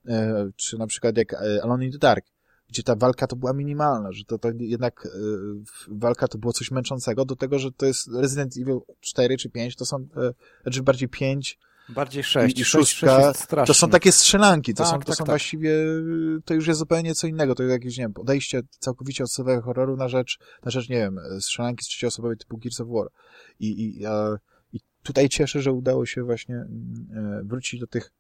e, czy na przykład jak e, Alone in the Dark, gdzie ta walka to była minimalna, że to, to jednak e, walka to było coś męczącego, do tego, że to jest Resident Evil 4 czy 5, to są, e, znaczy bardziej 5, Bardziej sześć. I- i Sześć- szóstka, sześć jest straszne. to są takie strzelanki, to Tak, są, to tak, są tak. właściwie, to już jest zupełnie co innego, to jest jakieś, nie wiem, odejście całkowicie od survival horroru na rzecz, na rzecz, nie wiem, strzelanki z trzecioosobowej typu Gears of War. I, i, e, i tutaj cieszę, że udało się właśnie mm, e, wrócić do tych,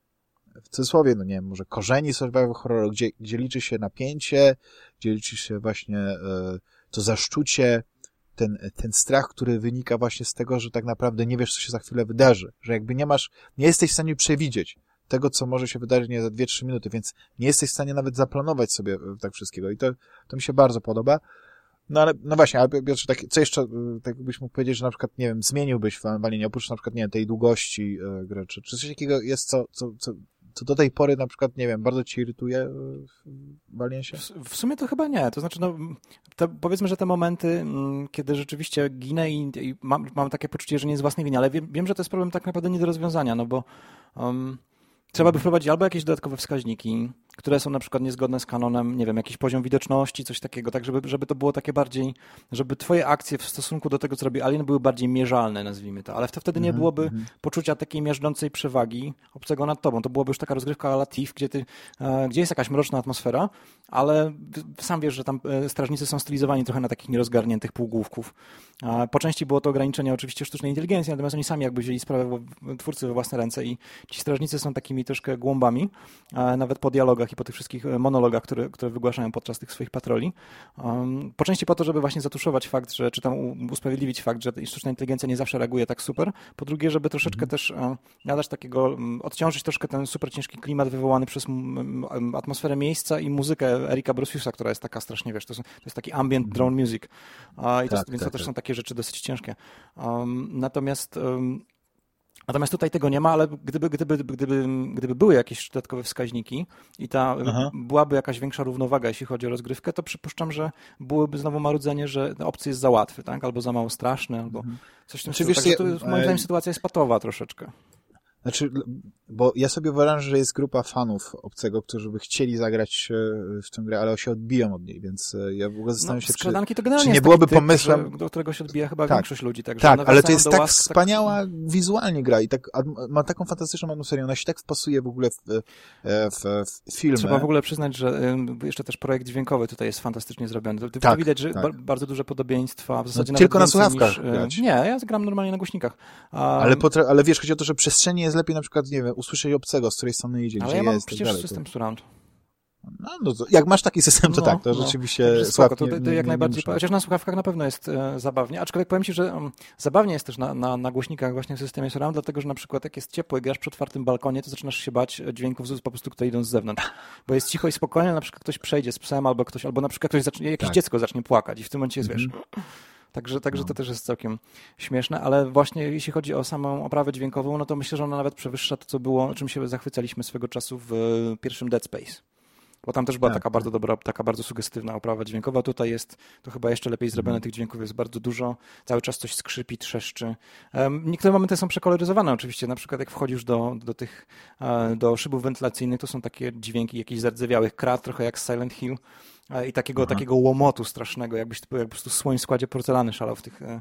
w cudzysłowie, no nie wiem, może korzeni survival horroru, gdzie, gdzie liczy się napięcie, gdzie liczy się właśnie e, to zaszczucie, ten, ten strach, który wynika właśnie z tego, że tak naprawdę nie wiesz, co się za chwilę wydarzy, że jakby nie masz, nie jesteś w stanie przewidzieć tego, co może się wydarzyć nie za 2-3 minuty, więc nie jesteś w stanie nawet zaplanować sobie e, tak wszystkiego i to, to mi się bardzo podoba. No ale, no właśnie, ale Piotrze, tak, co jeszcze, e, tak byś mógł powiedzieć, że na przykład, nie wiem, zmieniłbyś w Walinie, oprócz na przykład, nie wiem, tej długości e, gry, czy, czy coś takiego jest, co, co, co, co do tej pory na przykład, nie wiem, bardzo ci irytuje e, w Waliensie? W, w sumie to chyba nie. To znaczy, no, powiedzmy, że te momenty, mm, kiedy rzeczywiście ginę i, i mam, mam takie poczucie, że nie z własnej winy, ale wiem, wiem, że to jest problem tak naprawdę nie do rozwiązania, no bo um, trzeba by wprowadzić albo jakieś dodatkowe wskaźniki, które są na przykład niezgodne z kanonem, nie wiem, jakiś poziom widoczności, coś takiego, tak żeby, żeby to było takie bardziej, żeby twoje akcje w stosunku do tego, co robi Alien, były bardziej mierzalne, nazwijmy to, ale to wtedy nie Mhm, byłoby mhm. poczucia takiej miażdżącej przewagi obcego nad tobą. To byłoby już taka rozgrywka a la Thief, gdzie, ty, e, gdzie jest jakaś mroczna atmosfera, ale sam wiesz, że tam e, strażnicy są stylizowani trochę na takich nierozgarniętych półgłówków. A Po części było to ograniczenie oczywiście sztucznej inteligencji, natomiast oni sami jakby wzięli sprawę, twórcy we własne ręce i ci strażnicy są takimi troszkę głąbami, e, nawet po dialogach i po tych wszystkich e, monologach, które, które wygłaszają podczas tych swoich patroli. Um, Po części po to, żeby właśnie zatuszować fakt, że, czy tam usprawiedliwić fakt, że sztuczna inteligencja nie zawsze reaguje tak super. Po drugie, żeby troszeczkę też e, nadać takiego, odciążyć troszkę ten super ciężki klimat wywołany przez atmosferę miejsca i muzykę Erika Brusiusa, która jest taka strasznie, wiesz, to, są- to jest taki ambient drone music. I to, Tak, więc to tak, też tak. są takie rzeczy dosyć ciężkie. Um, natomiast Natomiast tutaj tego nie ma, ale gdyby, gdyby, gdyby, gdyby były jakieś dodatkowe wskaźniki i ta Aha. byłaby jakaś większa równowaga, jeśli chodzi o rozgrywkę, to przypuszczam, że byłoby znowu marudzenie, że obcy jest za łatwy, tak? albo za mało straszny, albo coś w tym stylu. Także to moim e, zdaniem sytuacja jest patowa troszeczkę. Znaczy, bo ja sobie wyobrażam, że jest grupa fanów obcego, którzy by chcieli zagrać e, w tę grę, ale się odbiją od niej, więc e, ja w ogóle No, zastanawiam się, czy... to generalnie czy nie byłoby typ, pomysłem- że, do którego się odbija chyba Tak. większość ludzi. Także Tak, ale to jest tak łask, wspaniała wizualnie gra i tak ma taką fantastyczną atmosferę, ona się tak wpasuje w ogóle w, e, w, w filmy. Trzeba w ogóle przyznać, że jeszcze też projekt dźwiękowy tutaj jest fantastycznie zrobiony. To, Tak, widać, że tak. ba bardzo duże podobieństwa, w zasadzie No, tylko na słuchawkach niż, grać. Nie, ja gram normalnie na głośnikach. Ale, ale wiesz, chodzi o to, że przestrzenie jest lepiej na przykład, nie wiem, usłyszeć obcego, z której strony idzie, Ale gdzie ja mam jest, tak przecież dalej. system surround. No, no to, jak masz taki system, to No, tak, to no. rzeczywiście spoko, to, nie- to nie- jak nie najbardziej, muszą. chociaż na słuchawkach na pewno jest e, zabawnie, aczkolwiek powiem Ci, że um, zabawnie jest też na, na, na głośnikach właśnie w systemie surround, dlatego, że na przykład jak jest ciepło i grasz przy otwartym balkonie, to zaczynasz się bać e, dźwięków po prostu, które idą z zewnątrz, bo jest cicho i spokojnie, na przykład ktoś przejdzie z psem albo ktoś, albo na przykład ktoś zacznie, jakieś Tak. dziecko zacznie płakać i w tym momencie jest, wiesz, Mhm. Także, także No. to też jest całkiem śmieszne, ale właśnie jeśli chodzi o samą oprawę dźwiękową, no to myślę, że ona nawet przewyższa to, co było, czym się zachwycaliśmy swego czasu w e, pierwszym Dead Space. Bo tam też była Tak, taka tak. bardzo dobra, taka bardzo sugestywna oprawa dźwiękowa. Tutaj jest to chyba jeszcze lepiej zrobione, Mhm. tych dźwięków jest bardzo dużo. Cały czas coś skrzypi, trzeszczy. Um, niektóre momenty są przekoloryzowane oczywiście, na przykład jak wchodzisz do, do tych, e, do szybów wentylacyjnych, to są takie dźwięki jakichś zardzewiałych krat, trochę jak Silent Hill i takiego, Aha. takiego łomotu strasznego, jakbyś to jak po prostu słoń w składzie porcelany szalał w tych, e,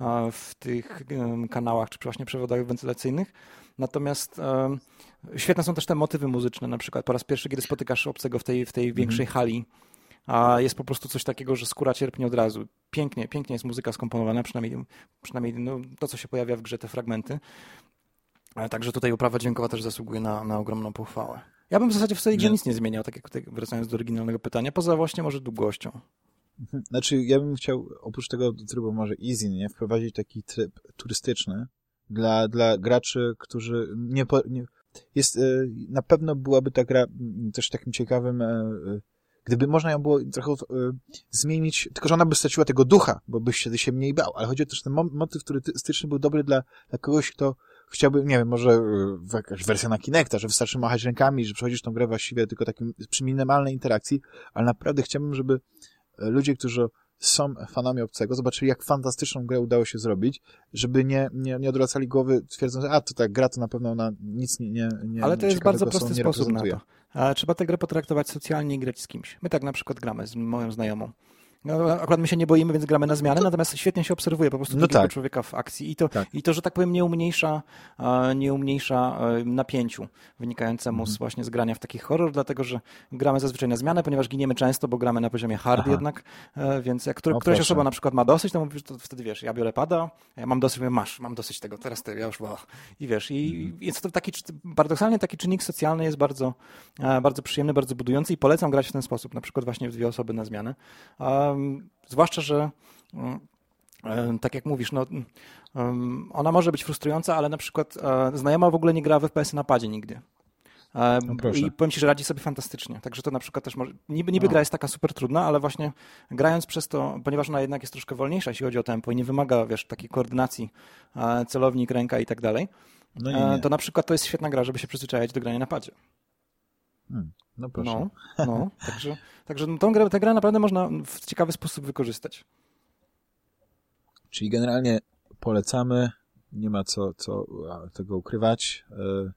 e, w tych kanałach, czy właśnie przewodach wentylacyjnych. Natomiast świetne są też te motywy muzyczne, na przykład po raz pierwszy, kiedy spotykasz obcego w tej, w tej większej hali, a jest po prostu coś takiego, że skóra cierpnie od razu. Pięknie, pięknie jest muzyka skomponowana, przynajmniej, przynajmniej no, to, co się pojawia w grze, te fragmenty. Ale Także tutaj uprawa dźwiękowa też zasługuje na, na ogromną pochwałę. Ja bym w zasadzie w tej grze nic nie zmieniał, tak jak wracając do oryginalnego pytania, poza właśnie może długością. Znaczy, ja bym chciał oprócz tego trybu może easy, nie, wprowadzić taki tryb turystyczny dla, dla graczy, którzy nie, nie jest, e, na pewno byłaby ta gra też takim ciekawym, e, e, gdyby można ją było trochę zmienić, tylko że ona by straciła tego ducha, bo byś się, mniej bał, ale chodzi o to, że ten mo- motyw turystyczny był dobry dla, dla kogoś, kto chciałby, nie wiem, może e, jakaś wersja na Kinecta, że wystarczy machać rękami, że przechodzisz tą grę właściwie tylko takim przy minimalnej interakcji, ale naprawdę chciałbym, żeby e, ludzie, którzy są fanami obcego, zobaczyli, jak fantastyczną grę udało się zrobić, żeby nie, nie, nie odwracali głowy, twierdząc, że a, to tak, gra to na pewno ona nic nie, nie, nie Ale to jest bardzo prosty sposób na to. A Trzeba tę grę potraktować socjalnie i grać z kimś. My tak na przykład gramy z moją znajomą. No, akurat my się nie boimy, więc gramy na zmianę, natomiast świetnie się obserwuje po prostu No tak. człowieka w akcji i to, Tak. i to, że tak powiem, nie umniejsza, e, nie umniejsza e, napięciu wynikającemu Mhm. z właśnie z grania w taki horror, dlatego że gramy zazwyczaj na zmianę, ponieważ giniemy często, bo gramy na poziomie hard Aha. jednak, e, więc jak któr- O, któraś proszę. osoba na przykład ma dosyć, to mówisz, to wtedy wiesz, ja biorę pada, ja mam dosyć, mówię, masz, mam dosyć tego, teraz ty, ja już, wow. I wiesz, i Mhm. jest to taki, paradoksalnie taki czynnik socjalny jest bardzo, bardzo przyjemny, bardzo budujący i polecam grać w ten sposób, na przykład właśnie w dwie osoby na zmianę. Zwłaszcza, że mm, tak jak mówisz, no, ona może być frustrująca, ale na przykład e, znajoma w ogóle nie gra w FPS na padzie nigdy. No. I powiem ci, że radzi sobie fantastycznie. Także to na przykład też może. Niby, niby No. gra jest taka super trudna, ale właśnie grając przez to, ponieważ ona jednak jest troszkę wolniejsza, jeśli chodzi o tempo i nie wymaga, wiesz, takiej koordynacji, e, celownik, ręka i tak dalej, No e, to na przykład to jest świetna gra, żeby się przyzwyczaić do grania na padzie. Hmm, no proszę. No, no. Także, także no, tą grę, tę grę naprawdę można w ciekawy sposób wykorzystać. Czyli generalnie polecamy, nie ma co, co tego ukrywać. E,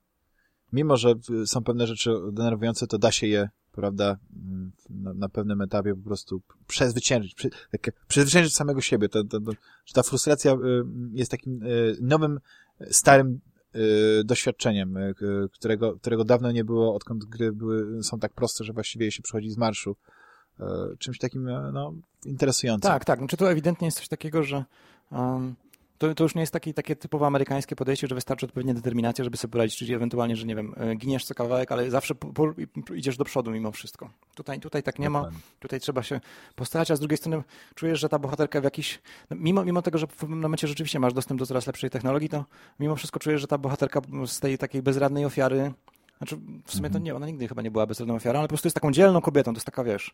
Mimo, że są pewne rzeczy denerwujące, to da się je, prawda, mm, na, na pewnym etapie po prostu przezwyciężyć, przy, takie, przezwyciężyć samego siebie. To, to, to, że ta frustracja y, jest takim y, nowym, starym doświadczeniem, y, którego, którego dawno nie było, odkąd gry były, są tak proste, że właściwie się przechodzi z marszu. E, Czymś takim, no, interesującym. Tak, tak. Znaczy to ewidentnie jest coś takiego, że um, to, to już nie jest taki, takie typowo amerykańskie podejście, że wystarczy odpowiednia determinacja, żeby sobie poradzić, czyli ewentualnie, że nie wiem, e, giniesz co kawałek, ale zawsze po, po, idziesz do przodu mimo wszystko. Tutaj, tutaj tak nie ma. Tutaj trzeba się postarać, a z drugiej strony czujesz, że ta bohaterka w jakiś. No, mimo, mimo tego, że w pewnym momencie rzeczywiście masz dostęp do coraz lepszej technologii, to mimo wszystko czujesz, że ta bohaterka z tej takiej bezradnej ofiary. Znaczy, w sumie to nie, ona nigdy chyba nie była bezradną ofiarą, ale po prostu jest taką dzielną kobietą, to jest taka, wiesz.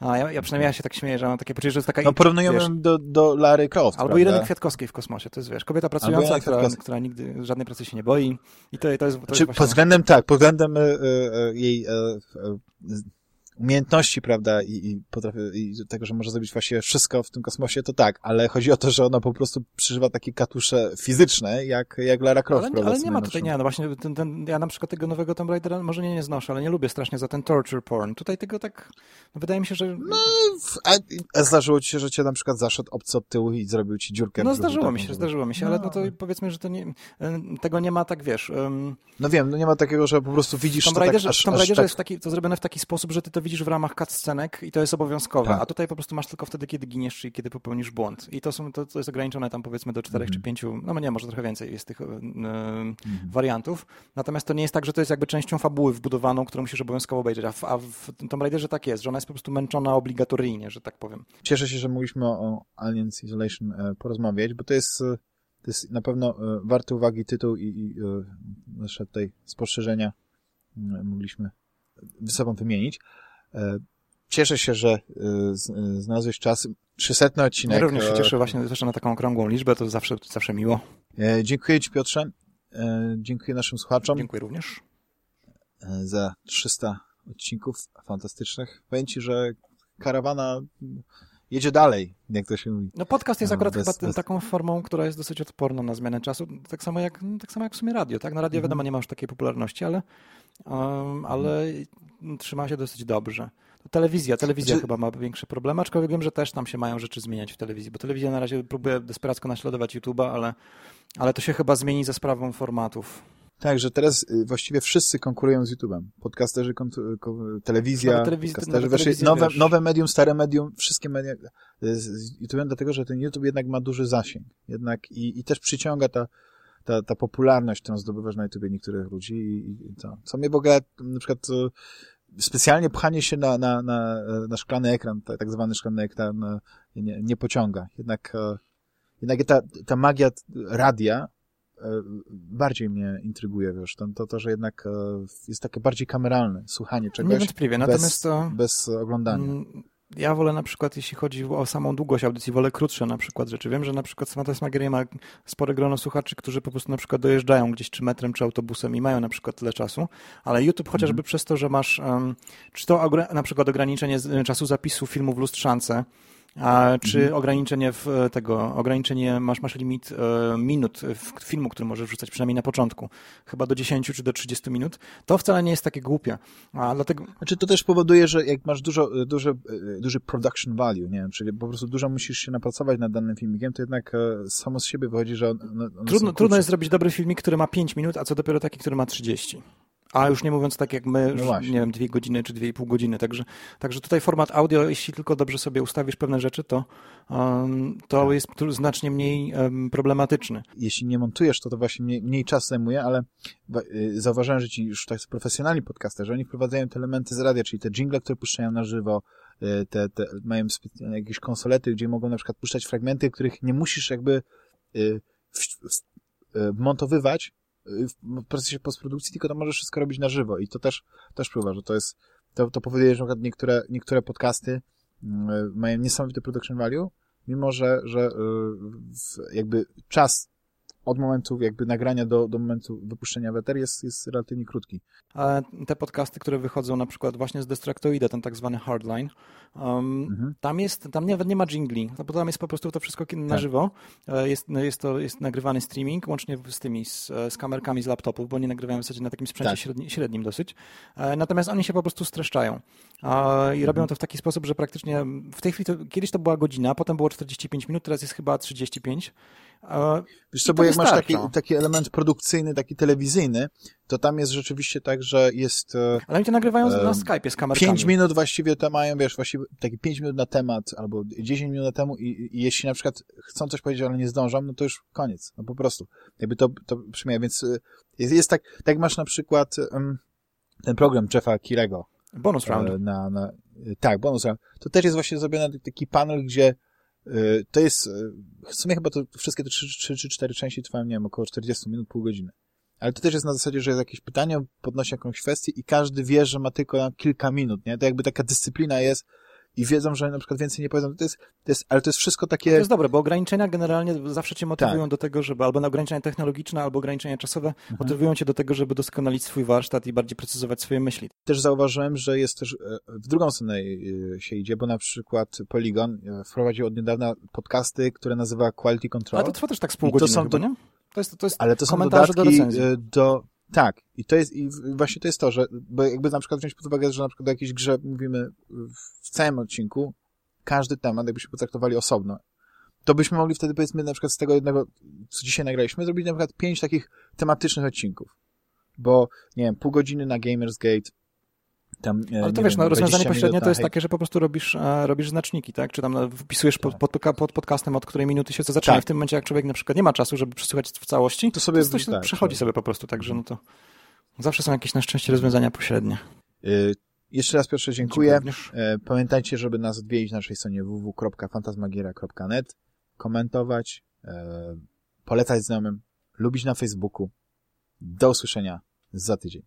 A ja, ja przynajmniej ja się tak śmieję, że mam takie poczucie, że jest taka. No porównujemy wiesz, do, do Lary Croft, Albo prawda? Ireny Kwiatkowskiej w kosmosie, to jest, wiesz, kobieta pracująca, która, która nigdy żadnej pracy się nie boi i to, to jest, to Czy jest właśnie... pod względem, tak, pod względem e, e, jej e, e, umiejętności, prawda, i, i, potrafi, i tego, że może zrobić właściwie wszystko w tym kosmosie, to tak, ale chodzi o to, że ona po prostu przeżywa takie katusze fizyczne, jak, jak Lara Croft, ale, prawda? ale nie ma tutaj, nie, no właśnie ten, ten, ja na przykład tego nowego Tomb Raidera może nie, nie znoszę, ale nie lubię strasznie za ten torture porn. Tutaj tego tak, no wydaje mi się, że... No, a, a zdarzyło ci się, że cię na przykład zaszedł obcy od tyłu i zrobił ci dziurkę? No zdarzyło mi się, żeby- zdarzyło mi się, ale no to powiedzmy, że to nie, tego nie ma tak, wiesz... Um, No wiem, no nie ma takiego, że po prostu widzisz Tomb to tak Raiderze, aż, Tomb aż Raiderze tak... jest taki, to zrobione w taki sposób, że ty to widzisz widzisz w ramach cutscenek i to jest obowiązkowe, Tak. a tutaj po prostu masz tylko wtedy, kiedy giniesz, czyli kiedy popełnisz błąd. I to, są, to, to jest ograniczone tam powiedzmy do czterech Mhm. czy pięciu, no nie, może trochę więcej jest tych e, e, wariantów. Natomiast to nie jest tak, że to jest jakby częścią fabuły wbudowaną, którą musisz obowiązkowo obejrzeć, a w, a w Tomb Raiderze tak jest, że ona jest po prostu męczona obligatoryjnie, że tak powiem. Cieszę się, że mogliśmy o, Aliens Isolation e, porozmawiać, bo to jest, to jest na pewno warty uwagi tytuł i, i nasze tutaj spostrzeżenia e, mogliśmy ze sobą wymienić. E, Cieszę się, że e, e, znalazłeś czas. 300 odcinek. Ja również się cieszę właśnie zwłaszcza na taką okrągłą liczbę, to zawsze, zawsze miło. Dziękuję Ci Piotrze. Dziękuję naszym słuchaczom Dziękuję również. za 300 odcinków fantastycznych. Powiem Ci, że karawana jedzie dalej, jak to się mówi. No podcast jest No, akurat bez- chyba bez- taką formą, która jest dosyć odporna na zmianę czasu, tak samo jak, no, tak samo jak w sumie radio, tak? Na radio Mhm. wiadomo nie ma już takiej popularności, ale, ale trzyma się dosyć dobrze. Telewizja, telewizja Znaczy- chyba ma większe problemy, aczkolwiek wiem, że też tam się mają rzeczy zmieniać w telewizji, bo telewizja na razie próbuje desperacko naśladować YouTube'a, ale, ale to się chyba zmieni za sprawą formatów. Tak, że teraz y, właściwie wszyscy konkurują z YouTube'em. Podcasterzy, telewizja, telewiz- podcasterzy, telewizja, nowe, nowe medium, stare medium, wszystkie media y, z z YouTube'em, dlatego, że ten YouTube jednak ma duży zasięg. Jednak i, i też przyciąga ta, ta, ta popularność, którą zdobywasz na YouTubie niektórych ludzi i, i to. Co mnie w ogóle na przykład y, specjalnie pchanie się na, na, na, na szklany ekran, ta- tak zwany szklany ekran y, nie, nie pociąga. Jednak, e, jednak ta, ta magia radia e, bardziej mnie intryguje, wiesz, to, to, to że jednak e, jest takie bardziej kameralne słuchanie czegoś Niewątpliwie, bez, natomiast to... bez oglądania. Mm, Ja wolę na przykład, jeśli chodzi o samą długość audycji, wolę krótsze na przykład rzeczy. Wiem, że na przykład Fantasmagieria ma spore grono słuchaczy, którzy po prostu na przykład dojeżdżają gdzieś czy metrem, czy autobusem i mają na przykład tyle czasu, ale YouTube chociażby Mhm. przez to, że masz um, czy to na przykład ograniczenie z- czasu zapisu filmu w lustrzance, a, czy Mhm. ograniczenie w e, tego, ograniczenie, masz, masz limit e, minut w filmu, który możesz wrzucać przynajmniej na początku, chyba do 10 czy do 30 minut, to wcale nie jest takie głupie. A dlatego, Znaczy to też powoduje, że jak masz dużo, e, duży production value, nie czyli po prostu dużo musisz się napracować nad danym filmikiem, to jednak samo z siebie wychodzi, że on, są Trudno, trudno jest zrobić dobry filmik, który ma 5 minut, a co dopiero taki, który ma 30. A już nie mówiąc tak jak my, No nie wiem, dwie godziny czy dwie i pół godziny. Także, także tutaj format audio, jeśli tylko dobrze sobie ustawisz pewne rzeczy, to, um, to Tak. jest tu znacznie mniej um, problematyczny. jeśli nie montujesz, to to właśnie mniej, mniej czasu zajmuje, ale wa- y, zauważyłem, że ci już tak profesjonalni podcasterzy, oni wprowadzają te elementy z radia, czyli te jingle, które puszczają na żywo, y, te, te mają jakieś konsolety, gdzie mogą na przykład puszczać fragmenty, których nie musisz jakby y, w, w, y, montowywać w procesie postprodukcji, tylko to możesz wszystko robić na żywo. I to też, też wpływa, że to jest, to, to powoduje, że na przykład niektóre, niektóre podcasty y, mają niesamowity production value, mimo że, że y, jakby czas od momentu jakby nagrania do, do momentu wypuszczenia w eter jest, jest relatywnie krótki. Ale te podcasty, które wychodzą na przykład właśnie z Destructoida, ten tak zwany hardline, um, Mhm. tam jest, tam nawet nie ma jingli, no bo tam jest po prostu to wszystko na Tak. żywo. E, Jest, jest to jest nagrywany streaming, łącznie z tymi, z, z kamerkami z laptopów, bo nie nagrywają w zasadzie na takim sprzęcie Tak. średni, średnim dosyć. E, Natomiast oni się po prostu streszczają. A, I robią to w taki sposób, że praktycznie w tej chwili, to, kiedyś to była godzina, potem było 45 minut, teraz jest chyba 35. E, Wiesz co, bo jak masz taki, taki element produkcyjny, taki telewizyjny, to tam jest rzeczywiście tak, że jest e, Ale oni to nagrywają z- na Em, Skype'ie z kamerkami. 5 minut właściwie to mają, wiesz, właściwie takie 5 minut na temat albo 10 minut na temu i, i jeśli na przykład chcą coś powiedzieć, ale nie zdążą, no to już koniec. No po prostu. Jakby to, to przymija, więc e, jest, jest tak, tak masz na przykład ten program Jeffa Kirego, Bonus round. E, Na, na, e, tak, bonus round. To też jest właśnie zrobiony taki panel, gdzie e, to jest, w sumie chyba to wszystkie te 3 czy 4 części trwają, nie wiem, około 40 minut, pół godziny. Ale to też jest na zasadzie, że jest jakieś pytanie, podnosi jakąś kwestię i każdy wie, że ma tylko kilka minut, nie? To jakby taka dyscyplina jest i wiedzą, że na przykład więcej nie powiedzą. To jest, to jest, ale to jest wszystko To takie... jest dobre, bo ograniczenia generalnie zawsze cię motywują Tak. do tego, żeby albo na ograniczenia technologiczne, albo ograniczenia czasowe Mhm. motywują cię do tego, żeby doskonalić swój warsztat i bardziej precyzować swoje myśli. Też zauważyłem, że jest też e, w drugą stronę e, się idzie, bo na przykład Polygon e, wprowadził od niedawna podcasty, które nazywa Quality Control. Ale to trwa też tak z pół I to godziny są chyba, do- nie? To jest, to jest Ale to są komentarze do dodatki recenzji. e, do... Tak, i to jest, i właśnie to jest to, że, bo jakby na przykład wziąć pod uwagę, że na przykład o jakiejś grze mówimy w całym odcinku, każdy temat jakbyśmy potraktowali osobno, to byśmy mogli wtedy, powiedzmy, na przykład z tego jednego, co dzisiaj nagraliśmy, zrobić na przykład pięć takich tematycznych odcinków. Bo, nie wiem, pół godziny na Gamersgate, tam, e, Ale to wiesz, wiem, no, rozwiązanie 20 pośrednie to jest takie, że po prostu robisz, e, robisz znaczniki, tak? Czy tam no, wpisujesz pod, Tak. pod, pod podcastem, od której minuty się co zaczyna. Tak. W tym momencie, jak człowiek na przykład nie ma czasu, żeby przesłuchać w całości, To sobie- to się tak, przechodzi tak. sobie po prostu, także no to zawsze są jakieś na szczęście rozwiązania pośrednie. Y, Jeszcze raz Piotrze dziękuję. E, Pamiętajcie, żeby nas odwiedzić na naszej stronie www.fantasmagiera.net, komentować, polecać znajomym, lubić na Facebooku. Do usłyszenia za tydzień.